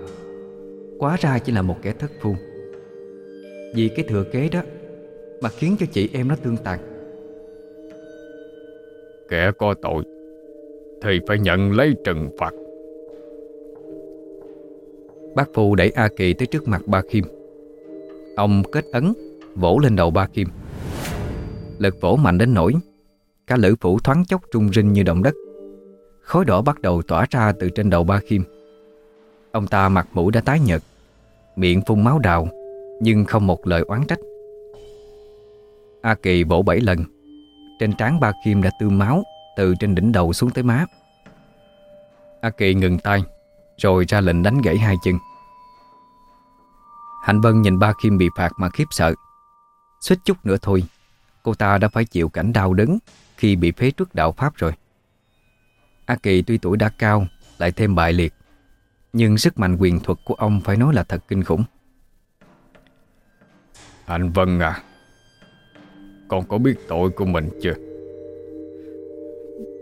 Quá ra chỉ là một kẻ thất phu. Vì cái thừa kế đó Mà khiến cho chị em nó tương tàn. Kẻ có tội Thì phải nhận lấy trừng phạt. Bác Phu đẩy A Kỳ tới trước mặt Ba Khiêm Ông kết ấn Vỗ lên đầu Ba Khiêm Lực vỗ mạnh đến nỗi Cả lữ phủ thoáng chốc trung rinh như động đất. Khói đỏ bắt đầu tỏa ra từ trên đầu Ba Khiêm Ông ta mặt mũi đã tái nhợt Miệng phun máu đào, Nhưng không một lời oán trách. A Kỳ vỗ bảy lần. Trên trán Ba Kim đã tươm máu, Từ trên đỉnh đầu xuống tới má. A Kỳ ngừng tay, Rồi ra lệnh đánh gãy hai chân. Hạnh Vân nhìn ba Kim bị phạt mà khiếp sợ. Suýt chút nữa thôi, Cô ta đã phải chịu cảnh đau đớn Khi bị phế trước đạo Pháp rồi. A Kỳ tuy tuổi đã cao, Lại thêm bại liệt nhưng sức mạnh quyền thuật của ông phải nói là thật kinh khủng. Hạnh Vân à Con có biết tội của mình chưa?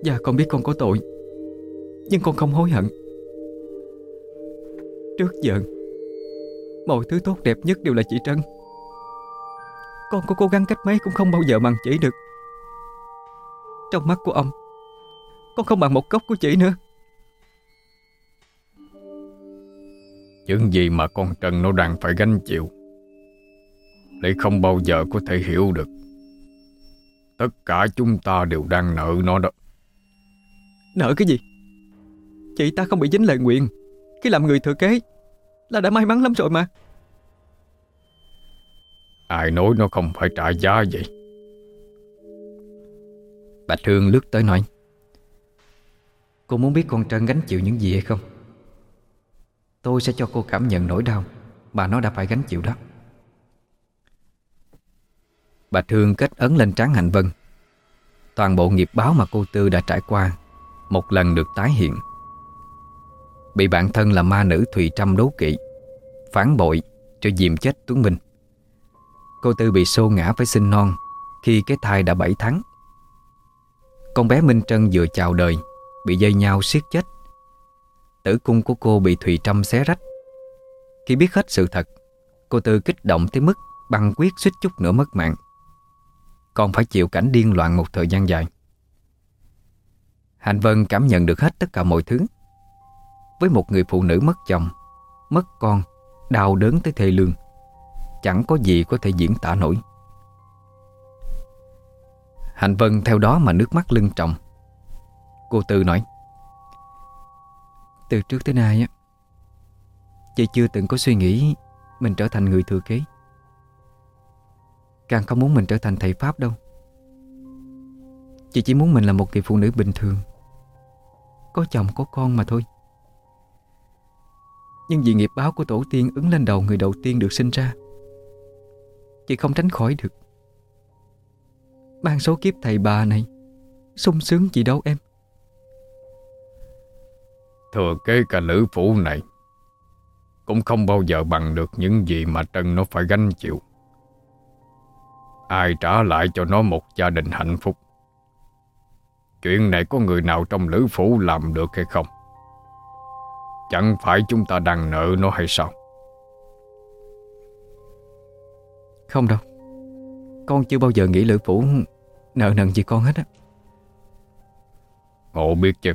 Dạ con biết con có tội Nhưng con không hối hận. Trước giờ Mọi thứ tốt đẹp nhất đều là chị Trân. Con có cố gắng cách mấy cũng không bao giờ bằng chỉ được. Trong mắt của ông Con không bằng một cốc của chị nữa Những gì mà con Trần nó đang phải gánh chịu Để không bao giờ có thể hiểu được. Tất cả chúng ta đều đang nợ nó đó. Nợ cái gì? Chị ta không bị dính lời nguyện. Khi làm người thừa kế Là đã may mắn lắm rồi mà. Ai nói nó không phải trả giá vậy? Bạch Hương lướt tới nói Cô muốn biết con Trân gánh chịu những gì hay không? Tôi sẽ cho cô cảm nhận nỗi đau. Mà nó đã phải gánh chịu đó. Bà Thương kết ấn lên trán Hạnh Vân. Toàn bộ nghiệp báo mà cô Tư đã trải qua Một lần được tái hiện. Bị bạn thân là ma nữ Thùy Trâm đố kỵ, Phản bội cho dìm chết Tuấn Minh. Cô Tư bị xô ngã phải sinh non Khi cái thai đã 7 tháng. Con bé Minh Trân vừa chào đời, Bị dây nhau siết chết. Tử cung của cô bị Thùy Trâm xé rách. Khi biết hết sự thật, Cô Tư kích động tới mức Băng quyết suýt chút nữa mất mạng. Còn phải chịu cảnh điên loạn một thời gian dài. Hành Vân cảm nhận được hết tất cả mọi thứ. Với một người phụ nữ mất chồng, Mất con, Đau đớn tới thê lương, Chẳng có gì có thể diễn tả nổi. Hạnh Vân theo đó mà nước mắt lưng trọng. Cô Tư nói từ trước tới nay á, Chị chưa từng có suy nghĩ Mình trở thành người thừa kế. Càng không muốn mình trở thành thầy Pháp đâu. Chị chỉ muốn mình là một người phụ nữ bình thường, Có chồng, có con mà thôi. Nhưng vì nghiệp báo của tổ tiên ứng lên đầu người đầu tiên được sinh ra, Chị không tránh khỏi được. Mang số kiếp thầy bà này sung sướng gì đâu em. Thừa kế cả lữ phủ này. Cũng không bao giờ bằng được những gì mà Trân nó phải gánh chịu. Ai trả lại cho nó một gia đình hạnh phúc? Chuyện này có người nào trong lữ phủ làm được hay không? Chẳng phải chúng ta đang nợ nó hay sao? Không đâu. Con chưa bao giờ nghĩ lữ phủ nợ nần gì con hết á. Ngộ biết chứ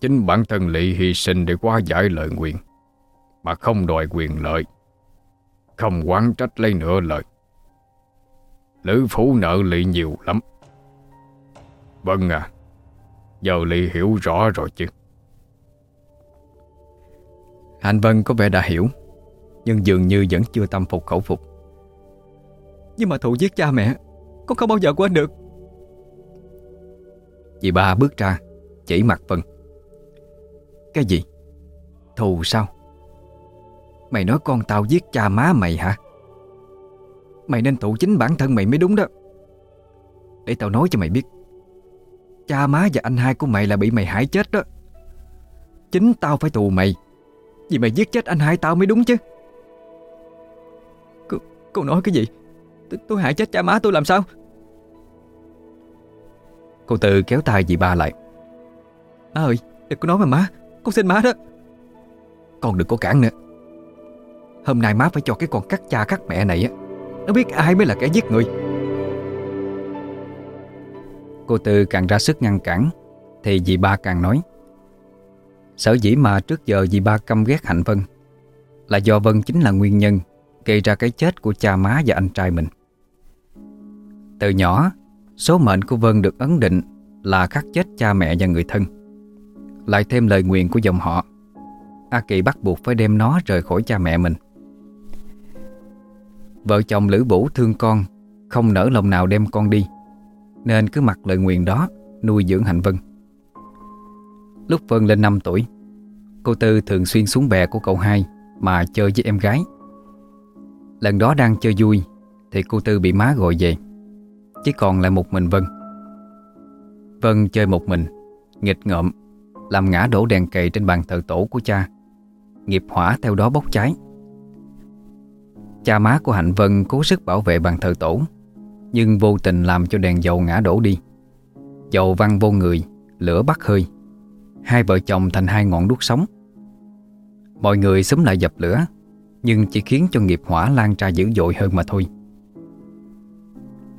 Chính bản thân Lị hy sinh để quá giải lời nguyện Mà không đòi quyền lợi Không quán trách lấy nửa lời. Lữ phủ nợ Lị nhiều lắm. Vâng à Giờ Lị hiểu rõ rồi chứ. Anh Vân có vẻ đã hiểu Nhưng dường như vẫn chưa tâm phục khẩu phục. Nhưng mà thù giết cha mẹ Con không bao giờ quên được. Dì ba bước ra Chỉ mặt Vân cái gì? Thù sao? Mày nói con tao giết cha má mày hả? Mày nên thụ chính bản thân mày mới đúng đó. Để tao nói cho mày biết. Cha má và anh hai của mày là bị mày hại chết đó. Chính tao phải tù mày. Vì mày giết chết anh hai tao mới đúng chứ. Cô, cô nói cái gì? T Tôi hại chết cha má tôi làm sao? Cô Tư kéo tay dì ba lại. Má ơi đừng có nói mà má. Con xin má đó. Con đừng có cản nữa. Hôm nay má phải cho cái con cắt cha cắt mẹ này á. Nó biết ai mới là kẻ giết người. Cô Tư càng ra sức ngăn cản, Thì dì ba càng nói, Sở dĩ mà trước giờ dì ba căm ghét Hạnh Vân, Là do Vân chính là nguyên nhân Gây ra cái chết của cha má và anh trai mình. Từ nhỏ, Số mệnh của Vân được ấn định Là khắc chết cha mẹ và người thân. Lại thêm lời nguyện của dòng họ. A Kỳ bắt buộc phải đem nó rời khỏi cha mẹ mình. Vợ chồng Lữ Bủ thương con, Không nỡ lòng nào đem con đi, Nên cứ mặc lời nguyện đó Nuôi dưỡng Hạnh Vân. Lúc Vân lên 5 tuổi, Cô Tư thường xuyên xuống bè của cậu hai Mà chơi với em gái. Lần đó đang chơi vui Thì cô Tư bị má gọi về Chỉ còn lại một mình Vân. Vân chơi một mình, Nghịch ngợm. Làm ngã đổ đèn cầy trên bàn thờ tổ của cha. Nghiệp hỏa theo đó bốc cháy. Cha má của Hạnh Vân cố sức bảo vệ bàn thờ tổ, Nhưng vô tình làm cho đèn dầu ngã đổ đi. Dầu văng vô người, Lửa bắt hơi. Hai vợ chồng thành hai ngọn đuốc sống Mọi người xúm lại dập lửa, Nhưng chỉ khiến cho nghiệp hỏa lan ra dữ dội hơn mà thôi.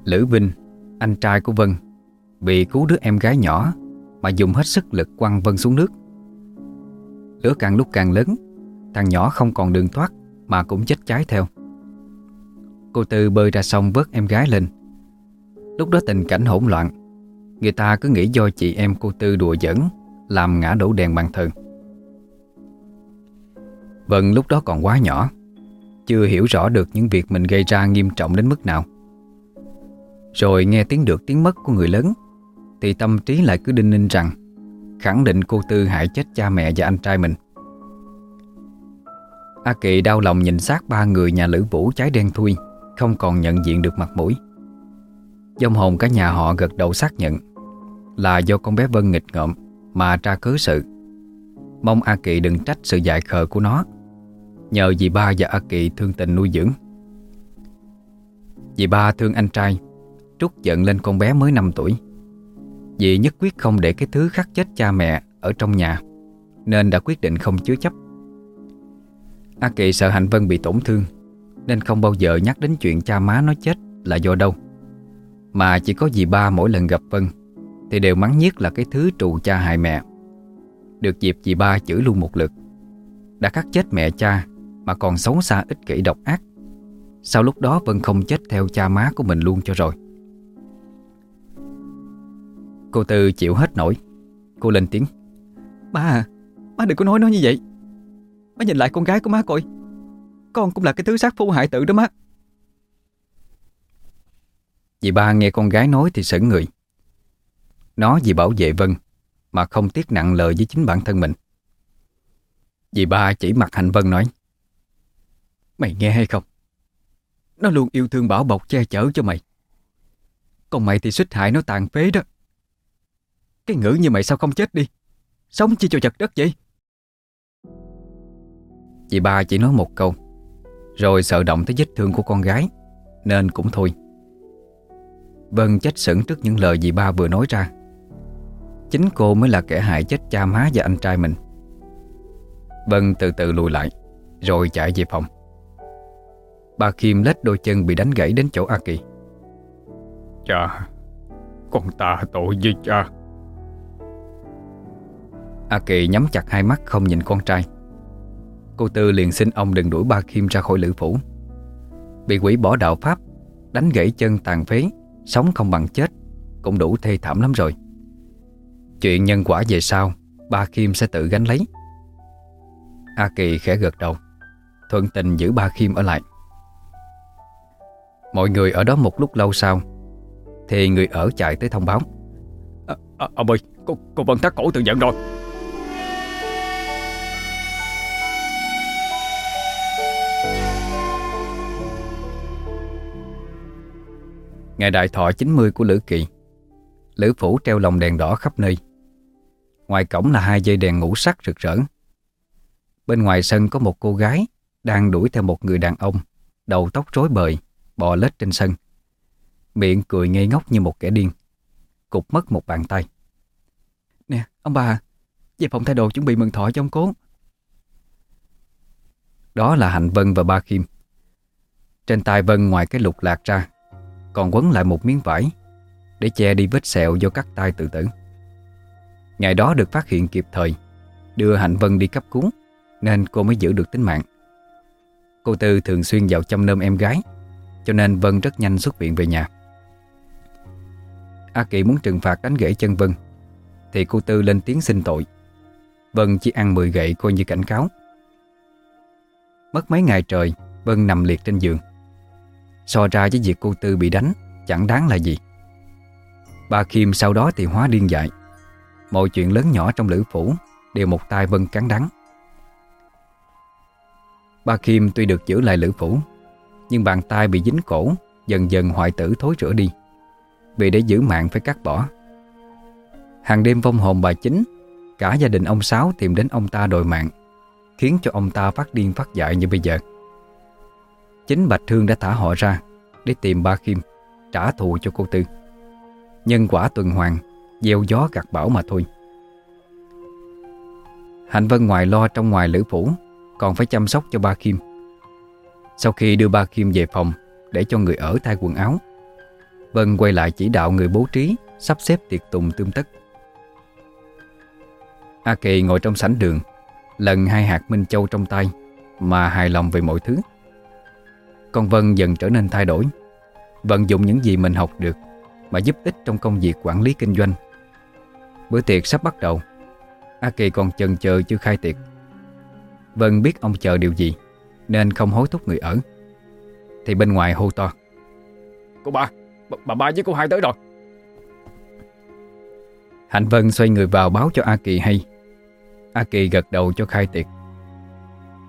Lữ Vinh, Anh trai của Vân, Vì cứu đứa em gái nhỏ mà dùng hết sức lực quăng Vân xuống nước. Lửa càng lúc càng lớn, Thằng nhỏ không còn đường thoát Mà cũng chết cháy theo. Cô Tư bơi ra sông vớt em gái lên. Lúc đó tình cảnh hỗn loạn, Người ta cứ nghĩ do chị em cô Tư đùa giỡn, Làm ngã đổ đèn bàn thờ. Vân lúc đó còn quá nhỏ, Chưa hiểu rõ được những việc mình gây ra nghiêm trọng đến mức nào. Rồi nghe tiếng được tiếng mất của người lớn thì tâm trí lại cứ đinh ninh rằng, Khẳng định cô Tư hại chết cha mẹ và anh trai mình. A Kỳ đau lòng nhìn xác ba người nhà Lữ Vũ cháy đen thui, Không còn nhận diện được mặt mũi. Dông hồn cả nhà họ gật đầu xác nhận, Là do con bé Vân nghịch ngợm Mà tra cớ sự. Mong A Kỳ đừng trách sự dại khờ của nó. Nhờ dì ba và A Kỳ thương tình nuôi dưỡng. Dì ba thương anh trai, Trút giận lên con bé mới 5 tuổi vì nhất quyết không để cái thứ khắc chết cha mẹ Ở trong nhà, Nên đã quyết định không chứa chấp. A Kỳ sợ Hạnh Vân bị tổn thương, Nên không bao giờ nhắc đến chuyện cha má nó chết là do đâu. Mà chỉ có dì ba mỗi lần gặp Vân, Thì đều mắng nhiếc là cái thứ trù cha hại mẹ. Được dịp dì ba chửi luôn một lượt, Đã khắc chết mẹ cha Mà còn xấu xa ích kỷ độc ác. Sau lúc đó Vân không chết theo cha má của mình luôn cho rồi. Cô Tư chịu hết nổi. Cô lên tiếng. Ba à, ba đừng có nói nó như vậy. Má nhìn lại con gái của má coi. Con cũng là cái thứ sát phu hại tự đó má. Dì ba nghe con gái nói thì sững người. Nó vì bảo vệ Vân Mà không tiếc nặng lời với chính bản thân mình. Dì ba chỉ mặt Hạnh Vân nói Mày nghe hay không? Nó luôn yêu thương bảo bọc che chở cho mày. Còn mày thì suýt hại nó tàn phế đó cái ngữ như mày sao không chết đi? Sống chi cho chật đất vậy? Chị ba chỉ nói một câu, Rồi sợ động tới vết thương của con gái, Nên cũng thôi. Vân chết sững trước những lời dì ba vừa nói ra. Chính cô mới là kẻ hại chết cha má và anh trai mình. Vân từ từ lùi lại, Rồi chạy về phòng. Bà Kim lết đôi chân bị đánh gãy đến chỗ A Kỳ. Cha, Con ta tội với cha. A Kỳ nhắm chặt hai mắt không nhìn con trai. Cô Tư liền xin ông đừng đuổi ba Kim ra khỏi lữ phủ. Bị quỷ bỏ đạo Pháp Đánh gãy chân tàn phế Sống không bằng chết Cũng đủ thê thảm lắm rồi. Chuyện nhân quả về sau Ba Kim sẽ tự gánh lấy. A Kỳ khẽ gật đầu Thuận tình giữ ba Kim ở lại. Mọi người ở đó một lúc lâu sau Thì người ở chạy tới thông báo. À, à, Ông ơi Cô, cô Vân thắt cổ tự giận rồi. Ngày đại thọ 90 của Lữ Kỳ. Lữ Phủ treo lồng đèn đỏ khắp nơi. Ngoài cổng là hai dây đèn ngũ sắc rực rỡ. Bên ngoài sân có một cô gái Đang đuổi theo một người đàn ông Đầu tóc rối bời Bò lết trên sân. Miệng cười ngây ngốc như một kẻ điên. Cục mất một bàn tay. Nè ông bà Về phòng thay đồ chuẩn bị mừng thọ cho ông cố. Đó là Hạnh Vân và Ba Kim. Trên tay Vân ngoài cái lục lạc ra còn quấn lại một miếng vải Để che đi vết sẹo do cắt tay tự tử. Ngày đó được phát hiện kịp thời, Đưa Hạnh Vân đi cấp cứu, Nên cô mới giữ được tính mạng. Cô Tư thường xuyên vào chăm nom em gái, Cho nên Vân rất nhanh xuất viện về nhà. A Kỳ muốn trừng phạt đánh gãy chân Vân, Thì cô Tư lên tiếng xin tội. Vân chỉ ăn 10 gậy coi như cảnh cáo. Mất mấy ngày trời, Vân nằm liệt trên giường. So ra với việc cô Tư bị đánh, Chẳng đáng là gì. Bà Kim sau đó thì hóa điên dại. Mọi chuyện lớn nhỏ trong lữ phủ Đều một tay Vân cắn đắng. Ba Kim tuy được giữ lại lữ phủ, Nhưng bàn tay bị dính cổ, Dần dần hoại tử thối rữa đi. Vì để giữ mạng phải cắt bỏ. Hàng đêm vong hồn bà chính, Cả gia đình ông Sáu tìm đến ông ta đòi mạng, Khiến cho ông ta phát điên phát dại như bây giờ. Chính Bạch Thương đã thả họ ra Để tìm ba Kim, Trả thù cho cô Tư. Nhân quả tuần hoàn, Gieo gió gặt bão mà thôi. Hạnh Vân ngoài lo trong ngoài lữ phủ, Còn phải chăm sóc cho ba Kim. Sau khi đưa ba Kim về phòng Để cho người ở thay quần áo, Vân quay lại chỉ đạo người bố trí Sắp xếp tiệc tùng tươm tất. A Kỳ ngồi trong sảnh đường, Lần hai hạt minh châu trong tay Mà hài lòng về mọi thứ. Con Vân dần trở nên thay đổi. Vận dụng những gì mình học được Mà giúp ích trong công việc quản lý kinh doanh. Bữa tiệc sắp bắt đầu. A Kỳ còn chần chờ chưa khai tiệc. Vân biết ông chờ điều gì Nên không hối thúc người ở. Thì bên ngoài hô to. Cô ba, bà, bà ba với cô hai tới rồi. Hạnh Vân xoay người vào báo cho A Kỳ hay. A Kỳ gật đầu cho khai tiệc.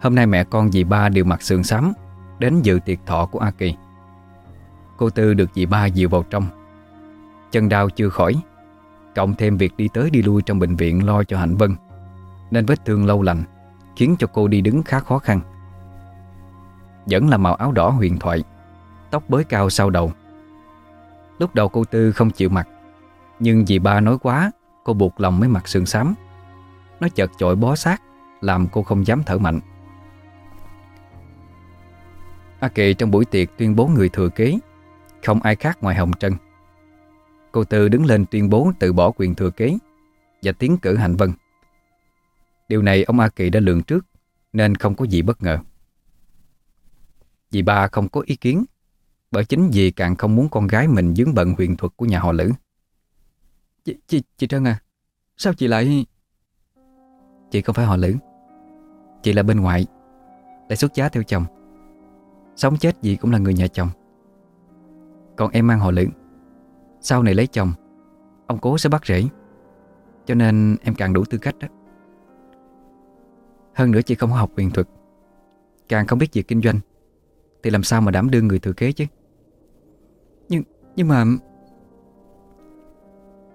Hôm nay mẹ con dì ba đều mặc sườn xám Đến dự tiệc thọ của A Kỳ. Cô Tư được dì ba dìu vào trong. Chân đau chưa khỏi, Cộng thêm việc đi tới đi lui trong bệnh viện lo cho Hạnh Vân, Nên vết thương lâu lành Khiến cho cô đi đứng khá khó khăn. Vẫn là màu áo đỏ huyền thoại, Tóc bới cao sau đầu. Lúc đầu cô Tư không chịu mặc, Nhưng dì ba nói quá, Cô buộc lòng mới mặc sườn xám. Nó chợt chội bó sát, Làm cô không dám thở mạnh. A Kỳ trong buổi tiệc tuyên bố người thừa kế. Không ai khác ngoài Hồng Trân Cô Tư đứng lên tuyên bố từ bỏ quyền thừa kế Và tiến cử Hạnh Vân. Điều này ông A Kỳ đã lường trước Nên không có gì bất ngờ. Dì ba không có ý kiến Bởi chính dì càng không muốn con gái mình dướng bận huyền thuật của nhà họ Lữ. Chị, chị, chị Trân à Sao chị lại Chị không phải họ Lữ. Chị là bên ngoại Lại xuất giá theo chồng Sống chết gì cũng là người nhà chồng. Còn em mang họ luyện. Sau này lấy chồng, Ông cố sẽ bắt rễ Cho nên em càng đủ tư cách đó. Hơn nữa chị không học quyền thuật. Càng không biết việc kinh doanh, Thì làm sao mà đảm đương người thừa kế chứ? Nhưng nhưng mà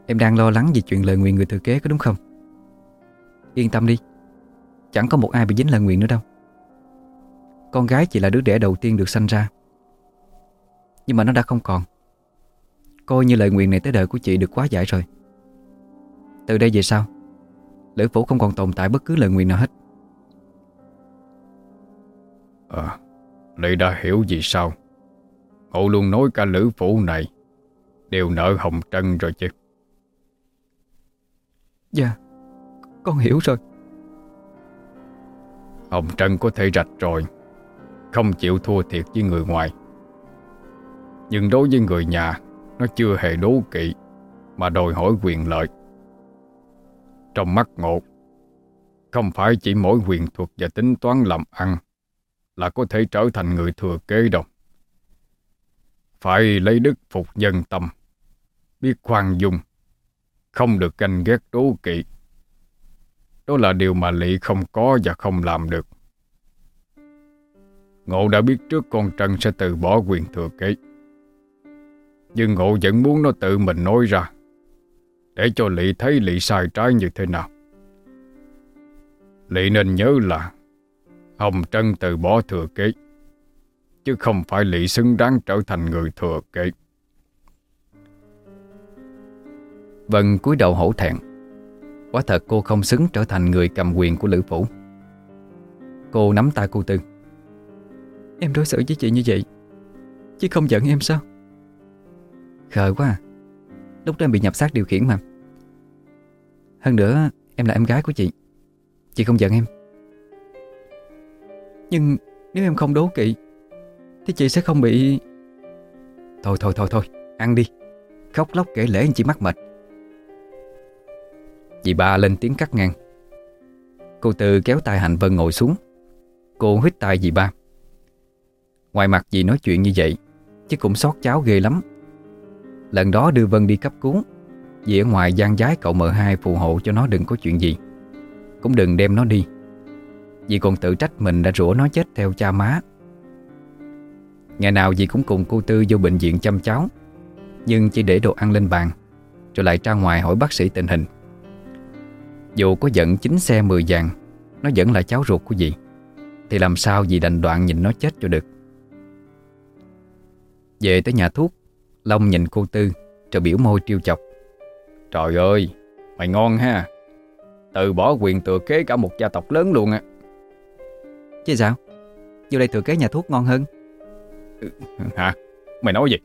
Em đang lo lắng vì chuyện lời nguyện người thừa kế có đúng không? Yên tâm đi, Chẳng có một ai bị dính lời nguyện nữa đâu. Con gái chỉ là đứa đẻ đầu tiên được sanh ra. Nhưng mà nó đã không còn. Coi như lời nguyện này tới đời của chị được quá giải rồi. Từ đây về sau Lữ phủ không còn tồn tại bất cứ lời nguyện nào hết. À Lị đã hiểu gì sao Ngộ luôn nói cả lữ phủ này Đều nợ Hồng Trân rồi chứ? Dạ Con hiểu rồi. Hồng Trân có thể rạch rồi không chịu thua thiệt với người ngoài. Nhưng đối với người nhà, Nó chưa hề đố kỵ, Mà đòi hỏi quyền lợi. Trong mắt ngộ, Không phải chỉ mỗi quyền thuật và tính toán làm ăn Là có thể trở thành người thừa kế đâu. Phải lấy đức phục nhân tâm, Biết khoan dung, Không được ganh ghét đố kỵ. Đó là điều mà Lị không có và không làm được. Ngộ đã biết trước con Trân sẽ từ bỏ quyền thừa kế. Nhưng Ngộ vẫn muốn nó tự mình nói ra, để cho Lị thấy Lị sai trái như thế nào. Lị nên nhớ là Hồng Trân từ bỏ thừa kế, chứ không phải Lị xứng đáng trở thành người thừa kế. Vân cúi đầu hổ thẹn Quả thật cô không xứng trở thành người cầm quyền của Lữ Phủ Cô nắm tay cô Tư Em đối xử với chị như vậy Chứ không giận em sao? Khờ quá à. Lúc đó em bị nhập xác điều khiển mà. Hơn nữa em là em gái của chị. Chị không giận em. Nhưng nếu em không đố kỵ Thì chị sẽ không bị Thôi thôi thôi thôi Ăn đi. Khóc lóc kể lễ anh chị mắc mệt. Dì ba lên tiếng cắt ngang. Cô Tư kéo tay Hạnh Vân ngồi xuống. Cô hít tay dì ba Ngoài mặt gì nói chuyện như vậy, Chứ cũng xót cháu ghê lắm. Lần đó đưa Vân đi cấp cứu, vì ở ngoài gian giái cậu mợ hai phù hộ cho nó đừng có chuyện gì. Cũng đừng đem nó đi Dì còn tự trách mình đã rủa nó chết theo cha má. Ngày nào dì cũng cùng cô Tư vô bệnh viện chăm cháu, Nhưng chỉ để đồ ăn lên bàn, Rồi lại ra ngoài hỏi bác sĩ tình hình. Dù có giận chính xe 10 vàng, Nó vẫn là cháu ruột của dì, Thì làm sao dì đành đoạn nhìn nó chết cho được. Về tới nhà thuốc Long nhìn cô Tư Rồi biểu môi trêu chọc. Trời ơi Mày ngon ha. Từ bỏ quyền thừa kế cả một gia tộc lớn luôn á. Chứ sao? Vô đây thừa kế nhà thuốc ngon hơn. Hả? Mày nói gì?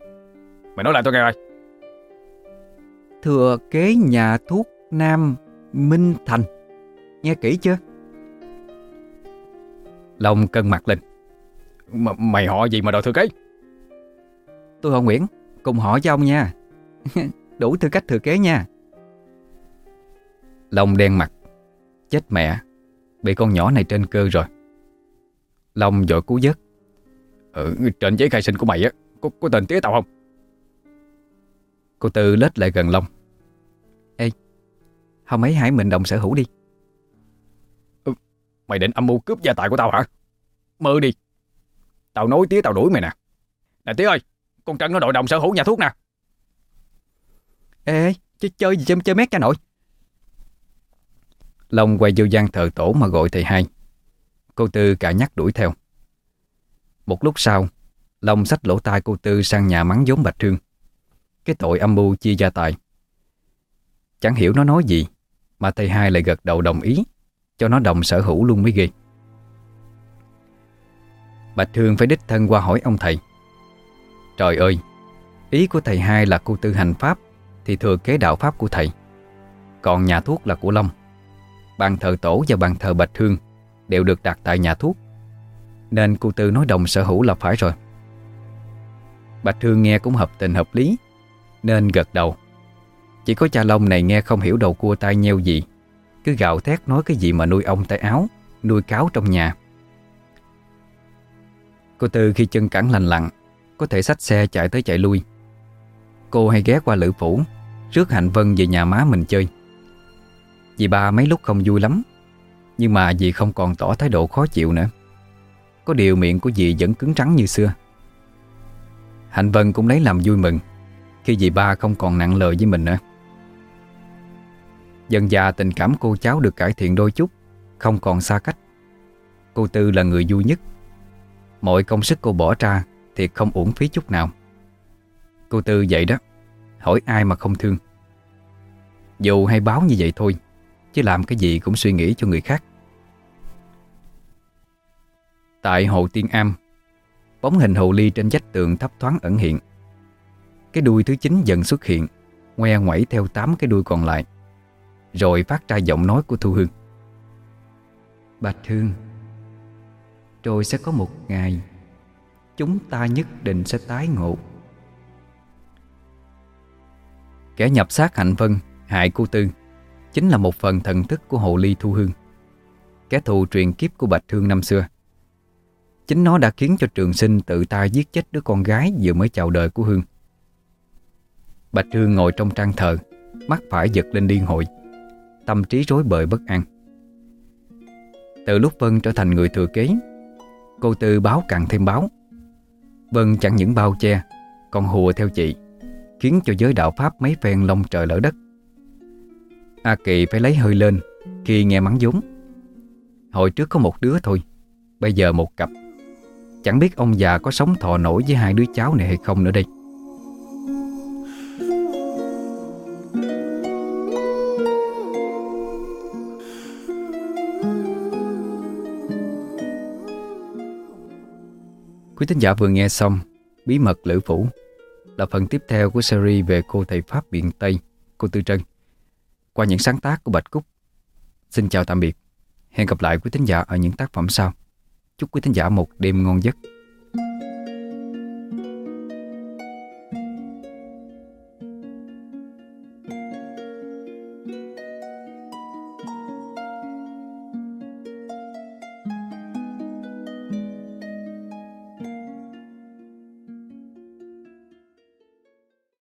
Mày nói lại tôi nghe coi. Thừa kế nhà thuốc Nam Minh Thành. Nghe kỹ chưa? Long cân mặt lên. M Mày họ gì mà đòi thừa kế Tôi họ Nguyễn Cùng họ với ông nha. Đủ tư cách thừa kế nha. Long đen mặt Chết mẹ Bị con nhỏ này trên cơ rồi. Long vội cú giấc Ừ, trên giấy khai sinh của mày á có, có tên tía tao không? Cô Tư lết lại gần Long. Ê Hôm ấy hãy mình đồng sở hữu đi. Ừ, Mày định âm mưu cướp gia tài của tao hả? Mơ đi. Tao nói tía tao đuổi mày nè. Nè tía ơi con Trân nó đội đồng sở hữu nhà thuốc nè. Ê ch chơi gì chơi, chơi mét cha nội Long quay vô gian thờ tổ mà gọi thầy hai. Cô Tư cả nhắc đuổi theo. Một lúc sau Long xách lỗ tai cô Tư sang nhà mắng vốn Bạch Trương Cái tội âm mưu chia gia tài. Chẳng hiểu nó nói gì mà thầy hai lại gật đầu đồng ý Cho nó đồng sở hữu luôn mới ghê. Bạch Thương phải đích thân qua hỏi ông thầy. Trời ơi, Ý của thầy hai là cô tư hành pháp Thì thừa kế đạo pháp của thầy. Còn nhà thuốc là của Long. Bàn thờ tổ và bàn thờ Bạch Thương Đều được đặt tại nhà thuốc. Nên cô tư nói đồng sở hữu là phải rồi. Bạch Thương nghe cũng hợp tình hợp lý, Nên gật đầu. Chỉ có cha Long này nghe không hiểu đầu cua tai nheo gì, Cứ gạo thét nói cái gì mà nuôi ông tay áo, Nuôi cáo trong nhà. Cô Tư khi chân cẳng lành lặng có thể xách xe chạy tới chạy lui. Cô hay ghé qua lữ phủ, Rước Hạnh Vân về nhà má mình chơi. Dì ba mấy lúc không vui lắm, Nhưng mà dì không còn tỏ thái độ khó chịu nữa. Có điều miệng của dì vẫn cứng trắng như xưa. Hạnh Vân cũng lấy làm vui mừng, Khi dì ba không còn nặng lời với mình nữa. Dần già tình cảm cô cháu được cải thiện đôi chút, Không còn xa cách. Cô Tư là người vui nhất. Mọi công sức cô bỏ ra thì không uổng phí chút nào. Cô Tư vậy đó, Hỏi ai mà không thương. Dù hay báo như vậy thôi, Chứ làm cái gì cũng suy nghĩ cho người khác. Tại hồ Tiên Am, Bóng hình hồ ly trên vách tường thấp thoáng ẩn hiện. Cái đuôi thứ chín dần xuất hiện, Ngoe ngoẩy theo tám cái đuôi còn lại, Rồi phát ra giọng nói của Thu Hương. Bạch Hương Rồi sẽ có một ngày Chúng ta nhất định sẽ tái ngộ. Kẻ nhập xác Hạnh Vân Hại cô Tư, Chính là một phần thần thức của hồ ly Thu Hương. Kẻ thù truyền kiếp của Bạch thương năm xưa. Chính nó đã khiến cho trường sinh tự tay giết chết đứa con gái vừa mới chào đời của Hương. Bạch Hương ngồi trong trang thờ, Mắt phải giật lên điên hội, Tâm trí rối bời bất an. Từ lúc Vân trở thành người thừa kế, Cô Tư báo càng thêm báo. Vân chẳng những bao che, Còn hùa theo chị, Khiến cho giới đạo Pháp mấy phen lông trời lỡ đất. A Kỳ phải lấy hơi lên Khi nghe mắng vốn. Hồi trước có một đứa thôi, Bây giờ một cặp. Chẳng biết ông già có sống thọ nổi với hai đứa cháu này hay không nữa đây. Quý thính giả vừa nghe xong Bí mật Lữ Phủ là phần tiếp theo của series về cô thầy Pháp miền Tây, cô Tư Trân. Qua những sáng tác của Bạch Cúc. Xin chào tạm biệt. Hẹn gặp lại quý thính giả ở những tác phẩm sau. Chúc quý thính giả một đêm ngon giấc.